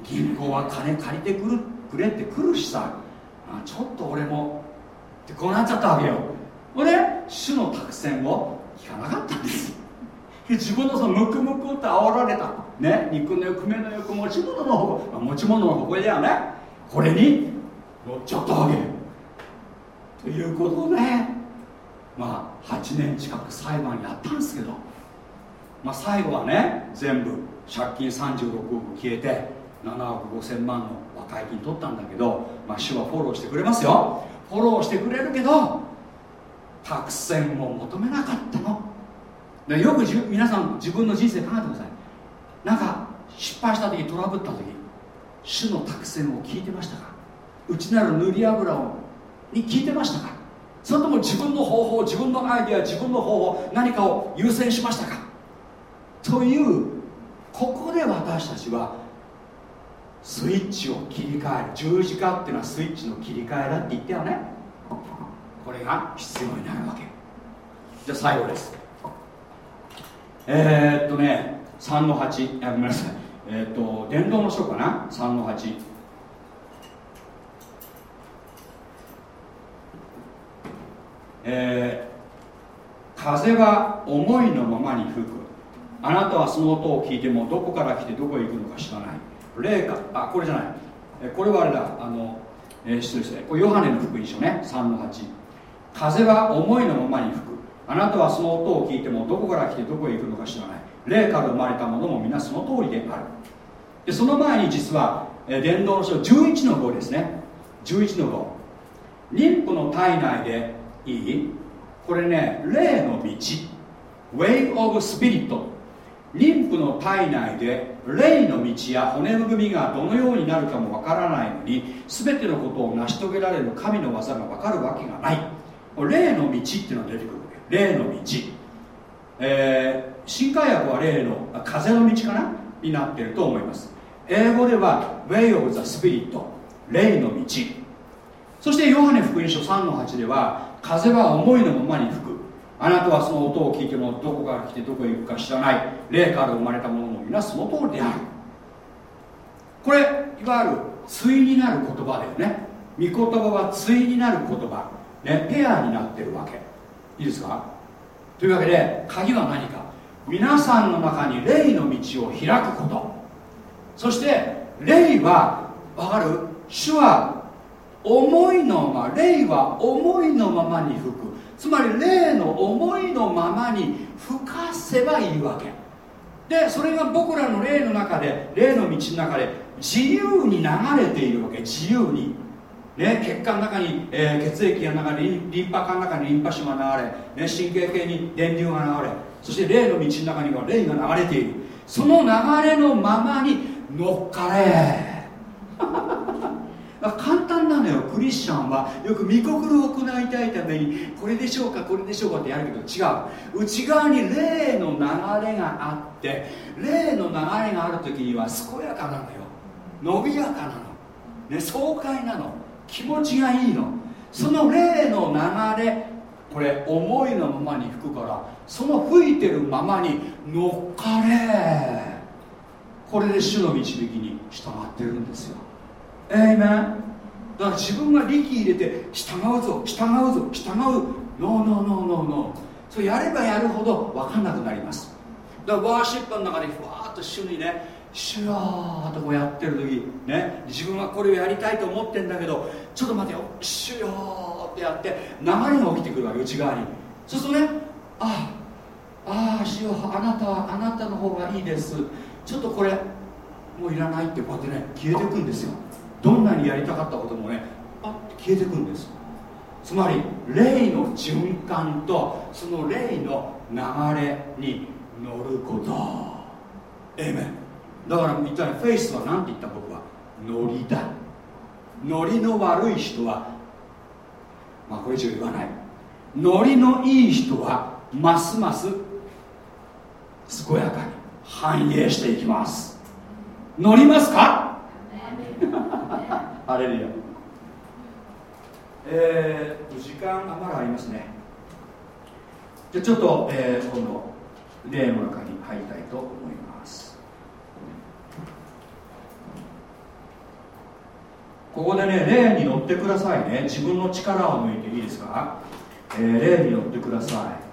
S1: 銀行は金借りてくるくれって来るしさ。あちょっと俺もってこうなっちゃったわけよ。これ主の託戦を聞かなかったんです。自分のそのムクムクって煽られた。ね肉の欲目の欲持ち物の方持ち物の誇りだよね。これに乗っちゃったわけということでまあ8年近く裁判やったんですけどまあ最後はね全部借金36億消えて7億5000万の和解金取ったんだけど、まあ、主はフォローしてくれますよ。フォローしてくれるけど託戦を求めなかったの。でよくじ皆さん自分の人生考えてください。なんか失敗した時トラブった時主の託戦を聞いてましたか？内なる塗り油をに聞いてましたか？それとも自分の方法自分のアイデア自分の方法何かを優先しましたか？というここで私たちはスイッチを切り替える。十字架っていうのはスイッチの切り替えだって言ったよねこれが必要になるわけ。じゃあ最後です。えー、っとね3の8ごめんなさい。えー、っと伝道の書かな？3の8えー、風は思いのままに吹く。あなたはその音を聞いてもどこから来てどこへ行くのか知らない。霊か？あこれじゃない。これはあれだ。あの、えー、失礼して。これヨハネの福音書ね。3の8風は思いのままに吹く。あなたはその音を聞いてもどこから来てどこへ行くのか知らない。霊から生まれたものも皆その通りである。でその前に実は、伝道の書11の5ですね。11の5妊婦の体内でいい？これね霊の道。Way of Spirit 妊婦の体内で霊の道や骨の組がどのようになるかもわからないのに全てのことを成し遂げられる神の技がわかるわけがない。霊の道っていうのが出てくる。霊の道、えー、新海薬は霊の風の道かな？になっていると思います。英語では Way of the Spirit 霊の道。そしてヨハネ福音書3の8では風は思いのままに吹く。あなたはその音を聞いてもどこから来てどこへ行くか知らない。霊から生まれたものも皆その通りである。これいわゆる対になる言葉だよね。御言葉は対になる言葉。ねペアになってるわけ。いいですか？というわけで鍵は何か？皆さんの中に霊の道を開くこと。そして霊は分かる？主は思いのまま霊は思いのままに吹く。つまり霊の思いのままに吹かせばいいわけ。でそれが僕らの霊の中で霊の道の中で自由に流れているわけ。自由に。ね、血管の中に、えー、血液が流れリンパ管の中にリンパ腫が流れ、ね、神経系に電流が流れそして霊の道の中には霊が流れている。その流れのままに乗っかれ。簡単なのよ。クリスチャンは。よく見心を行いたいためにこれでしょうかこれでしょうかってやるけど違う。内側に霊の流れがあって霊の流れがある時には健やかなのよ。伸びやかなの、ね、爽快なの。気持ちがいいの。その霊の流れこれ思いのままに吹くからその吹いてるままに乗っかれ。これで主の導きに従ってるんですよ。えいめんだから自分が力入れて従うぞ従うぞ従う。ノーノーノーノーノーそれやればやるほど分かんなくなります。だからワーシップの中でふわっと主にねシュラーとこうやってる時ね自分はこれをやりたいと思ってんだけどちょっと待てよ。シューってやって流れが起きてくるわけ内側に。そうするとねあああ主よあなたはあなたの方がいいです。ちょっとこれもういらないってこうやってね消えてくんですよ。どんなにやりたかったこともねパッて消えてくんです。つまり霊の循環とその霊の流れに乗ること。エイメン。だから言ったらフェイスは何て言った僕は？ノリだ。ノリの悪い人はまあこれ以上言わない。ノリのいい人はますます健やかに繁栄していきます。乗りますか？あれルヤ。えー、時間がまだありますね。じゃあちょっと、えー、今度例の中に入りたいと思いますここでね霊に乗ってくださいね。自分の力を抜いていいですか、えー、霊に乗ってください。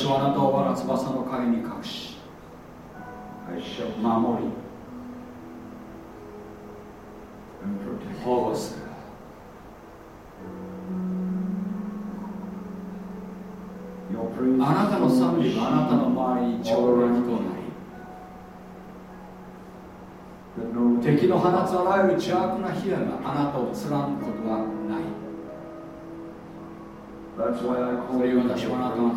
S1: 私はあなたを我が翼の陰に
S3: 隠し守
S1: り保護する。あなたの賛美があなたの周りに長力となり敵の放つあらゆる
S3: 邪悪な
S1: 火
S3: 矢
S1: があ
S3: な
S1: たを貫くことはな
S3: い。それを
S1: 私はあなたの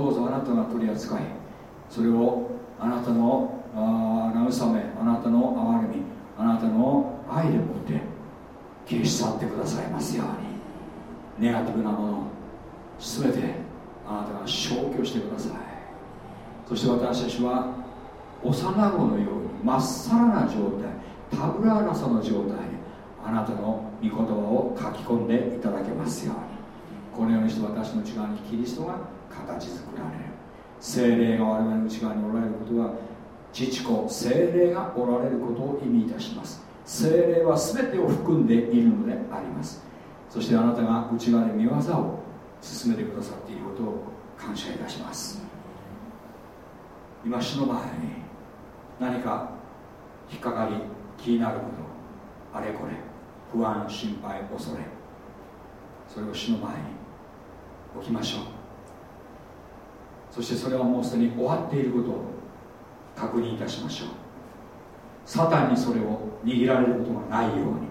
S1: どう
S3: ぞあ
S1: なた
S3: の取
S1: り扱いそ
S3: れを
S1: あなたの慰めあなたの憐れみあなたの愛でもって消し去ってくださいますよう
S3: に。ネガ
S1: テ
S3: ィ
S1: ブ
S3: な
S1: もの全てあなたが消去してください。
S3: そして
S1: 私たちは幼子のようにまっ
S3: さらな状
S1: 態
S3: タ
S1: ブラー
S3: ナ
S1: さの状態であなたの御言葉を書き込んでいただけますように。このようにして私の内側にキリストが形作られる。精霊が我々の内側におられることは父子精霊がおられることを意味いたします。精霊は全てを含んでいるのであります。そしてあなたが内側で見業を進めてくださっていることを感謝いたします。今死の前に何か引っかかり気になることあれこれ不安心配恐れそれを死の前に置きましょう。そしてそれはもうすでに終わっていることを確認いたしましょう。サタンにそれを握られることがないように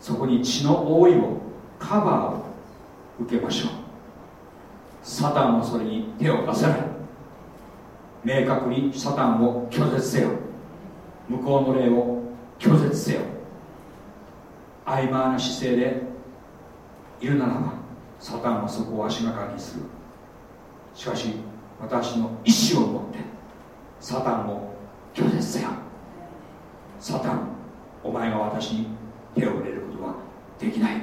S1: そこに血の覆いをカバーを受けましょう。サタンはそれに手を出せない。明確にサタンを拒絶せよ。向こうの霊を拒絶せよ。曖昧な姿勢でいるならばサタンはそこを足がかりにする。しかし私の意志を持ってサタンを拒絶せよ。サタンお前が私に手を入れることはできない。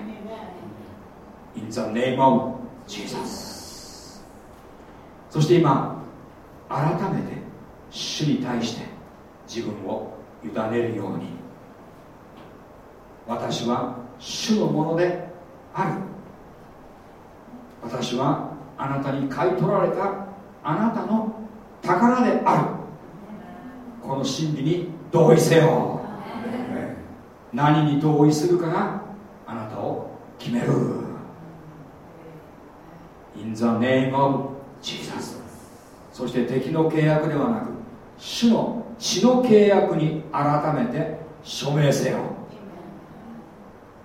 S1: In the name of Jesus そして今改めて主に対して自分を委ねるように。私は主のものである。私はあなたに買い取られたあなたの宝である。この真理に同意せよ。何に同意するかがあなたを決める。In the name of Jesus そして敵の契約ではなく主の血の契約に改めて署名せよ。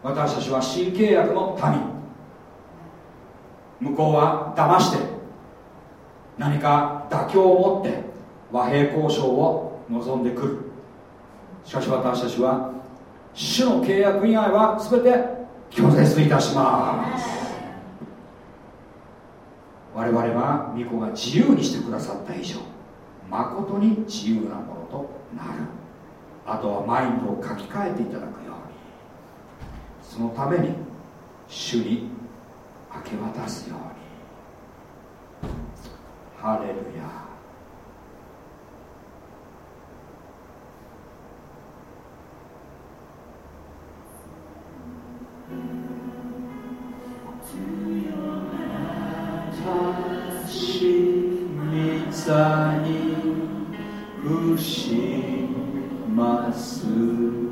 S1: 私たちは新契約の民。向こうは騙して何か妥協を持って和平交渉を望んでくる。しかし私たちは主の契約以外は全て拒絶いたします。我々は御子が自由にしてくださった以上誠に自由なものとなる。あとはマインドを書き換えていただくように。そのために主に明け渡すように。ハレルヤさに伏します。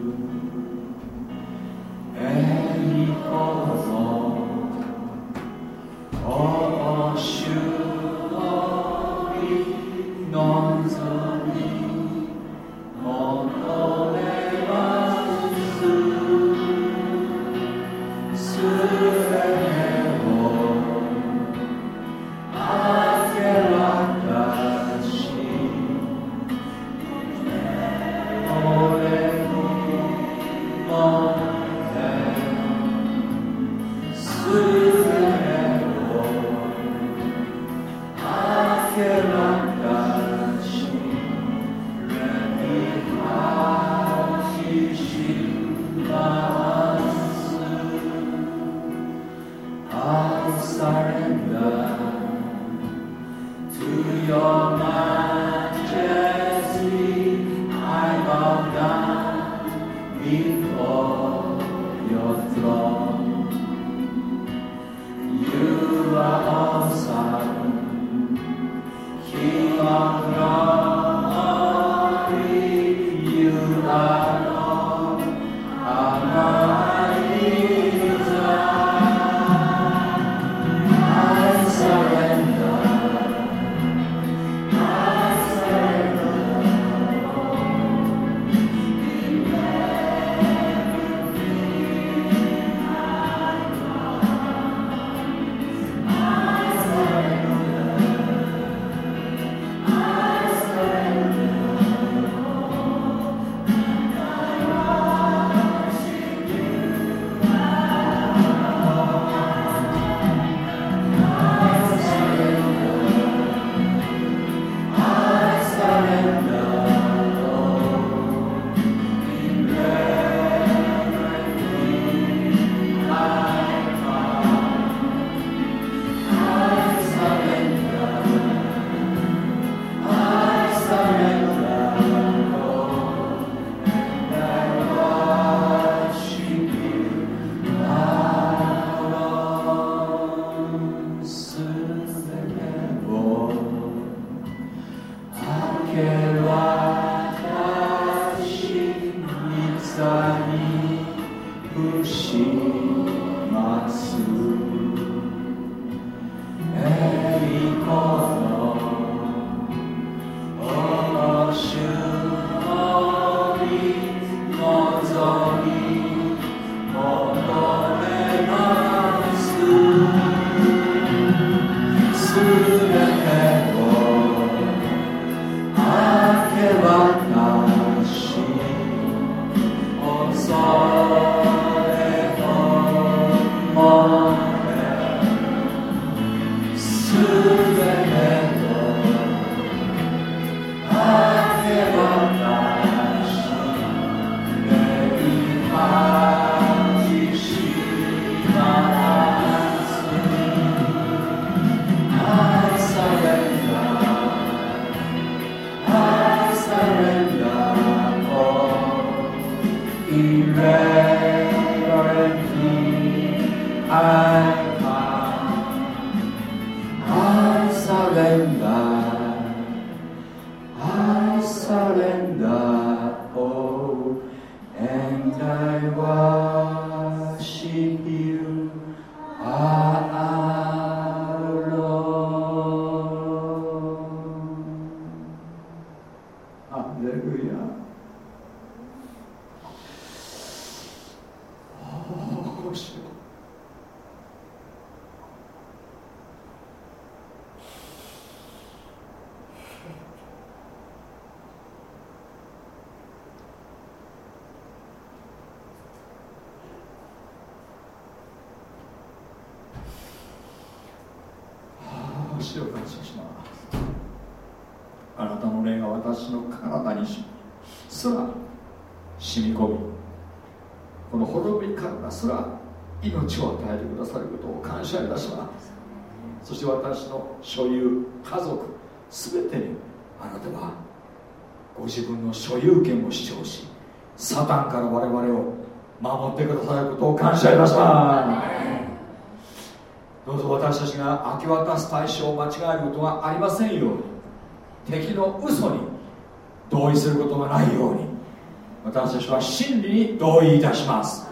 S1: に同意いたします。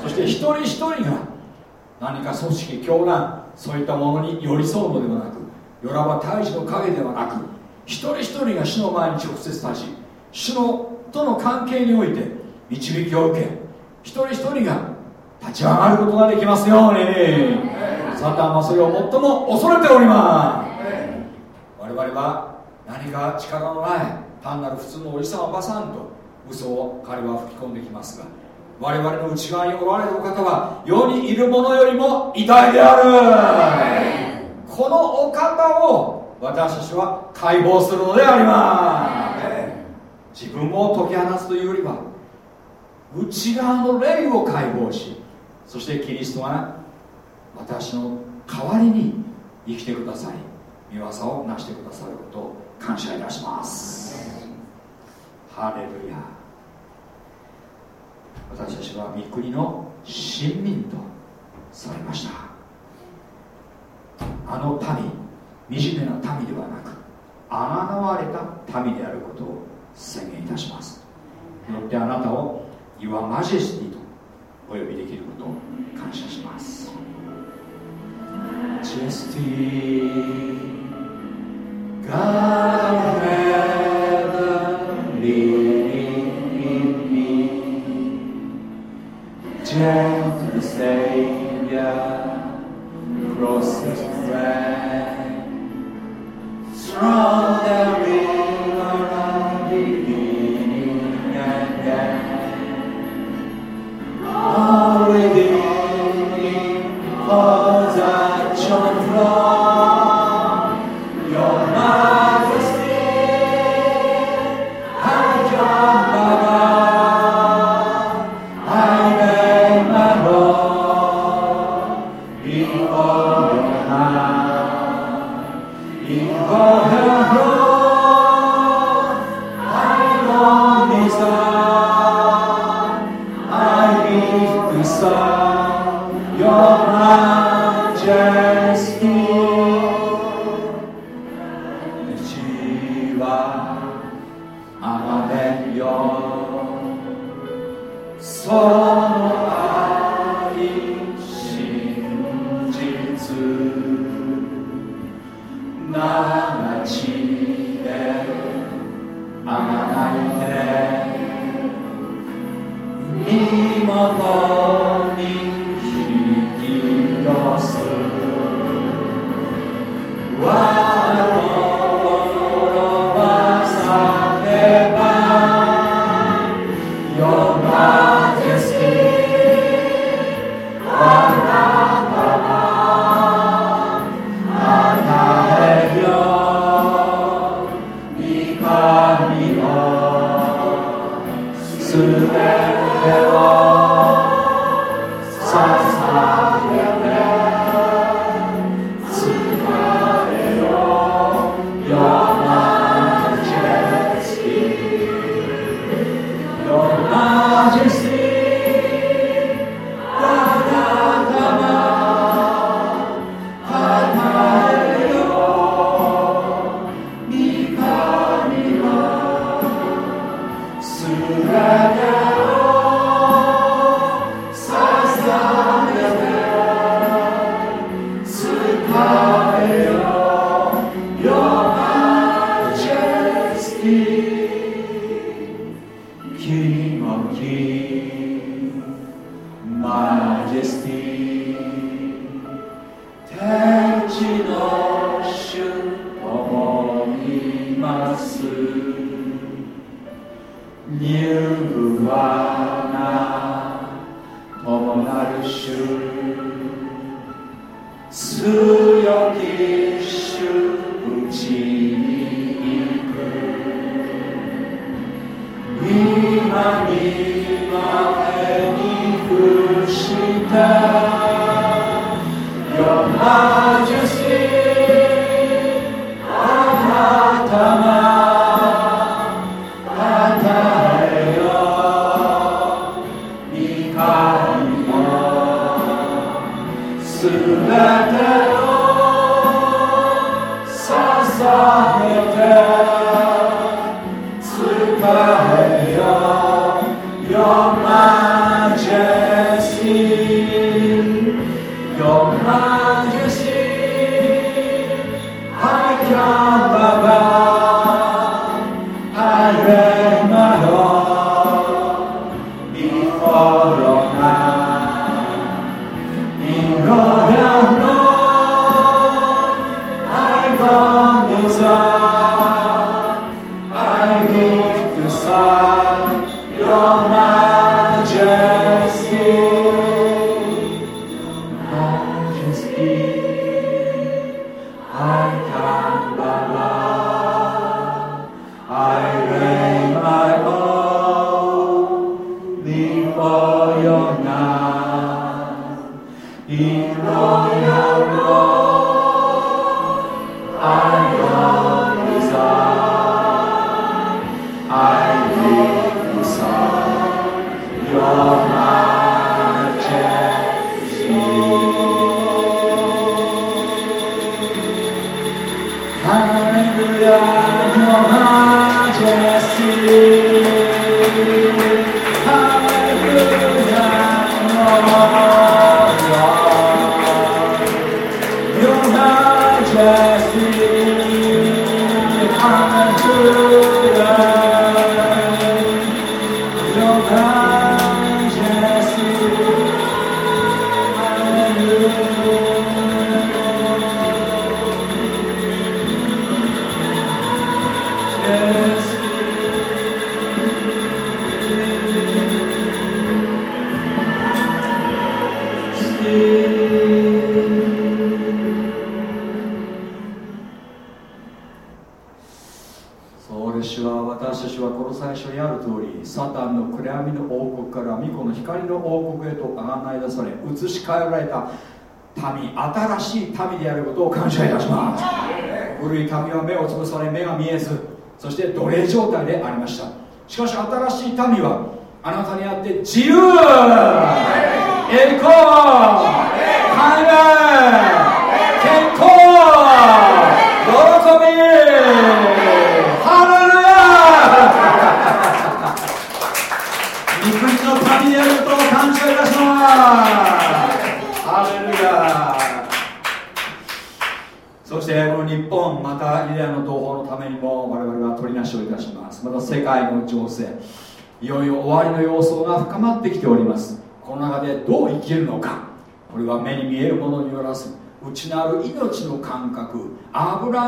S1: そして一人一人が何か組織教団そういったものに寄り添うのではなくよらば大治の影ではなく一人一人が主の前に直接立ち主のとの関係において導きを受け一人一人が立ち上がることができますように。サタンはそれを最も恐れております。我々は何か力のない単なる普通のおじさんおばさんと嘘を彼は吹き込んできますが我々の内側におられるお方は世にいるものよりも偉大である。このお方を私たちは解放するのであります。自分を解き放つというよりは内側の霊を解放しそしてキリストが私の代わりに生きてくださり見業を成してくださることを感謝いたします。ハレルヤ私たちは御国の親民とされました。あの民惨めな民ではなくあなわれた民であることを宣言いたします。よってあなたを You are Majesty とお呼びできることを感謝します。Majesty God To the Savior, the cross is strong.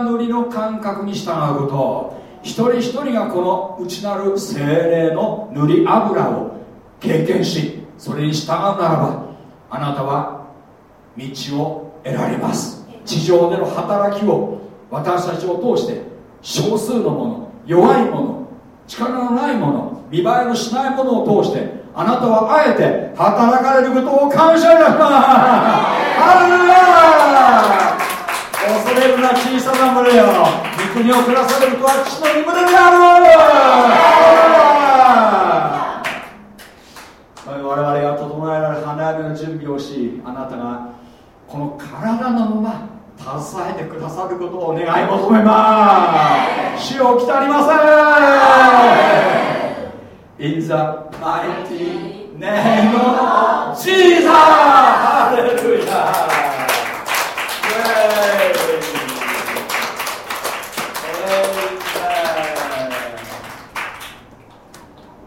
S1: 油塗りの感覚に従うこと。一人一人がこの内なる精霊の塗り油を経験しそれに従うならばあなたは道を得られます。地上での働きを私たちを通して少数のもの弱いもの力のないもの見栄えのしないものを通してあなたはあえて働かれることを感謝いたします恐れるな小さな群れよ。御国を下されるとは父の身胸である我々が整えられ花嫁の準備をしあなたがこの体のまま携えてくださることを願い求めます。主を来たりません。In the mighty name of Jesus!